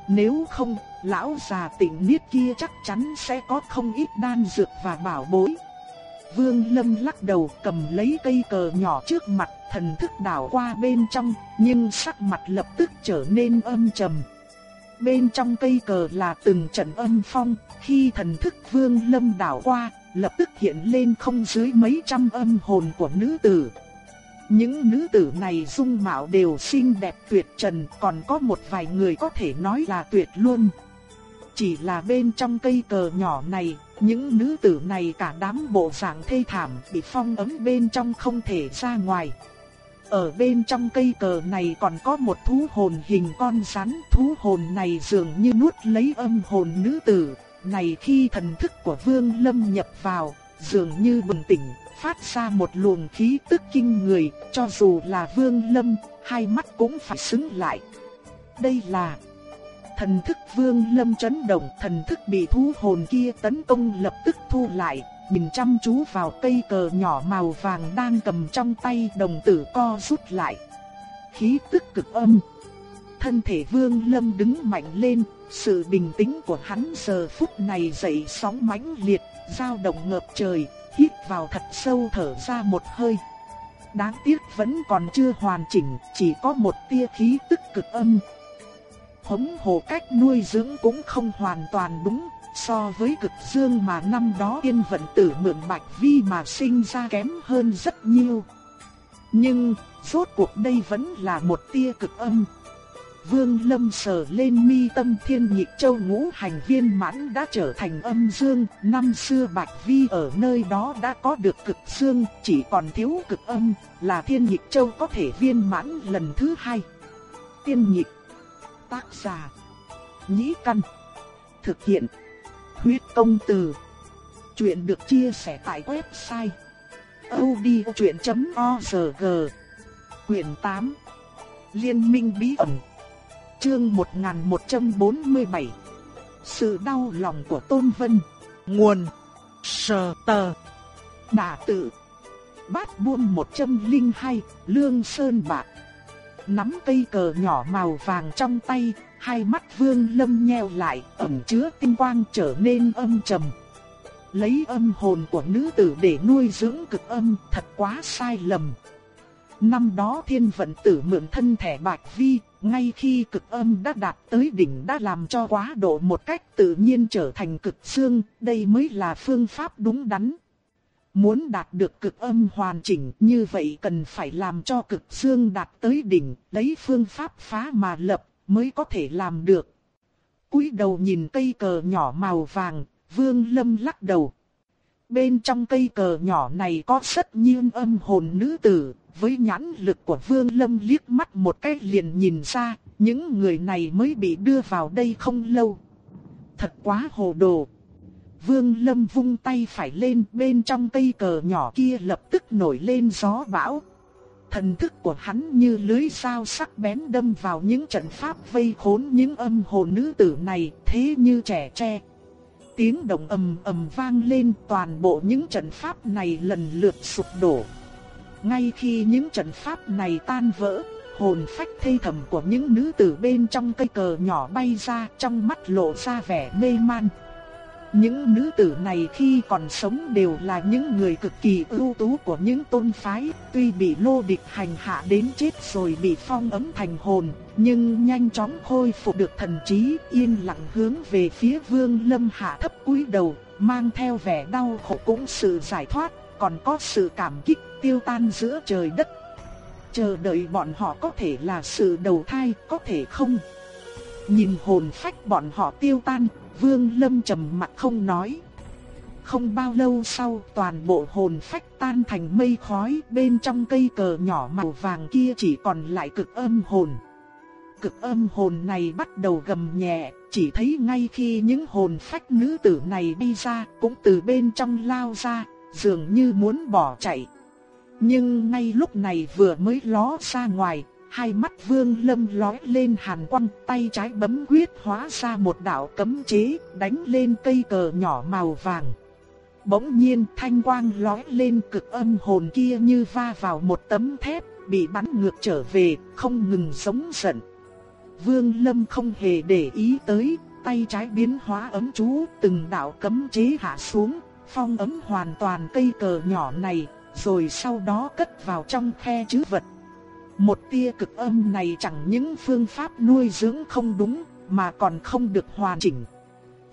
Nếu không, lão già tỉnh Niết kia chắc chắn sẽ có không ít đan dược và bảo bối. Vương Lâm lắc đầu cầm lấy cây cờ nhỏ trước mặt, thần thức đảo qua bên trong, nhưng sắc mặt lập tức trở nên âm trầm. Bên trong cây cờ là từng trận âm phong, khi thần thức vương lâm đảo qua, lập tức hiện lên không dưới mấy trăm âm hồn của nữ tử. Những nữ tử này dung mạo đều xinh đẹp tuyệt trần, còn có một vài người có thể nói là tuyệt luôn. Chỉ là bên trong cây cờ nhỏ này, những nữ tử này cả đám bộ dạng thê thảm bị phong ấm bên trong không thể ra ngoài. Ở bên trong cây cờ này còn có một thú hồn hình con rắn, thú hồn này dường như nuốt lấy âm hồn nữ tử, này khi thần thức của Vương Lâm nhập vào, dường như bừng tỉnh, phát ra một luồng khí tức kinh người, cho dù là Vương Lâm, hai mắt cũng phải sững lại. Đây là Thần thức Vương Lâm chấn động, thần thức bị thú hồn kia tấn công lập tức thu lại, nhìn chăm chú vào cây cờ nhỏ màu vàng đang cầm trong tay đồng tử co rút lại. Khí tức cực âm. Thân thể vương lâm đứng mạnh lên, sự bình tĩnh của hắn giờ phút này dậy sóng mãnh liệt, dao động ngập trời, hít vào thật sâu thở ra một hơi. Đáng tiếc vẫn còn chưa hoàn chỉnh, chỉ có một tia khí tức cực âm. Hống hồ cách nuôi dưỡng cũng không hoàn toàn đúng, So với cực dương mà năm đó yên vận tử mượn bạch vi mà sinh ra kém hơn rất nhiều. Nhưng, rốt cuộc đây vẫn là một tia cực âm. Vương Lâm sờ lên mi tâm thiên nhị châu ngũ hành viên mãn đã trở thành âm dương, năm xưa Bạch Vi ở nơi đó đã có được cực dương, chỉ còn thiếu cực âm, là thiên nhị châu có thể viên mãn lần thứ hai. Tiên nhị tác giả, nhĩ căn, thực hiện huyết công từ. Chuyện được chia sẻ tại website odchuyện.org Quyền 8 Liên minh bí ẩn. Chương 1147 Sự đau lòng của Tôn Vân. Nguồn. Sờ tờ. Đà tự. Bát buông 102 Lương Sơn Bạc. Nắm cây cờ nhỏ màu vàng trong tay hai mắt Vương Lâm nheo lại, ẩn chứa tinh quang trở nên âm trầm. Lấy âm hồn của nữ tử để nuôi dưỡng cực âm, thật quá sai lầm. Năm đó thiên vận tử mượn thân thể bạch vi, ngay khi cực âm đã đạt tới đỉnh đã làm cho quá độ một cách tự nhiên trở thành cực xương, đây mới là phương pháp đúng đắn. Muốn đạt được cực âm hoàn chỉnh như vậy cần phải làm cho cực xương đạt tới đỉnh, lấy phương pháp phá mà lập mới có thể làm được. cúi đầu nhìn cây cờ nhỏ màu vàng, Vương Lâm lắc đầu. Bên trong cây cờ nhỏ này có rất nhiều âm hồn nữ tử, với nhãn lực của Vương Lâm liếc mắt một cái liền nhìn ra, những người này mới bị đưa vào đây không lâu. Thật quá hồ đồ. Vương Lâm vung tay phải lên bên trong cây cờ nhỏ kia lập tức nổi lên gió bão. Thần thức của hắn như lưới dao sắc bén đâm vào những trận pháp vây khốn những âm hồn nữ tử này thế như trẻ tre. Tiếng động ầm ầm vang lên toàn bộ những trận pháp này lần lượt sụp đổ. Ngay khi những trận pháp này tan vỡ, hồn phách thê thầm của những nữ tử bên trong cây cờ nhỏ bay ra trong mắt lộ ra vẻ mê man. Những nữ tử này khi còn sống đều là những người cực kỳ ưu tú của những tôn phái, tuy bị lô địch hành hạ đến chết rồi bị phong ấm thành hồn, nhưng nhanh chóng khôi phục được thần trí, yên lặng hướng về phía Vương Lâm hạ thấp cúi đầu, mang theo vẻ đau khổ cũng sự giải thoát, còn có sự cảm kích tiêu tan giữa trời đất. Chờ đợi bọn họ có thể là sự đầu thai, có thể không. Nhìn hồn phách bọn họ tiêu tan, Vương Lâm trầm mặt không nói. Không bao lâu sau, toàn bộ hồn phách tan thành mây khói, bên trong cây cờ nhỏ màu vàng kia chỉ còn lại cực âm hồn. Cực âm hồn này bắt đầu gầm nhẹ, chỉ thấy ngay khi những hồn phách nữ tử này đi ra, cũng từ bên trong lao ra, dường như muốn bỏ chạy. Nhưng ngay lúc này vừa mới ló ra ngoài, hai mắt vương lâm lói lên hàn quang, tay trái bấm quyết hóa ra một đạo cấm chế, đánh lên cây cờ nhỏ màu vàng. Bỗng nhiên thanh quang lói lên cực âm hồn kia như va vào một tấm thép, bị bắn ngược trở về, không ngừng sống giận. Vương Lâm không hề để ý tới, tay trái biến hóa ấm chú, từng đạo cấm chế hạ xuống, phong ấm hoàn toàn cây cờ nhỏ này, rồi sau đó cất vào trong khe chứa vật. Một tia cực âm này chẳng những phương pháp nuôi dưỡng không đúng, mà còn không được hoàn chỉnh.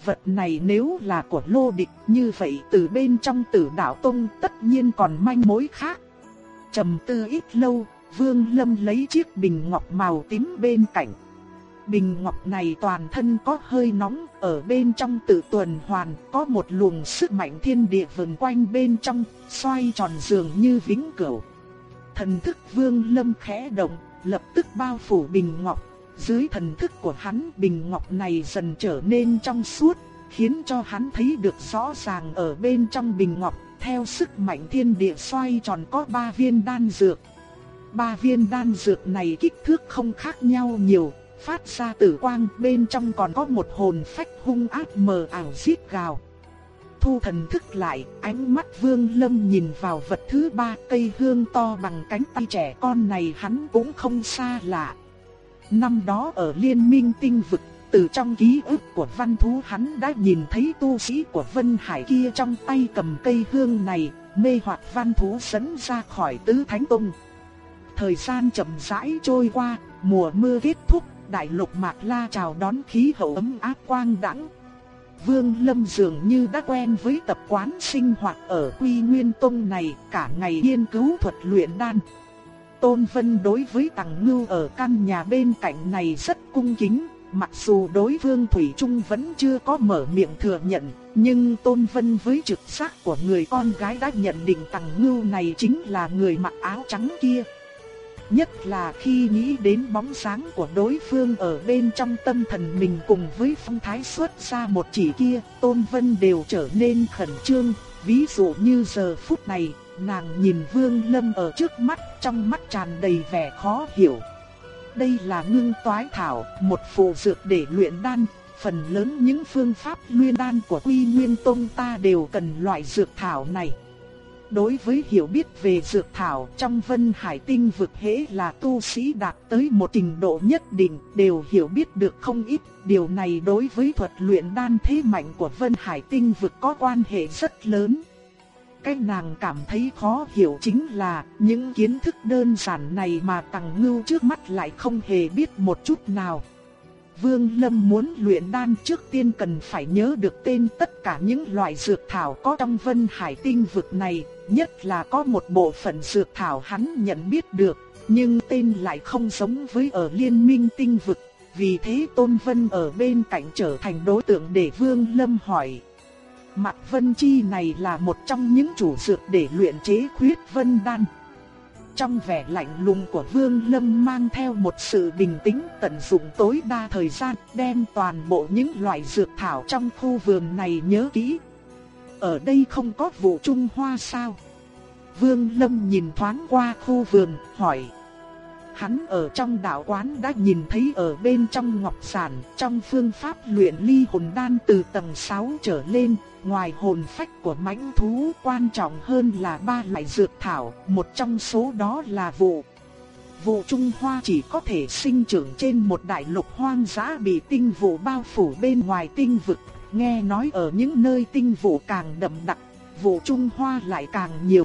Vật này nếu là của lô địch như vậy từ bên trong tử đạo tông tất nhiên còn manh mối khác. trầm tư ít lâu, Vương Lâm lấy chiếc bình ngọc màu tím bên cạnh. Bình ngọc này toàn thân có hơi nóng, ở bên trong tự tuần hoàn có một luồng sức mạnh thiên địa vần quanh bên trong, xoay tròn dường như vĩnh cửu. Thần thức vương lâm khẽ động, lập tức bao phủ bình ngọc. Dưới thần thức của hắn bình ngọc này dần trở nên trong suốt, khiến cho hắn thấy được rõ ràng ở bên trong bình ngọc, theo sức mạnh thiên địa xoay tròn có ba viên đan dược. Ba viên đan dược này kích thước không khác nhau nhiều, phát ra tử quang, bên trong còn có một hồn phách hung ác mờ ảo giết gào. Thu thần thức lại, ánh mắt Vương Lâm nhìn vào vật thứ ba cây hương to bằng cánh tay trẻ con này hắn cũng không xa lạ. Năm đó ở liên minh tinh vực, từ trong ký ức của văn thú hắn đã nhìn thấy tu sĩ của Vân Hải kia trong tay cầm cây hương này, mê hoặc văn thú dẫn ra khỏi tứ thánh tông. Thời gian chậm rãi trôi qua, mùa mưa kết thúc, đại lục Mạc La chào đón khí hậu ấm áp quang đãng. Vương Lâm dường như đã quen với tập quán sinh hoạt ở Quy Nguyên Tông này, cả ngày nghiên cứu thuật luyện đan. Tôn Vân đối với Tằng Ngưu ở căn nhà bên cạnh này rất cung kính, mặc dù đối phương Thủy Trung vẫn chưa có mở miệng thừa nhận, nhưng Tôn Vân với trực giác của người con gái đã nhận định Tằng Ngưu này chính là người mặc áo trắng kia. Nhất là khi nghĩ đến bóng sáng của đối phương ở bên trong tâm thần mình cùng với phong thái xuất ra một chỉ kia, Tôn Vân đều trở nên khẩn trương. Ví dụ như giờ phút này, nàng nhìn Vương Lâm ở trước mắt, trong mắt tràn đầy vẻ khó hiểu. Đây là ngưng toái thảo, một phụ dược để luyện đan, phần lớn những phương pháp luyện đan của Quy Nguyên Tông ta đều cần loại dược thảo này đối với hiểu biết về dược thảo trong vân hải tinh vực hễ là tu sĩ đạt tới một trình độ nhất định đều hiểu biết được không ít. Điều này đối với thuật luyện đan thế mạnh của vân hải tinh vực có quan hệ rất lớn. Cái nàng cảm thấy khó hiểu chính là những kiến thức đơn giản này mà tàng Ngưu trước mắt lại không hề biết một chút nào. Vương Lâm muốn luyện đan trước tiên cần phải nhớ được tên tất cả những loại dược thảo có trong vân hải tinh vực này, nhất là có một bộ phận dược thảo hắn nhận biết được, nhưng tên lại không giống với ở liên minh tinh vực. Vì thế Tôn Vân ở bên cạnh trở thành đối tượng để Vương Lâm hỏi. Mạc Vân Chi này là một trong những chủ dược để luyện chế khuyết vân đan. Trong vẻ lạnh lùng của Vương Lâm mang theo một sự bình tĩnh tận dụng tối đa thời gian đem toàn bộ những loại dược thảo trong khu vườn này nhớ kỹ. Ở đây không có vụ Trung Hoa sao? Vương Lâm nhìn thoáng qua khu vườn, hỏi. Hắn ở trong đạo quán đã nhìn thấy ở bên trong ngọc sản, trong phương pháp luyện ly hồn đan từ tầng 6 trở lên, ngoài hồn phách của mãnh thú quan trọng hơn là ba loại dược thảo, một trong số đó là vụ. Vụ Trung Hoa chỉ có thể sinh trưởng trên một đại lục hoang dã bị tinh vụ bao phủ bên ngoài tinh vực, nghe nói ở những nơi tinh vụ càng đậm đặc, vụ Trung Hoa lại càng nhiều.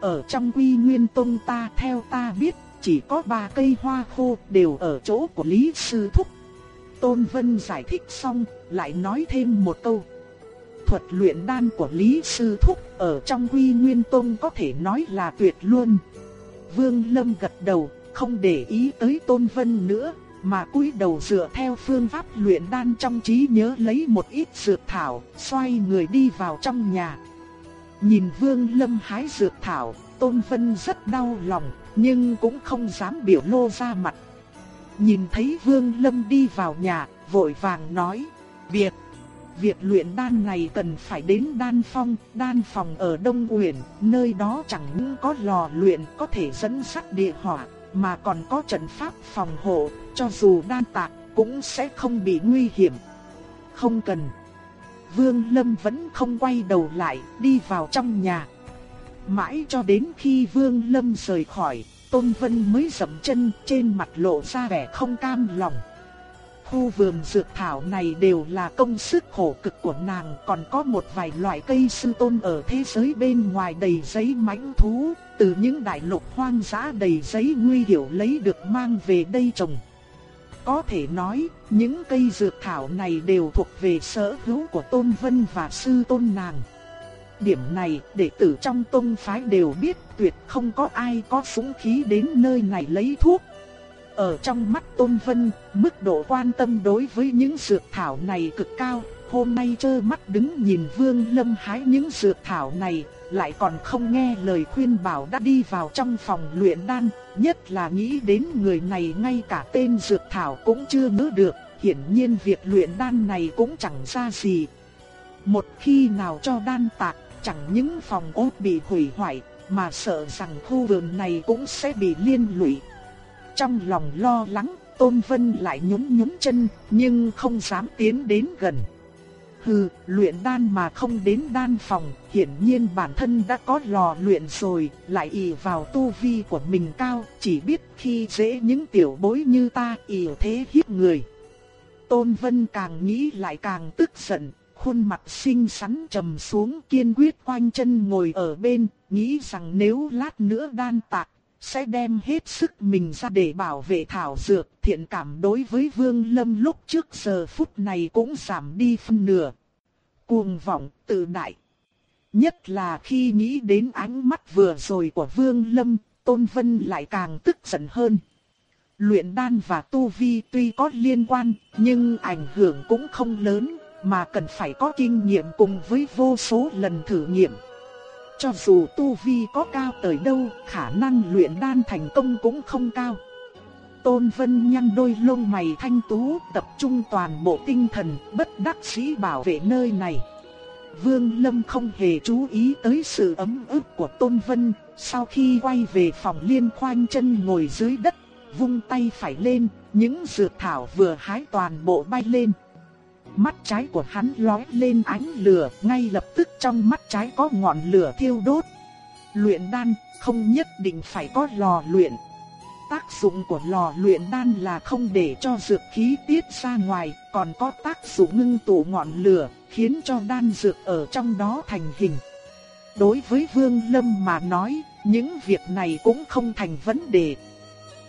Ở trong Quy Nguyên Tông ta theo ta biết, chỉ có ba cây hoa khô đều ở chỗ của Lý Sư Thúc. Tôn Vân giải thích xong, lại nói thêm một câu thuật luyện đan của Lý Sư Thúc ở trong Quy Nguyên Tông có thể nói là tuyệt luôn. Vương Lâm gật đầu, không để ý tới Tôn Vân nữa, mà cúi đầu dựa theo phương pháp luyện đan trong trí nhớ lấy một ít dược thảo, xoay người đi vào trong nhà. Nhìn Vương Lâm hái dược thảo, Tôn Vân rất đau lòng, nhưng cũng không dám biểu lộ ra mặt. Nhìn thấy Vương Lâm đi vào nhà, vội vàng nói, việc Việc luyện đan này cần phải đến đan phong, đan phòng ở Đông Uyển, nơi đó chẳng những có lò luyện có thể dẫn sắt địa hỏa, mà còn có trận pháp phòng hộ, cho dù đan tạc cũng sẽ không bị nguy hiểm. Không cần. Vương Lâm vẫn không quay đầu lại, đi vào trong nhà. Mãi cho đến khi Vương Lâm rời khỏi, Tôn Vân mới dậm chân trên mặt lộ ra vẻ không cam lòng khu vườn dược thảo này đều là công sức khổ cực của nàng, còn có một vài loại cây sư tôn ở thế giới bên ngoài đầy giấy mãnh thú, từ những đại lục hoang dã đầy giấy nguy hiểm lấy được mang về đây trồng. Có thể nói, những cây dược thảo này đều thuộc về sở hữu của Tôn Vân và sư tôn nàng. Điểm này, đệ tử trong tôn phái đều biết tuyệt không có ai có súng khí đến nơi này lấy thuốc, ở trong mắt Tôn Vân, mức độ quan tâm đối với những dược thảo này cực cao, hôm nay trơ mắt đứng nhìn Vương Lâm hái những dược thảo này, lại còn không nghe lời khuyên bảo đã đi vào trong phòng luyện đan, nhất là nghĩ đến người này ngay cả tên dược thảo cũng chưa nhớ được, hiển nhiên việc luyện đan này cũng chẳng ra gì. Một khi nào cho đan tạc, chẳng những phòng ốt bị hủy hoại, mà sợ rằng khu vườn này cũng sẽ bị liên lụy. Trong lòng lo lắng, Tôn Vân lại nhún nhún chân, nhưng không dám tiến đến gần. Hừ, luyện đan mà không đến đan phòng, hiển nhiên bản thân đã có lò luyện rồi, lại ỷ vào tu vi của mình cao, chỉ biết khi dễ những tiểu bối như ta ỷ thế hiếp người. Tôn Vân càng nghĩ lại càng tức giận, khuôn mặt xinh xắn trầm xuống kiên quyết quanh chân ngồi ở bên, nghĩ rằng nếu lát nữa đan tạc sẽ đem hết sức mình ra để bảo vệ thảo dược, thiện cảm đối với Vương Lâm lúc trước giờ phút này cũng giảm đi phân nửa. Cuồng vọng, tự đại. Nhất là khi nghĩ đến ánh mắt vừa rồi của Vương Lâm, Tôn Vân lại càng tức giận hơn. Luyện đan và tu vi tuy có liên quan, nhưng ảnh hưởng cũng không lớn, mà cần phải có kinh nghiệm cùng với vô số lần thử nghiệm. Cho dù tu vi có cao tới đâu, khả năng luyện đan thành công cũng không cao. Tôn Vân nhăn đôi lông mày thanh tú, tập trung toàn bộ tinh thần, bất đắc sĩ bảo vệ nơi này. Vương Lâm không hề chú ý tới sự ấm ức của Tôn Vân, sau khi quay về phòng liên khoanh chân ngồi dưới đất, vung tay phải lên, những dược thảo vừa hái toàn bộ bay lên. Mắt trái của hắn lóe lên ánh lửa, ngay lập tức trong mắt trái có ngọn lửa thiêu đốt. Luyện đan không nhất định phải có lò luyện. Tác dụng của lò luyện đan là không để cho dược khí tiết ra ngoài, còn có tác dụng ngưng tụ ngọn lửa, khiến cho đan dược ở trong đó thành hình. Đối với Vương Lâm mà nói, những việc này cũng không thành vấn đề.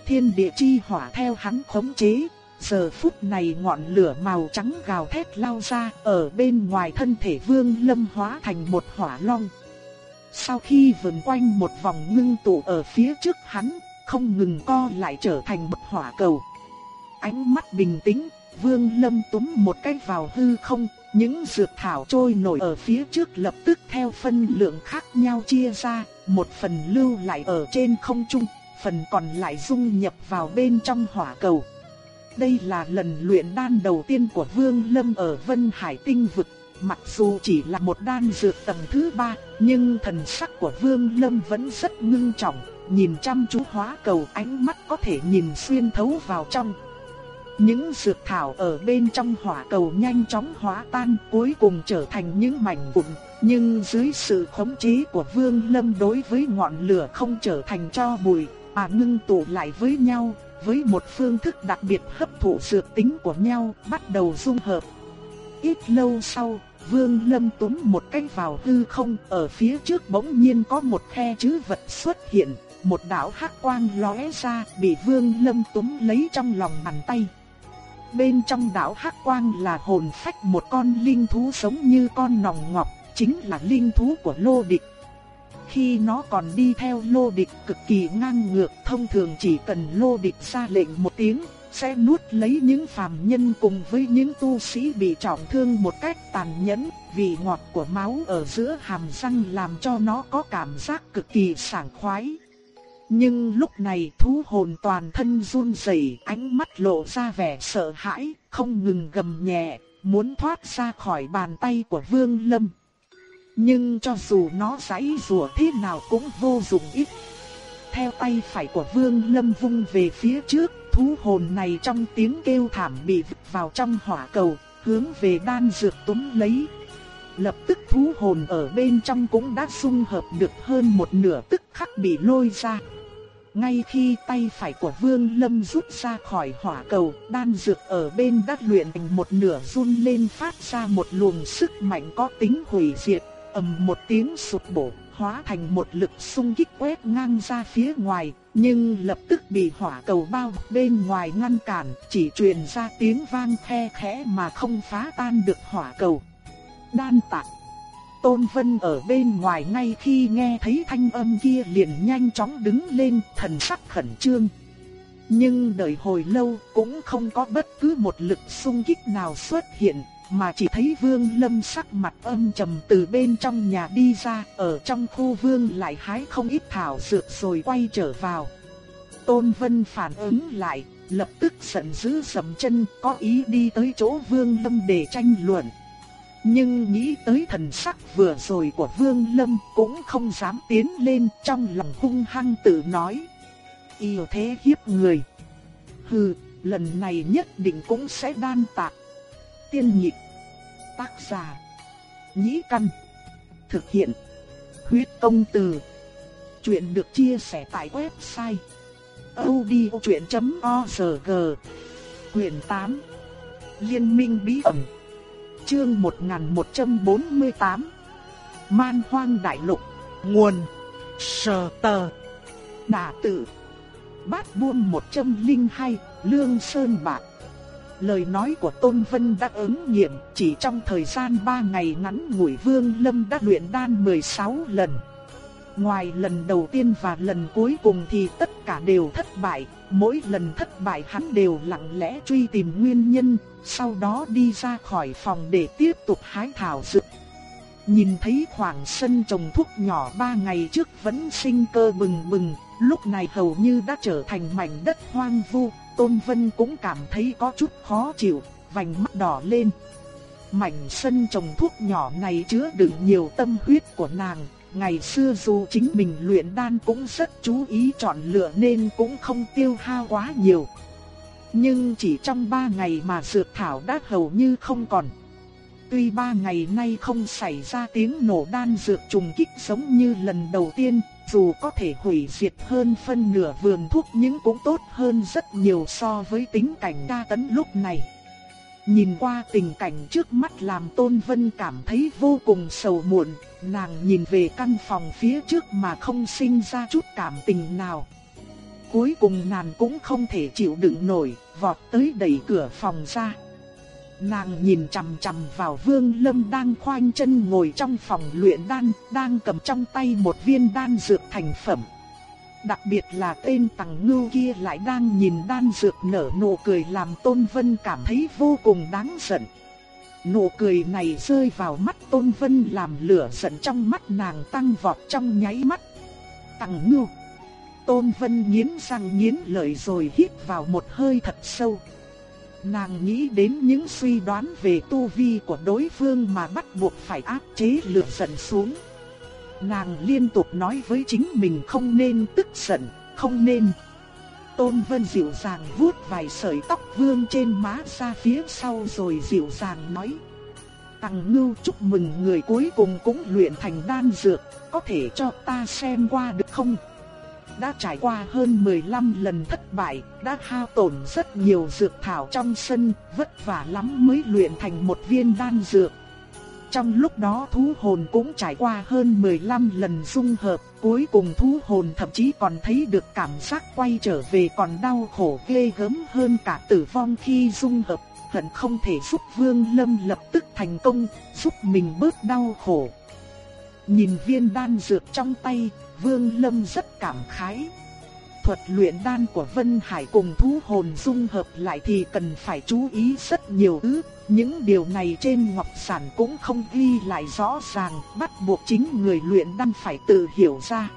Thiên địa chi hỏa theo hắn khống chế, giờ phút này ngọn lửa màu trắng gào thét lao ra, ở bên ngoài thân thể Vương Lâm hóa thành một hỏa long. Sau khi vần quanh một vòng ngưng tụ ở phía trước hắn, không ngừng co lại trở thành một hỏa cầu. Ánh mắt bình tĩnh, Vương Lâm túm một cái vào hư không, những dược thảo trôi nổi ở phía trước lập tức theo phân lượng khác nhau chia ra, một phần lưu lại ở trên không trung, phần còn lại dung nhập vào bên trong hỏa cầu. Đây là lần luyện đan đầu tiên của Vương Lâm ở Vân Hải Tinh Vực, mặc dù chỉ là một đan dược tầng thứ ba, nhưng thần sắc của Vương Lâm vẫn rất ngưng trọng, nhìn chăm chú hóa cầu ánh mắt có thể nhìn xuyên thấu vào trong. Những dược thảo ở bên trong hỏa cầu nhanh chóng hóa tan cuối cùng trở thành những mảnh vụn, nhưng dưới sự khống chế của Vương Lâm đối với ngọn lửa không trở thành cho bụi, mà ngưng tụ lại với nhau, với một phương thức đặc biệt hấp thụ dược tính của nhau, bắt đầu dung hợp. Ít lâu sau, Vương Lâm túm một cái vào hư không, ở phía trước bỗng nhiên có một khe chữ vật xuất hiện, một đạo hắc quang lóe ra, bị Vương Lâm túm lấy trong lòng bàn tay. Bên trong đạo hắc quang là hồn phách một con linh thú sống như con nòng ngọc, chính là linh thú của Lô Địch. Khi nó còn đi theo Lô Địch cực kỳ ngang ngược, thông thường chỉ cần Lô Địch ra lệnh một tiếng, sẽ nuốt lấy những phàm nhân cùng với những tu sĩ bị trọng thương một cách tàn nhẫn, vị ngọt của máu ở giữa hàm răng làm cho nó có cảm giác cực kỳ sảng khoái. Nhưng lúc này thú hồn toàn thân run rẩy, ánh mắt lộ ra vẻ sợ hãi, không ngừng gầm nhẹ, muốn thoát ra khỏi bàn tay của Vương Lâm. Nhưng cho dù nó giãy rùa thế nào cũng vô dụng ít. Theo tay phải của Vương Lâm vung về phía trước, thú hồn này trong tiếng kêu thảm bị vứt vào trong hỏa cầu, hướng về đan dược túm lấy. Lập tức thú hồn ở bên trong cũng đã xung hợp được hơn một nửa tức khắc bị lôi ra. Ngay khi tay phải của Vương Lâm rút ra khỏi hỏa cầu, đan dược ở bên đắt luyện thành một nửa run lên phát ra một luồng sức mạnh có tính hủy diệt, ầm một tiếng sụt bổ, hóa thành một lực xung kích quét ngang ra phía ngoài, nhưng lập tức bị hỏa cầu bao bên ngoài ngăn cản, chỉ truyền ra tiếng vang khe khẽ mà không phá tan được hỏa cầu. Đan tạc Tôn Vân ở bên ngoài ngay khi nghe thấy thanh âm kia liền nhanh chóng đứng lên thần sắc khẩn trương. Nhưng đợi hồi lâu cũng không có bất cứ một lực xung kích nào xuất hiện, mà chỉ thấy Vương Lâm sắc mặt âm trầm từ bên trong nhà đi ra, ở trong khu Vương lại hái không ít thảo dược rồi quay trở vào. Tôn Vân phản ứng lại, lập tức giận dữ sầm chân, có ý đi tới chỗ Vương Lâm để tranh luận. Nhưng nghĩ tới thần sắc vừa rồi của Vương Lâm cũng không dám tiến lên trong lòng hung hăng tự nói. Yêu thế hiếp người. Hừ, lần này nhất định cũng sẽ đan tạc. Tiên nhịp. Tác giả. Nhĩ căn. Thực hiện. Huyết công từ. Chuyện được chia sẻ tại website. odchuyện.org Quyền 8 Liên minh bí ẩn Chương 1148 Man hoang đại lục Nguồn Sờ tờ Đà tử Bát buông 102 Lương Sơn Bạc Lời nói của Tôn Vân đã ứng nghiệm Chỉ trong thời gian 3 ngày ngắn ngủi Vương Lâm đã luyện đan 16 lần Ngoài lần đầu tiên và lần cuối cùng thì tất cả đều thất bại, mỗi lần thất bại hắn đều lặng lẽ truy tìm nguyên nhân, sau đó đi ra khỏi phòng để tiếp tục hái thảo dược. Nhìn thấy khoảng sân trồng thuốc nhỏ ba ngày trước vẫn sinh cơ bừng bừng, lúc này hầu như đã trở thành mảnh đất hoang vu, Tôn Vân cũng cảm thấy có chút khó chịu, vành mắt đỏ lên. Mảnh sân trồng thuốc nhỏ này chứa đựng nhiều tâm huyết của nàng, ngày xưa dù chính mình luyện đan cũng rất chú ý chọn lựa nên cũng không tiêu hao quá nhiều. Nhưng chỉ trong 3 ngày mà dược thảo đã hầu như không còn. tuy ba ngày nay không xảy ra tiếng nổ đan dược trùng kích giống như lần đầu tiên, dù có thể hủy diệt hơn phân nửa vườn thuốc nhưng cũng tốt hơn rất nhiều so với tính cảnh đa tấn lúc này. Nhìn qua tình cảnh trước mắt làm Tôn Vân cảm thấy vô cùng sầu muộn, nàng nhìn về căn phòng phía trước mà không sinh ra chút cảm tình nào. Cuối cùng nàng cũng không thể chịu đựng nổi, vọt tới đẩy cửa phòng ra. Nàng nhìn chằm chằm vào Vương Lâm đang khoanh chân ngồi trong phòng luyện đan, đang cầm trong tay một viên đan dược thành phẩm. Đặc biệt là tên Tằng Ngưu kia lại đang nhìn đan dược nở nụ cười làm Tôn Vân cảm thấy vô cùng đáng giận. Nụ cười này rơi vào mắt Tôn Vân làm lửa giận trong mắt nàng tăng vọt trong nháy mắt. Tằng Ngưu Tôn Vân nghiến răng nghiến lợi rồi hít vào một hơi thật sâu. Nàng nghĩ đến những suy đoán về tu vi của đối phương mà bắt buộc phải áp chế lửa giận xuống. Nàng liên tục nói với chính mình không nên tức giận, không nên. Tôn Vân dịu dàng vuốt vài sợi tóc vương trên má ra phía sau rồi dịu dàng nói. Tằng ngưu chúc mừng người cuối cùng cũng luyện thành đan dược, có thể cho ta xem qua được không? Đã trải qua hơn 15 lần thất bại, đã hao tổn rất nhiều dược thảo trong sân, vất vả lắm mới luyện thành một viên đan dược. Trong lúc đó thú hồn cũng trải qua hơn 15 lần dung hợp, cuối cùng thú hồn thậm chí còn thấy được cảm giác quay trở về còn đau khổ ghê gớm hơn cả tử vong khi dung hợp, hận không thể giúp Vương Lâm lập tức thành công, giúp mình bớt đau khổ. Nhìn viên đan dược trong tay, Vương Lâm rất cảm khái. Thuật luyện đan của Vân Hải cùng thú hồn dung hợp lại thì cần phải chú ý rất nhiều thứ. Những điều này trên ngọc sản cũng không ghi lại rõ ràng, bắt buộc chính người luyện đan phải tự hiểu ra.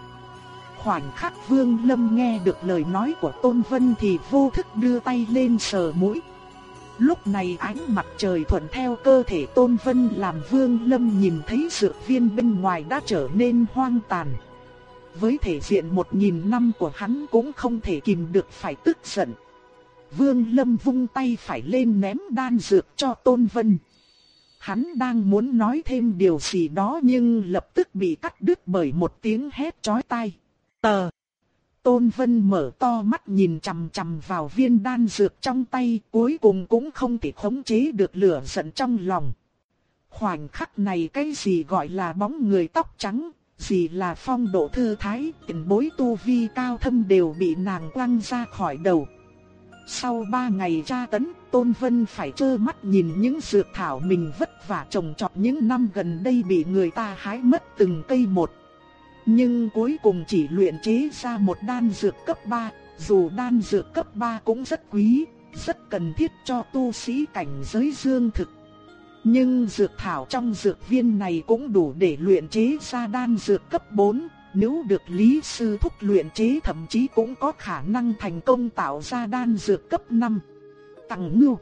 Khoảnh khắc Vương Lâm nghe được lời nói của Tôn Vân thì vô thức đưa tay lên sờ mũi. Lúc này ánh mặt trời thuận theo cơ thể Tôn Vân làm Vương Lâm nhìn thấy dược viên bên ngoài đã trở nên hoang tàn với thể diện một nghìn năm của hắn cũng không thể kìm được phải tức giận. Vương Lâm vung tay phải lên ném đan dược cho Tôn Vân. Hắn đang muốn nói thêm điều gì đó nhưng lập tức bị cắt đứt bởi một tiếng hét chói tai. Tờ! Tôn Vân mở to mắt nhìn chằm chằm vào viên đan dược trong tay cuối cùng cũng không thể khống chế được lửa giận trong lòng. Khoảnh khắc này cái gì gọi là bóng người tóc trắng, gì là phong độ thư thái, tình bối tu vi cao thâm đều bị nàng quăng ra khỏi đầu. Sau ba ngày tra tấn, Tôn Vân phải trơ mắt nhìn những dược thảo mình vất vả trồng trọt những năm gần đây bị người ta hái mất từng cây một. Nhưng cuối cùng chỉ luyện chế ra một đan dược cấp 3, dù đan dược cấp 3 cũng rất quý, rất cần thiết cho tu sĩ cảnh giới dương thực. Nhưng dược thảo trong dược viên này cũng đủ để luyện chế ra đan dược cấp 4, nếu được Lý Sư Thúc luyện chế thậm chí cũng có khả năng thành công tạo ra đan dược cấp 5. Tặng ngưu,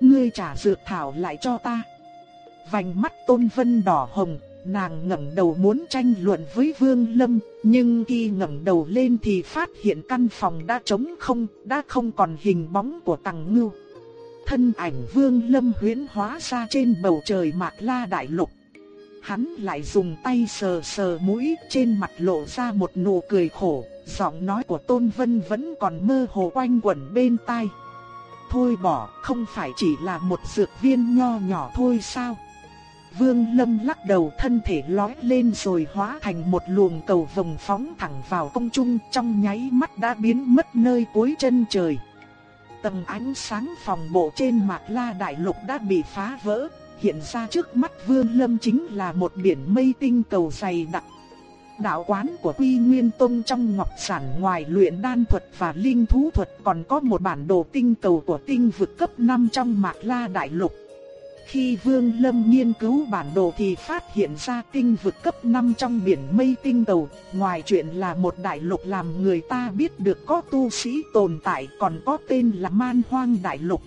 ngươi trả dược thảo lại cho ta. Vành mắt Tôn Vân đỏ hồng, nàng ngẩng đầu muốn tranh luận với Vương Lâm, nhưng khi ngẩng đầu lên thì phát hiện căn phòng đã trống không, đã không còn hình bóng của Tằng Ngưu. Thân ảnh vương lâm huyễn hóa ra trên bầu trời mạc la đại lục. Hắn lại dùng tay sờ sờ mũi trên mặt lộ ra một nụ cười khổ, giọng nói của Tôn Vân vẫn còn mơ hồ quanh quẩn bên tai. Thôi bỏ, không phải chỉ là một dược viên nho nhỏ thôi sao? Vương Lâm lắc đầu thân thể lói lên rồi hóa thành một luồng cầu vồng phóng thẳng vào công trung trong nháy mắt đã biến mất nơi cuối chân trời. Tầng ánh sáng phòng bộ trên mạc la đại lục đã bị phá vỡ, hiện ra trước mắt Vương Lâm chính là một biển mây tinh cầu dày đặc. Đạo quán của Quy Nguyên Tông trong ngọc sản ngoài luyện đan thuật và linh thú thuật còn có một bản đồ tinh cầu của tinh vực cấp 5 trong mạc la đại lục. Khi Vương Lâm nghiên cứu bản đồ thì phát hiện ra tinh vực cấp 5 trong biển mây tinh đầu, ngoài chuyện là một đại lục làm người ta biết được có tu sĩ tồn tại còn có tên là Man Hoang Đại Lục.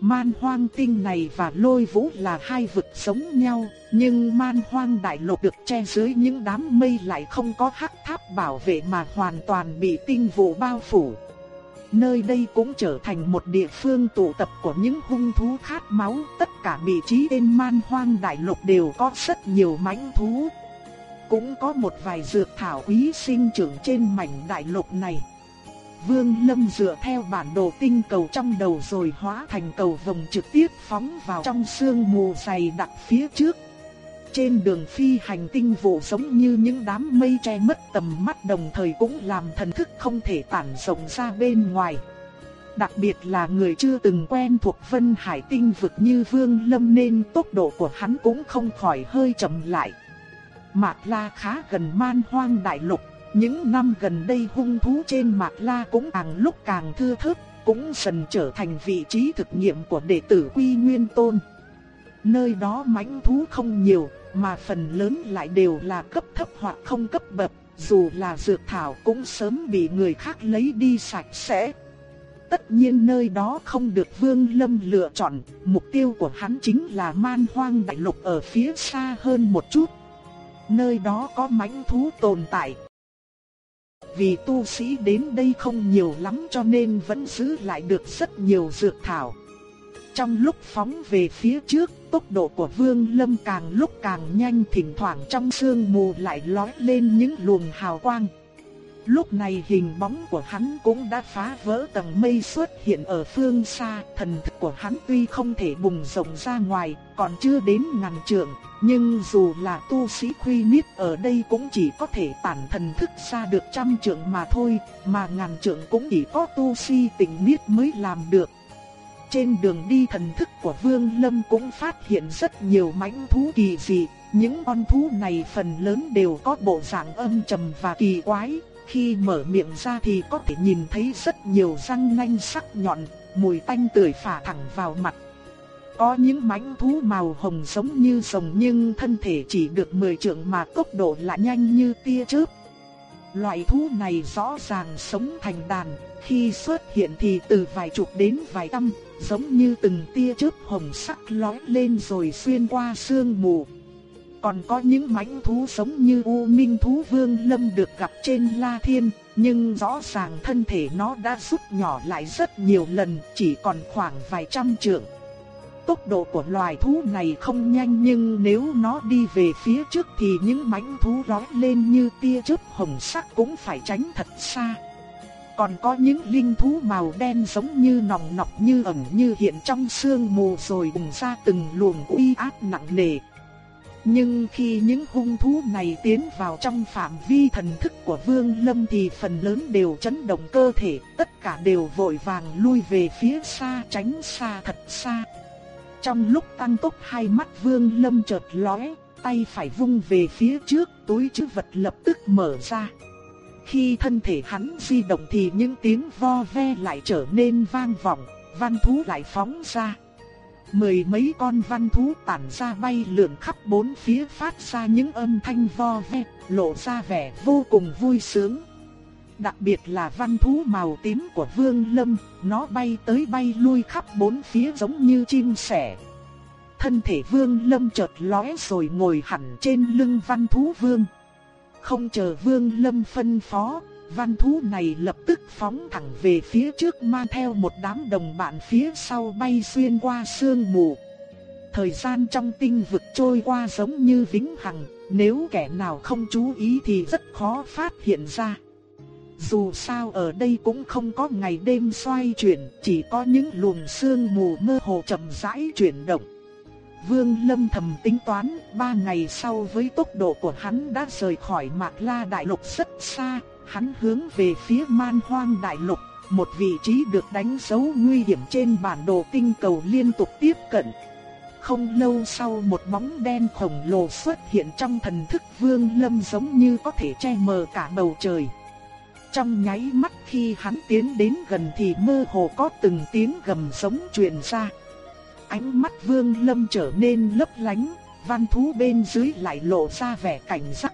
Man Hoang Tinh này và Lôi Vũ là hai vực sống nhau, nhưng Man Hoang Đại Lục được che dưới những đám mây lại không có hắc tháp bảo vệ mà hoàn toàn bị tinh vụ bao phủ nơi đây cũng trở thành một địa phương tụ tập của những hung thú khát máu, tất cả vị trí trên man hoang đại lục đều có rất nhiều mãnh thú. Cũng có một vài dược thảo quý sinh trưởng trên mảnh đại lục này. Vương Lâm dựa theo bản đồ tinh cầu trong đầu rồi hóa thành cầu vòng trực tiếp phóng vào trong sương mù dày đặc phía trước. Trên đường phi hành tinh vụ giống như những đám mây che mất tầm mắt đồng thời cũng làm thần thức không thể tản rộng ra bên ngoài. Đặc biệt là người chưa từng quen thuộc Vân Hải tinh vực như Vương Lâm nên tốc độ của hắn cũng không khỏi hơi chậm lại. Mạc La khá gần man hoang đại lục, những năm gần đây hung thú trên Mạc La cũng càng lúc càng thưa thớt, cũng dần trở thành vị trí thực nghiệm của đệ tử Quy Nguyên Tôn. Nơi đó mãnh thú không nhiều, mà phần lớn lại đều là cấp thấp hoặc không cấp bậc, dù là dược thảo cũng sớm bị người khác lấy đi sạch sẽ. Tất nhiên nơi đó không được Vương Lâm lựa chọn, mục tiêu của hắn chính là man hoang đại lục ở phía xa hơn một chút. Nơi đó có mãnh thú tồn tại. Vì tu sĩ đến đây không nhiều lắm cho nên vẫn giữ lại được rất nhiều dược thảo. Trong lúc phóng về phía trước, tốc độ của Vương Lâm càng lúc càng nhanh thỉnh thoảng trong sương mù lại lói lên những luồng hào quang. Lúc này hình bóng của hắn cũng đã phá vỡ tầng mây xuất hiện ở phương xa, thần thức của hắn tuy không thể bùng rộng ra ngoài, còn chưa đến ngàn trượng, nhưng dù là tu sĩ khuy niết ở đây cũng chỉ có thể tản thần thức ra được trăm trượng mà thôi, mà ngàn trượng cũng chỉ có tu sĩ tỉnh niết mới làm được. Trên đường đi thần thức của Vương Lâm cũng phát hiện rất nhiều mãnh thú kỳ dị, những con thú này phần lớn đều có bộ dạng âm trầm và kỳ quái, khi mở miệng ra thì có thể nhìn thấy rất nhiều răng nanh sắc nhọn, mùi tanh tưởi phả thẳng vào mặt. Có những mãnh thú màu hồng giống như rồng nhưng thân thể chỉ được 10 trượng mà tốc độ lại nhanh như tia chớp. Loại thú này rõ ràng sống thành đàn, khi xuất hiện thì từ vài chục đến vài trăm, giống như từng tia chớp hồng sắc lóe lên rồi xuyên qua sương mù. Còn có những mãnh thú giống như U Minh thú Vương Lâm được gặp trên La Thiên, nhưng rõ ràng thân thể nó đã rút nhỏ lại rất nhiều lần, chỉ còn khoảng vài trăm trượng. Tốc độ của loài thú này không nhanh nhưng nếu nó đi về phía trước thì những mãnh thú lóe lên như tia chớp hồng sắc cũng phải tránh thật xa. Còn có những linh thú màu đen giống như nòng nọc như ẩn như hiện trong sương mù rồi bùng ra từng luồng uy áp nặng nề. Nhưng khi những hung thú này tiến vào trong phạm vi thần thức của Vương Lâm thì phần lớn đều chấn động cơ thể, tất cả đều vội vàng lui về phía xa tránh xa thật xa. Trong lúc tăng tốc hai mắt Vương Lâm chợt lóe, tay phải vung về phía trước, túi trữ vật lập tức mở ra. Khi thân thể hắn di động thì những tiếng vo ve lại trở nên vang vọng, văn thú lại phóng ra. Mười mấy con văn thú tản ra bay lượn khắp bốn phía phát ra những âm thanh vo ve, lộ ra vẻ vô cùng vui sướng. Đặc biệt là văn thú màu tím của Vương Lâm, nó bay tới bay lui khắp bốn phía giống như chim sẻ. Thân thể Vương Lâm chợt lóe rồi ngồi hẳn trên lưng văn thú Vương. Không chờ Vương Lâm phân phó, văn thú này lập tức phóng thẳng về phía trước mang theo một đám đồng bạn phía sau bay xuyên qua sương mù. Thời gian trong tinh vực trôi qua giống như vĩnh hằng, nếu kẻ nào không chú ý thì rất khó phát hiện ra. Dù sao ở đây cũng không có ngày đêm xoay chuyển, chỉ có những luồng sương mù mơ hồ chậm rãi chuyển động. Vương Lâm thầm tính toán, ba ngày sau với tốc độ của hắn đã rời khỏi Mạc La Đại Lục rất xa, hắn hướng về phía Man Hoang Đại Lục, một vị trí được đánh dấu nguy hiểm trên bản đồ tinh cầu liên tục tiếp cận. Không lâu sau một bóng đen khổng lồ xuất hiện trong thần thức Vương Lâm giống như có thể che mờ cả bầu trời. Trong nháy mắt khi hắn tiến đến gần thì mơ hồ có từng tiếng gầm sống truyền ra ánh mắt Vương Lâm trở nên lấp lánh, văn thú bên dưới lại lộ ra vẻ cảnh giác.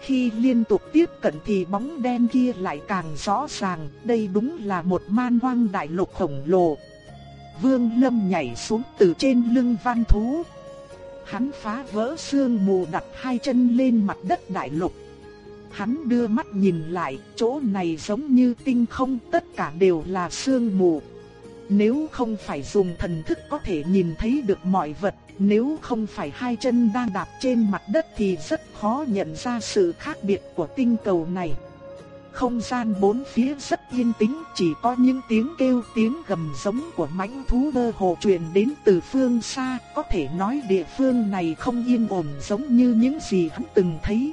Khi liên tục tiếp cận thì bóng đen kia lại càng rõ ràng, đây đúng là một man hoang đại lục khổng lồ. Vương Lâm nhảy xuống từ trên lưng văn thú. Hắn phá vỡ xương mù đặt hai chân lên mặt đất đại lục. Hắn đưa mắt nhìn lại, chỗ này giống như tinh không, tất cả đều là sương mù. Nếu không phải dùng thần thức có thể nhìn thấy được mọi vật, nếu không phải hai chân đang đạp trên mặt đất thì rất khó nhận ra sự khác biệt của tinh cầu này. Không gian bốn phía rất yên tĩnh, chỉ có những tiếng kêu tiếng gầm giống của mãnh thú mơ hồ truyền đến từ phương xa, có thể nói địa phương này không yên ổn giống như những gì hắn từng thấy.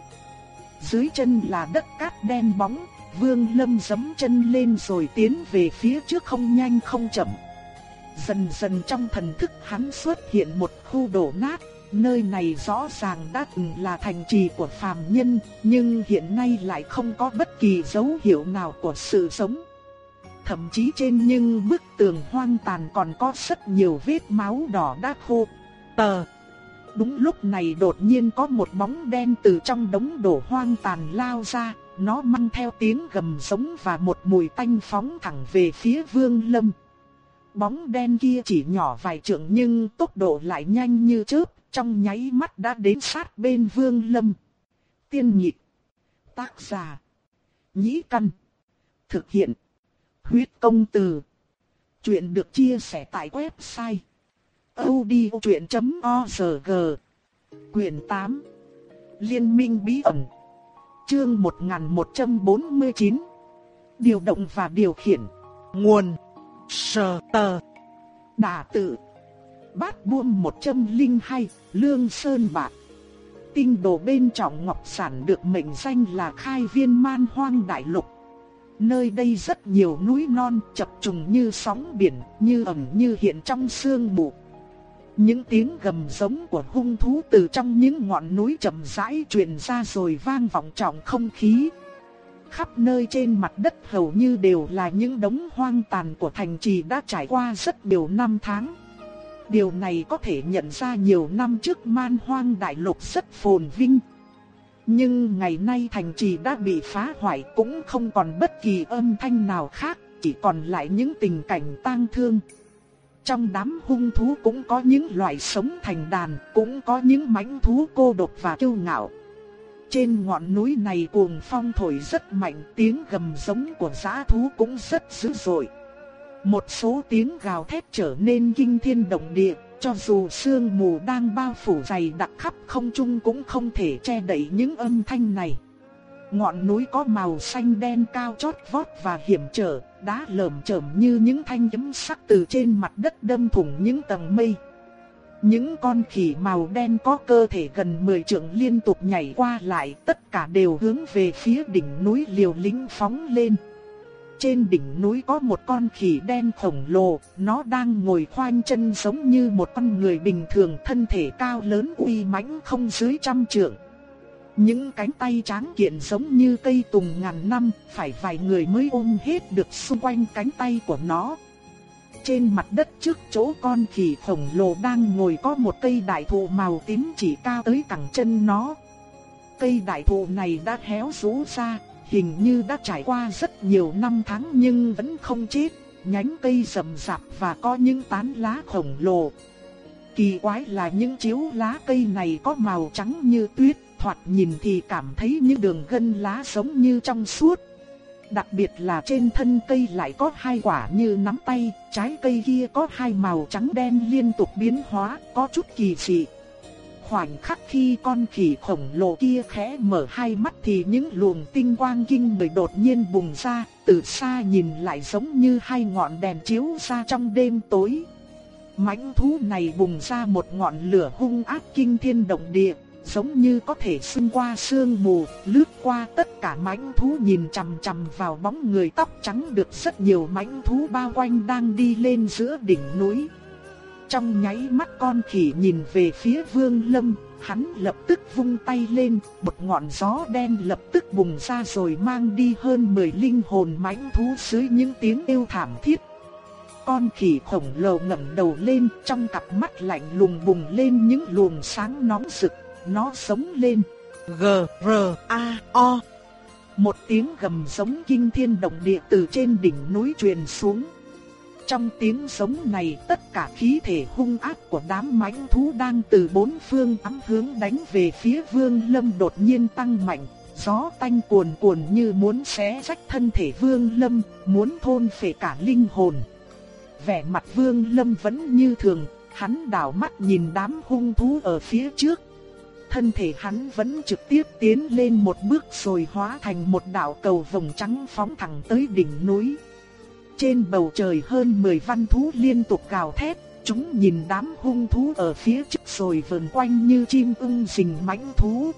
Dưới chân là đất cát đen bóng, Vương Lâm giẫm chân lên rồi tiến về phía trước không nhanh không chậm. Dần dần trong thần thức hắn xuất hiện một khu đổ nát, nơi này rõ ràng đã từng là thành trì của phàm nhân, nhưng hiện nay lại không có bất kỳ dấu hiệu nào của sự sống. Thậm chí trên những bức tường hoang tàn còn có rất nhiều vết máu đỏ đã khô. Tờ Đúng lúc này đột nhiên có một bóng đen từ trong đống đổ hoang tàn lao ra, nó mang theo tiếng gầm giống và một mùi tanh phóng thẳng về phía Vương Lâm. Bóng đen kia chỉ nhỏ vài trượng nhưng tốc độ lại nhanh như chớp, trong nháy mắt đã đến sát bên Vương Lâm. Tiên nhịp Tác giả. Nhĩ căn. Thực hiện. Huyết công từ. Chuyện được chia sẻ tại website. odchuyện.org Quyền 8 Liên minh bí ẩn Chương 1149 Điều động và điều khiển. Nguồn. Sờ tờ. Đà tự. Bát buông 102 Lương Sơn Bạc. Tinh đồ bên trọng ngọc sản được mệnh danh là khai viên man hoang đại lục. Nơi đây rất nhiều núi non chập trùng như sóng biển, Như ẩn như hiện trong sương mù những tiếng gầm giống của hung thú từ trong những ngọn núi chậm rãi truyền ra rồi vang vọng trọng không khí. Khắp nơi trên mặt đất hầu như đều là những đống hoang tàn của thành trì đã trải qua rất nhiều năm tháng. Điều này có thể nhận ra nhiều năm trước man hoang đại lục rất phồn vinh. Nhưng ngày nay thành trì đã bị phá hoại cũng không còn bất kỳ âm thanh nào khác, chỉ còn lại những tình cảnh tang thương. Trong đám hung thú cũng có những loài sống thành đàn, cũng có những mãnh thú cô độc và kiêu ngạo. Trên ngọn núi này cuồng phong thổi rất mạnh, tiếng gầm giống của giã thú cũng rất dữ dội. Một số tiếng gào thét trở nên kinh thiên động địa, cho dù sương mù đang bao phủ dày đặc khắp không trung cũng không thể che đậy những âm thanh này. Ngọn núi có màu xanh đen cao chót vót và hiểm trở, đá lởm chởm như những thanh kiếm sắc từ trên mặt đất đâm thủng những tầng mây. Những con khỉ màu đen có cơ thể gần 10 trượng liên tục nhảy qua lại, tất cả đều hướng về phía đỉnh núi liều lĩnh phóng lên. Trên đỉnh núi có một con khỉ đen khổng lồ, nó đang ngồi khoanh chân giống như một con người bình thường thân thể cao lớn uy mãnh không dưới trăm trượng. Những cánh tay tráng kiện giống như cây tùng ngàn năm, phải vài người mới ôm hết được xung quanh cánh tay của nó. Trên mặt đất trước chỗ con khỉ khổng lồ đang ngồi có một cây đại thụ màu tím chỉ cao tới cẳng chân nó. Cây đại thụ này đã héo rũ ra, hình như đã trải qua rất nhiều năm tháng nhưng vẫn không chết, nhánh cây rậm rạp và có những tán lá khổng lồ. Kỳ quái là những chiếu lá cây này có màu trắng như tuyết, thoạt nhìn thì cảm thấy những đường gân lá giống như trong suốt. Đặc biệt là trên thân cây lại có hai quả như nắm tay, trái cây kia có hai màu trắng đen liên tục biến hóa, có chút kỳ dị. Khoảnh khắc khi con khỉ khổng lồ kia khẽ mở hai mắt thì những luồng tinh quang kinh người đột nhiên bùng ra, từ xa nhìn lại giống như hai ngọn đèn chiếu ra trong đêm tối. mãnh thú này bùng ra một ngọn lửa hung ác kinh thiên động địa, giống như có thể xuyên qua sương mù, lướt qua tất cả mãnh thú nhìn chằm chằm vào bóng người tóc trắng được rất nhiều mãnh thú bao quanh đang đi lên giữa đỉnh núi. Trong nháy mắt con khỉ nhìn về phía Vương Lâm, hắn lập tức vung tay lên, bật ngọn gió đen lập tức bùng ra rồi mang đi hơn 10 linh hồn mãnh thú dưới những tiếng kêu thảm thiết. Con khỉ khổng lồ ngẩng đầu lên, trong cặp mắt lạnh lùng bùng lên những luồng sáng nóng rực nó sống lên. G, R, A, O. Một tiếng gầm giống kinh thiên động địa từ trên đỉnh núi truyền xuống. Trong tiếng giống này tất cả khí thể hung ác của đám mãnh thú đang từ bốn phương ám hướng đánh về phía vương lâm đột nhiên tăng mạnh, gió tanh cuồn cuồn như muốn xé rách thân thể Vương Lâm, muốn thôn phệ cả linh hồn. Vẻ mặt Vương Lâm vẫn như thường, hắn đảo mắt nhìn đám hung thú ở phía trước. Thân thể hắn vẫn trực tiếp tiến lên một bước rồi hóa thành một đạo cầu vòng trắng phóng thẳng tới đỉnh núi. Trên bầu trời hơn 10 văn thú liên tục gào thét, chúng nhìn đám hung thú ở phía trước rồi vờn quanh như chim ưng rình mãnh thú.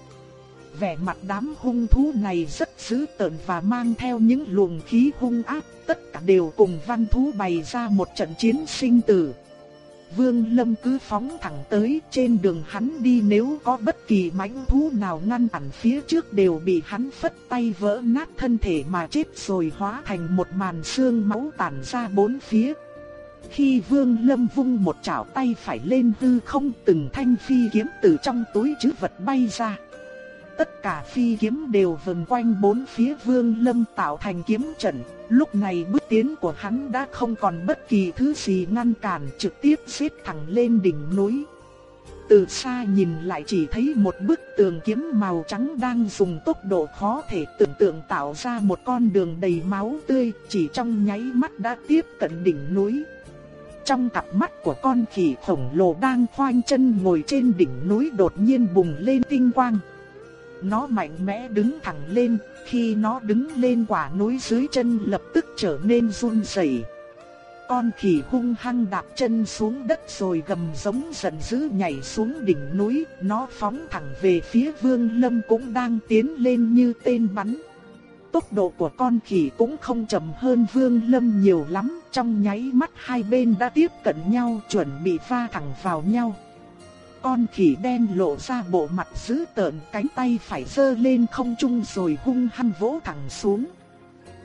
Vẻ mặt đám hung thú này rất dữ tợn và mang theo những luồng khí hung ác, tất cả đều cùng văn thú bày ra một trận chiến sinh tử. Vương Lâm cứ phóng thẳng tới, trên đường hắn đi nếu có bất kỳ mãnh thú nào ngăn cản phía trước đều bị hắn phất tay vỡ nát thân thể mà chết rồi hóa thành một màn xương máu tản ra bốn phía. Khi Vương Lâm vung một chảo tay phải lên hư không, từng thanh phi kiếm từ trong túi chứ vật bay ra. Tất cả phi kiếm đều vần quanh bốn phía, Vương Lâm tạo thành kiếm trận. Lúc này bước tiến của hắn đã không còn bất kỳ thứ gì ngăn cản trực tiếp xếp thẳng lên đỉnh núi. Từ xa nhìn lại chỉ thấy một bức tường kiếm màu trắng đang dùng tốc độ khó thể tưởng tượng tạo ra một con đường đầy máu tươi chỉ trong nháy mắt đã tiếp cận đỉnh núi. Trong cặp mắt của con khỉ khổng lồ đang khoanh chân ngồi trên đỉnh núi đột nhiên bùng lên tinh quang. Nó mạnh mẽ đứng thẳng lên, khi nó đứng lên quả núi dưới chân lập tức trở nên run rẩy. Con khỉ hung hăng đạp chân xuống đất rồi gầm giống giận dữ nhảy xuống đỉnh núi, nó phóng thẳng về phía Vương Lâm cũng đang tiến lên như tên bắn. Tốc độ của con khỉ cũng không chậm hơn Vương Lâm nhiều lắm, trong nháy mắt hai bên đã tiếp cận nhau chuẩn bị pha thẳng vào nhau. Con khỉ đen lộ ra bộ mặt dữ tợn cánh tay phải dơ lên không trung rồi hung hăng vỗ thẳng xuống.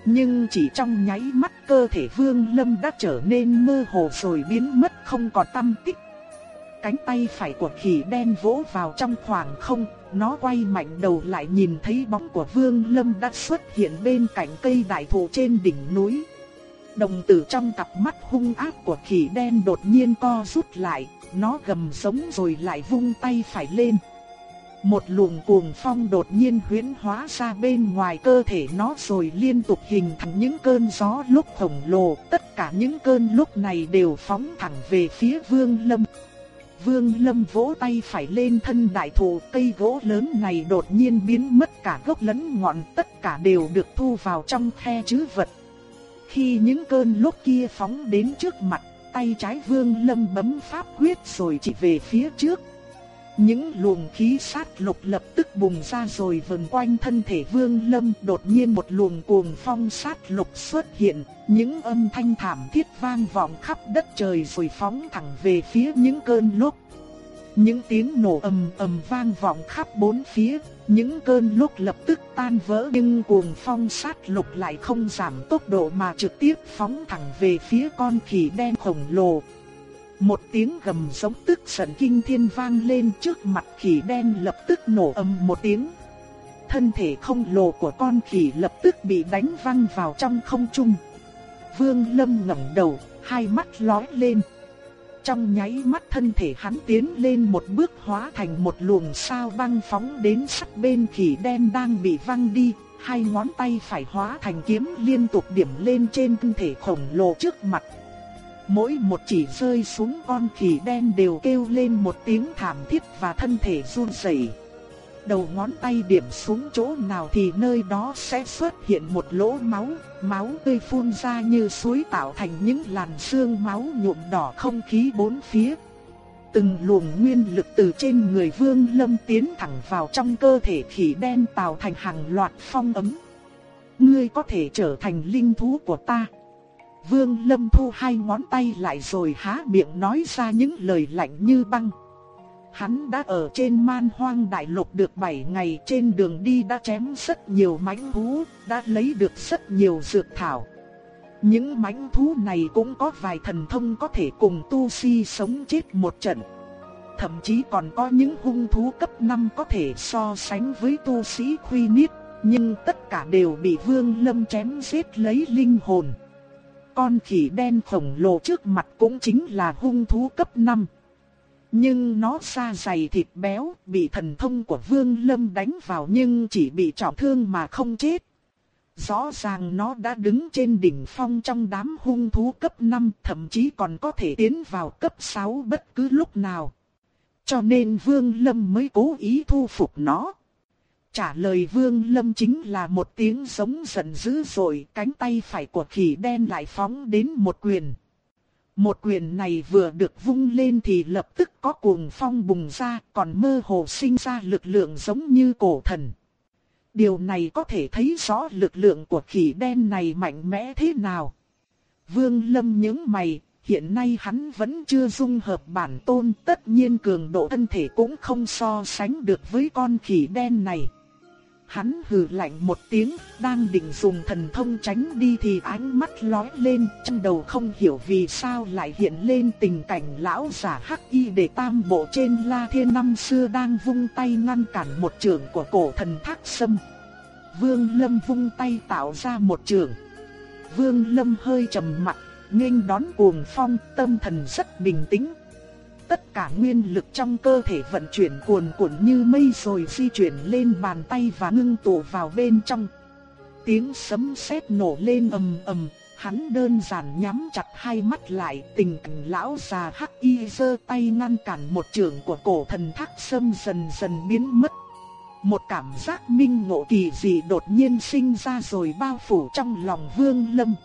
Nhưng chỉ trong nháy mắt cơ thể Vương Lâm đã trở nên mơ hồ rồi biến mất không còn tâm tích. Cánh tay phải của khỉ đen vỗ vào trong khoảng không, nó quay mạnh đầu lại nhìn thấy bóng của Vương Lâm đã xuất hiện bên cạnh cây đại thụ trên đỉnh núi. Đồng tử trong cặp mắt hung ác của khỉ đen đột nhiên co rút lại, nó gầm sống rồi lại vung tay phải lên. Một luồng cuồng phong đột nhiên huyễn hóa ra bên ngoài cơ thể nó rồi liên tục hình thành những cơn gió lúc khổng lồ. Tất cả những cơn lúc này đều phóng thẳng về phía Vương Lâm. Vương Lâm vỗ tay phải lên thân đại thụ, cây gỗ lớn này đột nhiên biến mất cả gốc lẫn ngọn, tất cả đều được thu vào trong khe chứa vật. Khi những cơn lúc kia phóng đến trước mặt tay trái Vương Lâm bấm pháp quyết rồi chỉ về phía trước. Những luồng khí sát lục lập tức bùng ra rồi vần quanh thân thể Vương Lâm đột nhiên một luồng cuồng phong sát lục xuất hiện, những âm thanh thảm thiết vang vọng khắp đất trời rồi phóng thẳng về phía những cơn lốc. Những tiếng nổ ầm ầm vang vọng khắp bốn phía, những cơn lúc lập tức tan vỡ nhưng cuồng phong sát lục lại không giảm tốc độ mà trực tiếp phóng thẳng về phía con khỉ đen khổng lồ. Một tiếng gầm giống tức giận kinh thiên vang lên trước mặt khỉ đen lập tức nổ âm một tiếng. Thân thể không lồ của con khỉ lập tức bị đánh văng vào trong không trung. Vương Lâm ngẩng đầu, hai mắt lóe lên. Trong nháy mắt thân thể hắn tiến lên một bước hóa thành một luồng sao băng phóng đến sát bên khỉ đen đang bị văng đi, hai ngón tay phải hóa thành kiếm liên tục điểm lên trên thân thể khổng lồ trước mặt. Mỗi một chỉ rơi xuống con khỉ đen đều kêu lên một tiếng thảm thiết và thân thể run rẩy. Đầu ngón tay điểm xuống chỗ nào thì nơi đó sẽ xuất hiện một lỗ máu, máu tươi phun ra như suối tạo thành những làn sương máu nhuộm đỏ không khí bốn phía. Từng luồng nguyên lực từ trên người Vương Lâm tiến thẳng vào trong cơ thể khỉ đen tạo thành hàng loạt phong ấm. Ngươi có thể trở thành linh thú của ta. Vương Lâm thu hai ngón tay lại rồi há miệng nói ra những lời lạnh như băng. Hắn đã ở trên man hoang đại lục được 7 ngày trên đường đi đã chém rất nhiều mãnh thú, đã lấy được rất nhiều dược thảo. Những mãnh thú này cũng có vài thần thông có thể cùng tu si sống chết một trận. Thậm chí còn có những hung thú cấp 5 có thể so sánh với tu sĩ Khuy Niết, nhưng tất cả đều bị Vương Lâm chém giết lấy linh hồn. Con khỉ đen khổng lồ trước mặt cũng chính là hung thú cấp 5. Nhưng nó da dày thịt béo, bị thần thông của Vương Lâm đánh vào nhưng chỉ bị trọng thương mà không chết. Rõ ràng nó đã đứng trên đỉnh phong trong đám hung thú cấp 5, thậm chí còn có thể tiến vào cấp 6 bất cứ lúc nào. Cho nên Vương Lâm mới cố ý thu phục nó. Trả lời Vương Lâm chính là một tiếng giống giận dữ rồi, cánh tay phải của khỉ đen lại phóng đến một quyền. Một quyền này vừa được vung lên thì lập tức có cuồng phong bùng ra, còn mơ hồ sinh ra lực lượng giống như cổ thần. Điều này có thể thấy rõ lực lượng của khỉ đen này mạnh mẽ thế nào. Vương Lâm nhướng mày, hiện nay hắn vẫn chưa dung hợp bản tôn, tất nhiên cường độ thân thể cũng không so sánh được với con khỉ đen này. Hắn hừ lạnh một tiếng, đang định dùng thần thông tránh đi thì ánh mắt lóe lên, trong đầu không hiểu vì sao lại hiện lên tình cảnh lão giả hắc y để tam bộ trên la thiên năm xưa đang vung tay ngăn cản một trường của cổ thần thác sâm. Vương Lâm vung tay tạo ra một trường. Vương Lâm hơi trầm mặt, nghênh đón cuồng phong, tâm thần rất bình tĩnh, tất cả nguyên lực trong cơ thể vận chuyển cuồn cuộn như mây rồi di chuyển lên bàn tay và ngưng tụ vào bên trong. Tiếng sấm sét nổ lên ầm ầm, hắn đơn giản nhắm chặt hai mắt lại, tình cảnh lão già hắc y giơ tay ngăn cản một trường của cổ thần thác sâm dần dần biến mất. Một cảm giác minh ngộ kỳ dị đột nhiên sinh ra rồi bao phủ trong lòng Vương Lâm.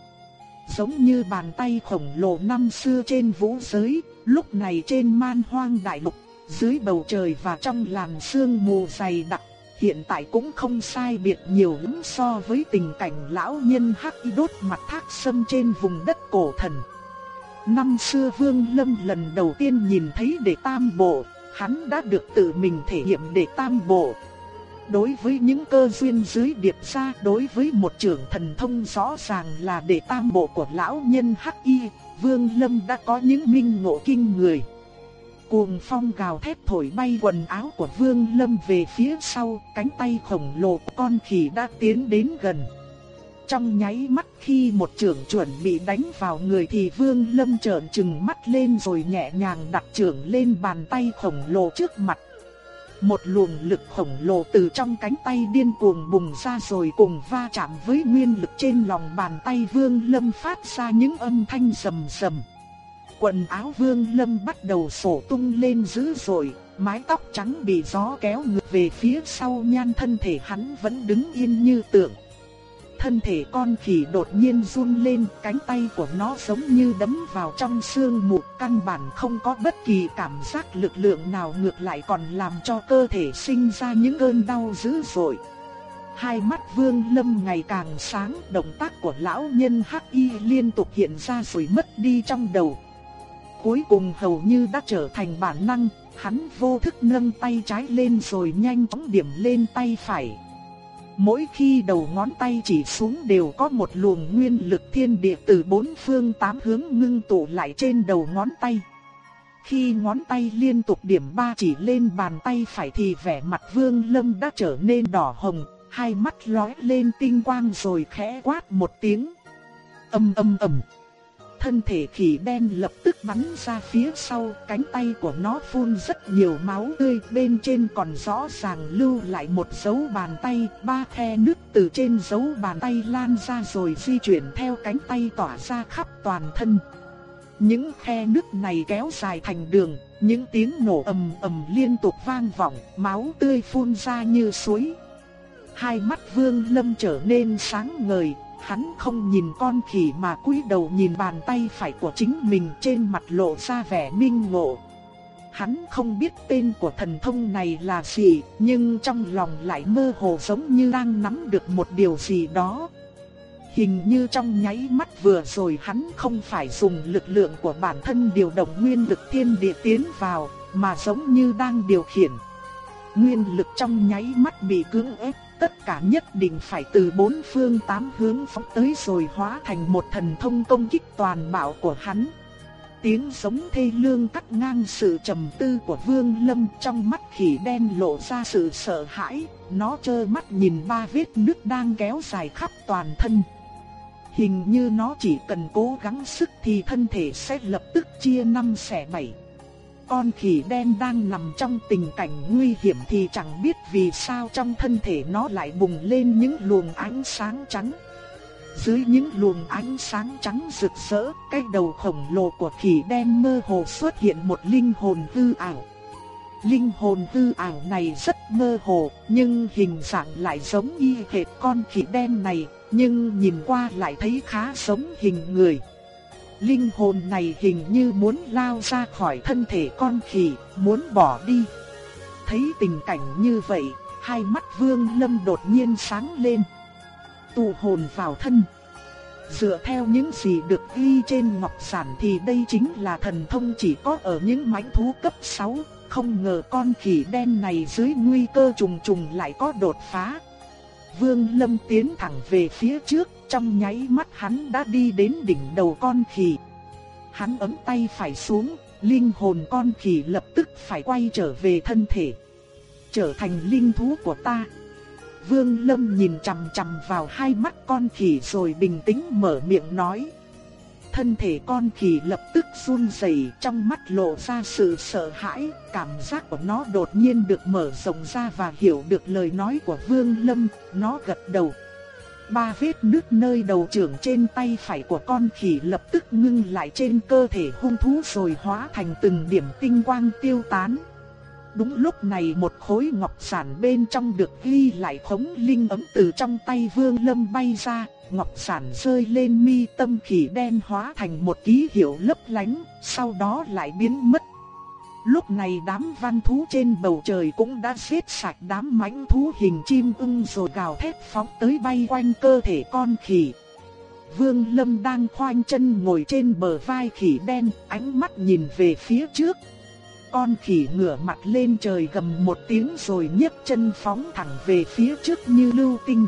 Giống như bàn tay khổng lồ năm xưa trên vũ giới, Lúc này trên man hoang đại lục, dưới bầu trời và trong làn sương mù dày đặc, hiện tại cũng không sai biệt nhiều lắm so với tình cảnh lão nhân hắc y đốt mặt thác sâm trên vùng đất cổ thần. Năm xưa Vương Lâm lần đầu tiên nhìn thấy đệ tam bộ, hắn đã được tự mình thể hiện đệ tam bộ. Đối với những cơ duyên dưới điệp ra, đối với một trưởng thần thông rõ ràng là đệ tam bộ của lão nhân hắc y, Vương Lâm đã có những minh ngộ kinh người. Cuồng phong gào thét thổi bay quần áo của Vương Lâm về phía sau, cánh tay khổng lồ con khỉ đã tiến đến gần. Trong nháy mắt khi một trưởng chuẩn bị đánh vào người thì Vương Lâm trợn trừng mắt lên rồi nhẹ nhàng đặt trưởng lên bàn tay khổng lồ trước mặt. Một luồng lực khổng lồ từ trong cánh tay điên cuồng bùng ra rồi cùng va chạm với nguyên lực trên lòng bàn tay Vương Lâm phát ra những âm thanh sầm sầm. Quần áo Vương Lâm bắt đầu sổ tung lên dữ dội, mái tóc trắng bị gió kéo ngược về phía sau nhan thân thể hắn vẫn đứng yên như tượng thân thể con khỉ đột nhiên run lên, cánh tay của nó giống như đấm vào trong xương mù, căn bản không có bất kỳ cảm giác lực lượng nào ngược lại còn làm cho cơ thể sinh ra những cơn đau dữ dội. Hai mắt Vương Lâm ngày càng sáng, động tác của lão nhân Hắc Y liên tục hiện ra rồi mất đi trong đầu. Cuối cùng hầu như đã trở thành bản năng, hắn vô thức nâng tay trái lên rồi nhanh chóng điểm lên tay phải. Mỗi khi đầu ngón tay chỉ xuống đều có một luồng nguyên lực thiên địa từ bốn phương tám hướng ngưng tụ lại trên đầu ngón tay. Khi ngón tay liên tục điểm ba chỉ lên bàn tay phải thì vẻ mặt Vương Lâm đã trở nên đỏ hồng, hai mắt lóe lên tinh quang rồi khẽ quát một tiếng. Âm âm ầm thân thể khỉ đen lập tức bắn ra phía sau, cánh tay của nó phun rất nhiều máu tươi, bên trên còn rõ ràng lưu lại một dấu bàn tay, ba khe nước từ trên dấu bàn tay lan ra rồi di chuyển theo cánh tay tỏa ra khắp toàn thân. Những khe nước này kéo dài thành đường, những tiếng nổ ầm ầm liên tục vang vọng, máu tươi phun ra như suối. Hai mắt Vương Lâm trở nên sáng ngời, Hắn không nhìn con khỉ mà cúi đầu nhìn bàn tay phải của chính mình trên mặt lộ ra vẻ minh ngộ. Hắn không biết tên của thần thông này là gì, nhưng trong lòng lại mơ hồ giống như đang nắm được một điều gì đó. Hình như trong nháy mắt vừa rồi hắn không phải dùng lực lượng của bản thân điều động nguyên lực thiên địa tiến vào, mà giống như đang điều khiển. Nguyên lực trong nháy mắt bị cưỡng ép tất cả nhất định phải từ bốn phương tám hướng phóng tới rồi hóa thành một thần thông công kích toàn bạo của hắn. Tiếng giống thê lương cắt ngang sự trầm tư của Vương Lâm trong mắt khỉ đen lộ ra sự sợ hãi, nó trơ mắt nhìn ba vết nước đang kéo dài khắp toàn thân. Hình như nó chỉ cần cố gắng sức thì thân thể sẽ lập tức chia năm xẻ bảy con khỉ đen đang nằm trong tình cảnh nguy hiểm thì chẳng biết vì sao trong thân thể nó lại bùng lên những luồng ánh sáng trắng. Dưới những luồng ánh sáng trắng rực rỡ, cái đầu khổng lồ của khỉ đen mơ hồ xuất hiện một linh hồn hư ảo. Linh hồn hư ảo này rất mơ hồ, nhưng hình dạng lại giống y hệt con khỉ đen này, nhưng nhìn qua lại thấy khá giống hình người. Linh hồn này hình như muốn lao ra khỏi thân thể con khỉ, muốn bỏ đi. Thấy tình cảnh như vậy, hai mắt Vương Lâm đột nhiên sáng lên. Tụ hồn vào thân. Dựa theo những gì được ghi trên ngọc sản thì đây chính là thần thông chỉ có ở những mãnh thú cấp 6, không ngờ con khỉ đen này dưới nguy cơ trùng trùng lại có đột phá. Vương Lâm tiến thẳng về phía trước, trong nháy mắt hắn đã đi đến đỉnh đầu con khỉ. Hắn ấm tay phải xuống, linh hồn con khỉ lập tức phải quay trở về thân thể. Trở thành linh thú của ta. Vương Lâm nhìn chằm chằm vào hai mắt con khỉ rồi bình tĩnh mở miệng nói. Thân thể con khỉ lập tức run rẩy, trong mắt lộ ra sự sợ hãi, cảm giác của nó đột nhiên được mở rộng ra và hiểu được lời nói của Vương Lâm, nó gật đầu. Ba vết nứt nơi đầu trưởng trên tay phải của con khỉ lập tức ngưng lại trên cơ thể hung thú rồi hóa thành từng điểm tinh quang tiêu tán. Đúng lúc này một khối ngọc sản bên trong được ghi lại khống linh ấm từ trong tay Vương Lâm bay ra, ngọc sản rơi lên mi tâm khỉ đen hóa thành một ký hiệu lấp lánh, sau đó lại biến mất. Lúc này đám văn thú trên bầu trời cũng đã xếp sạch đám mãnh thú hình chim ưng rồi gào thét phóng tới bay quanh cơ thể con khỉ. Vương Lâm đang khoanh chân ngồi trên bờ vai khỉ đen, ánh mắt nhìn về phía trước. Con khỉ ngửa mặt lên trời gầm một tiếng rồi nhấc chân phóng thẳng về phía trước như lưu tinh.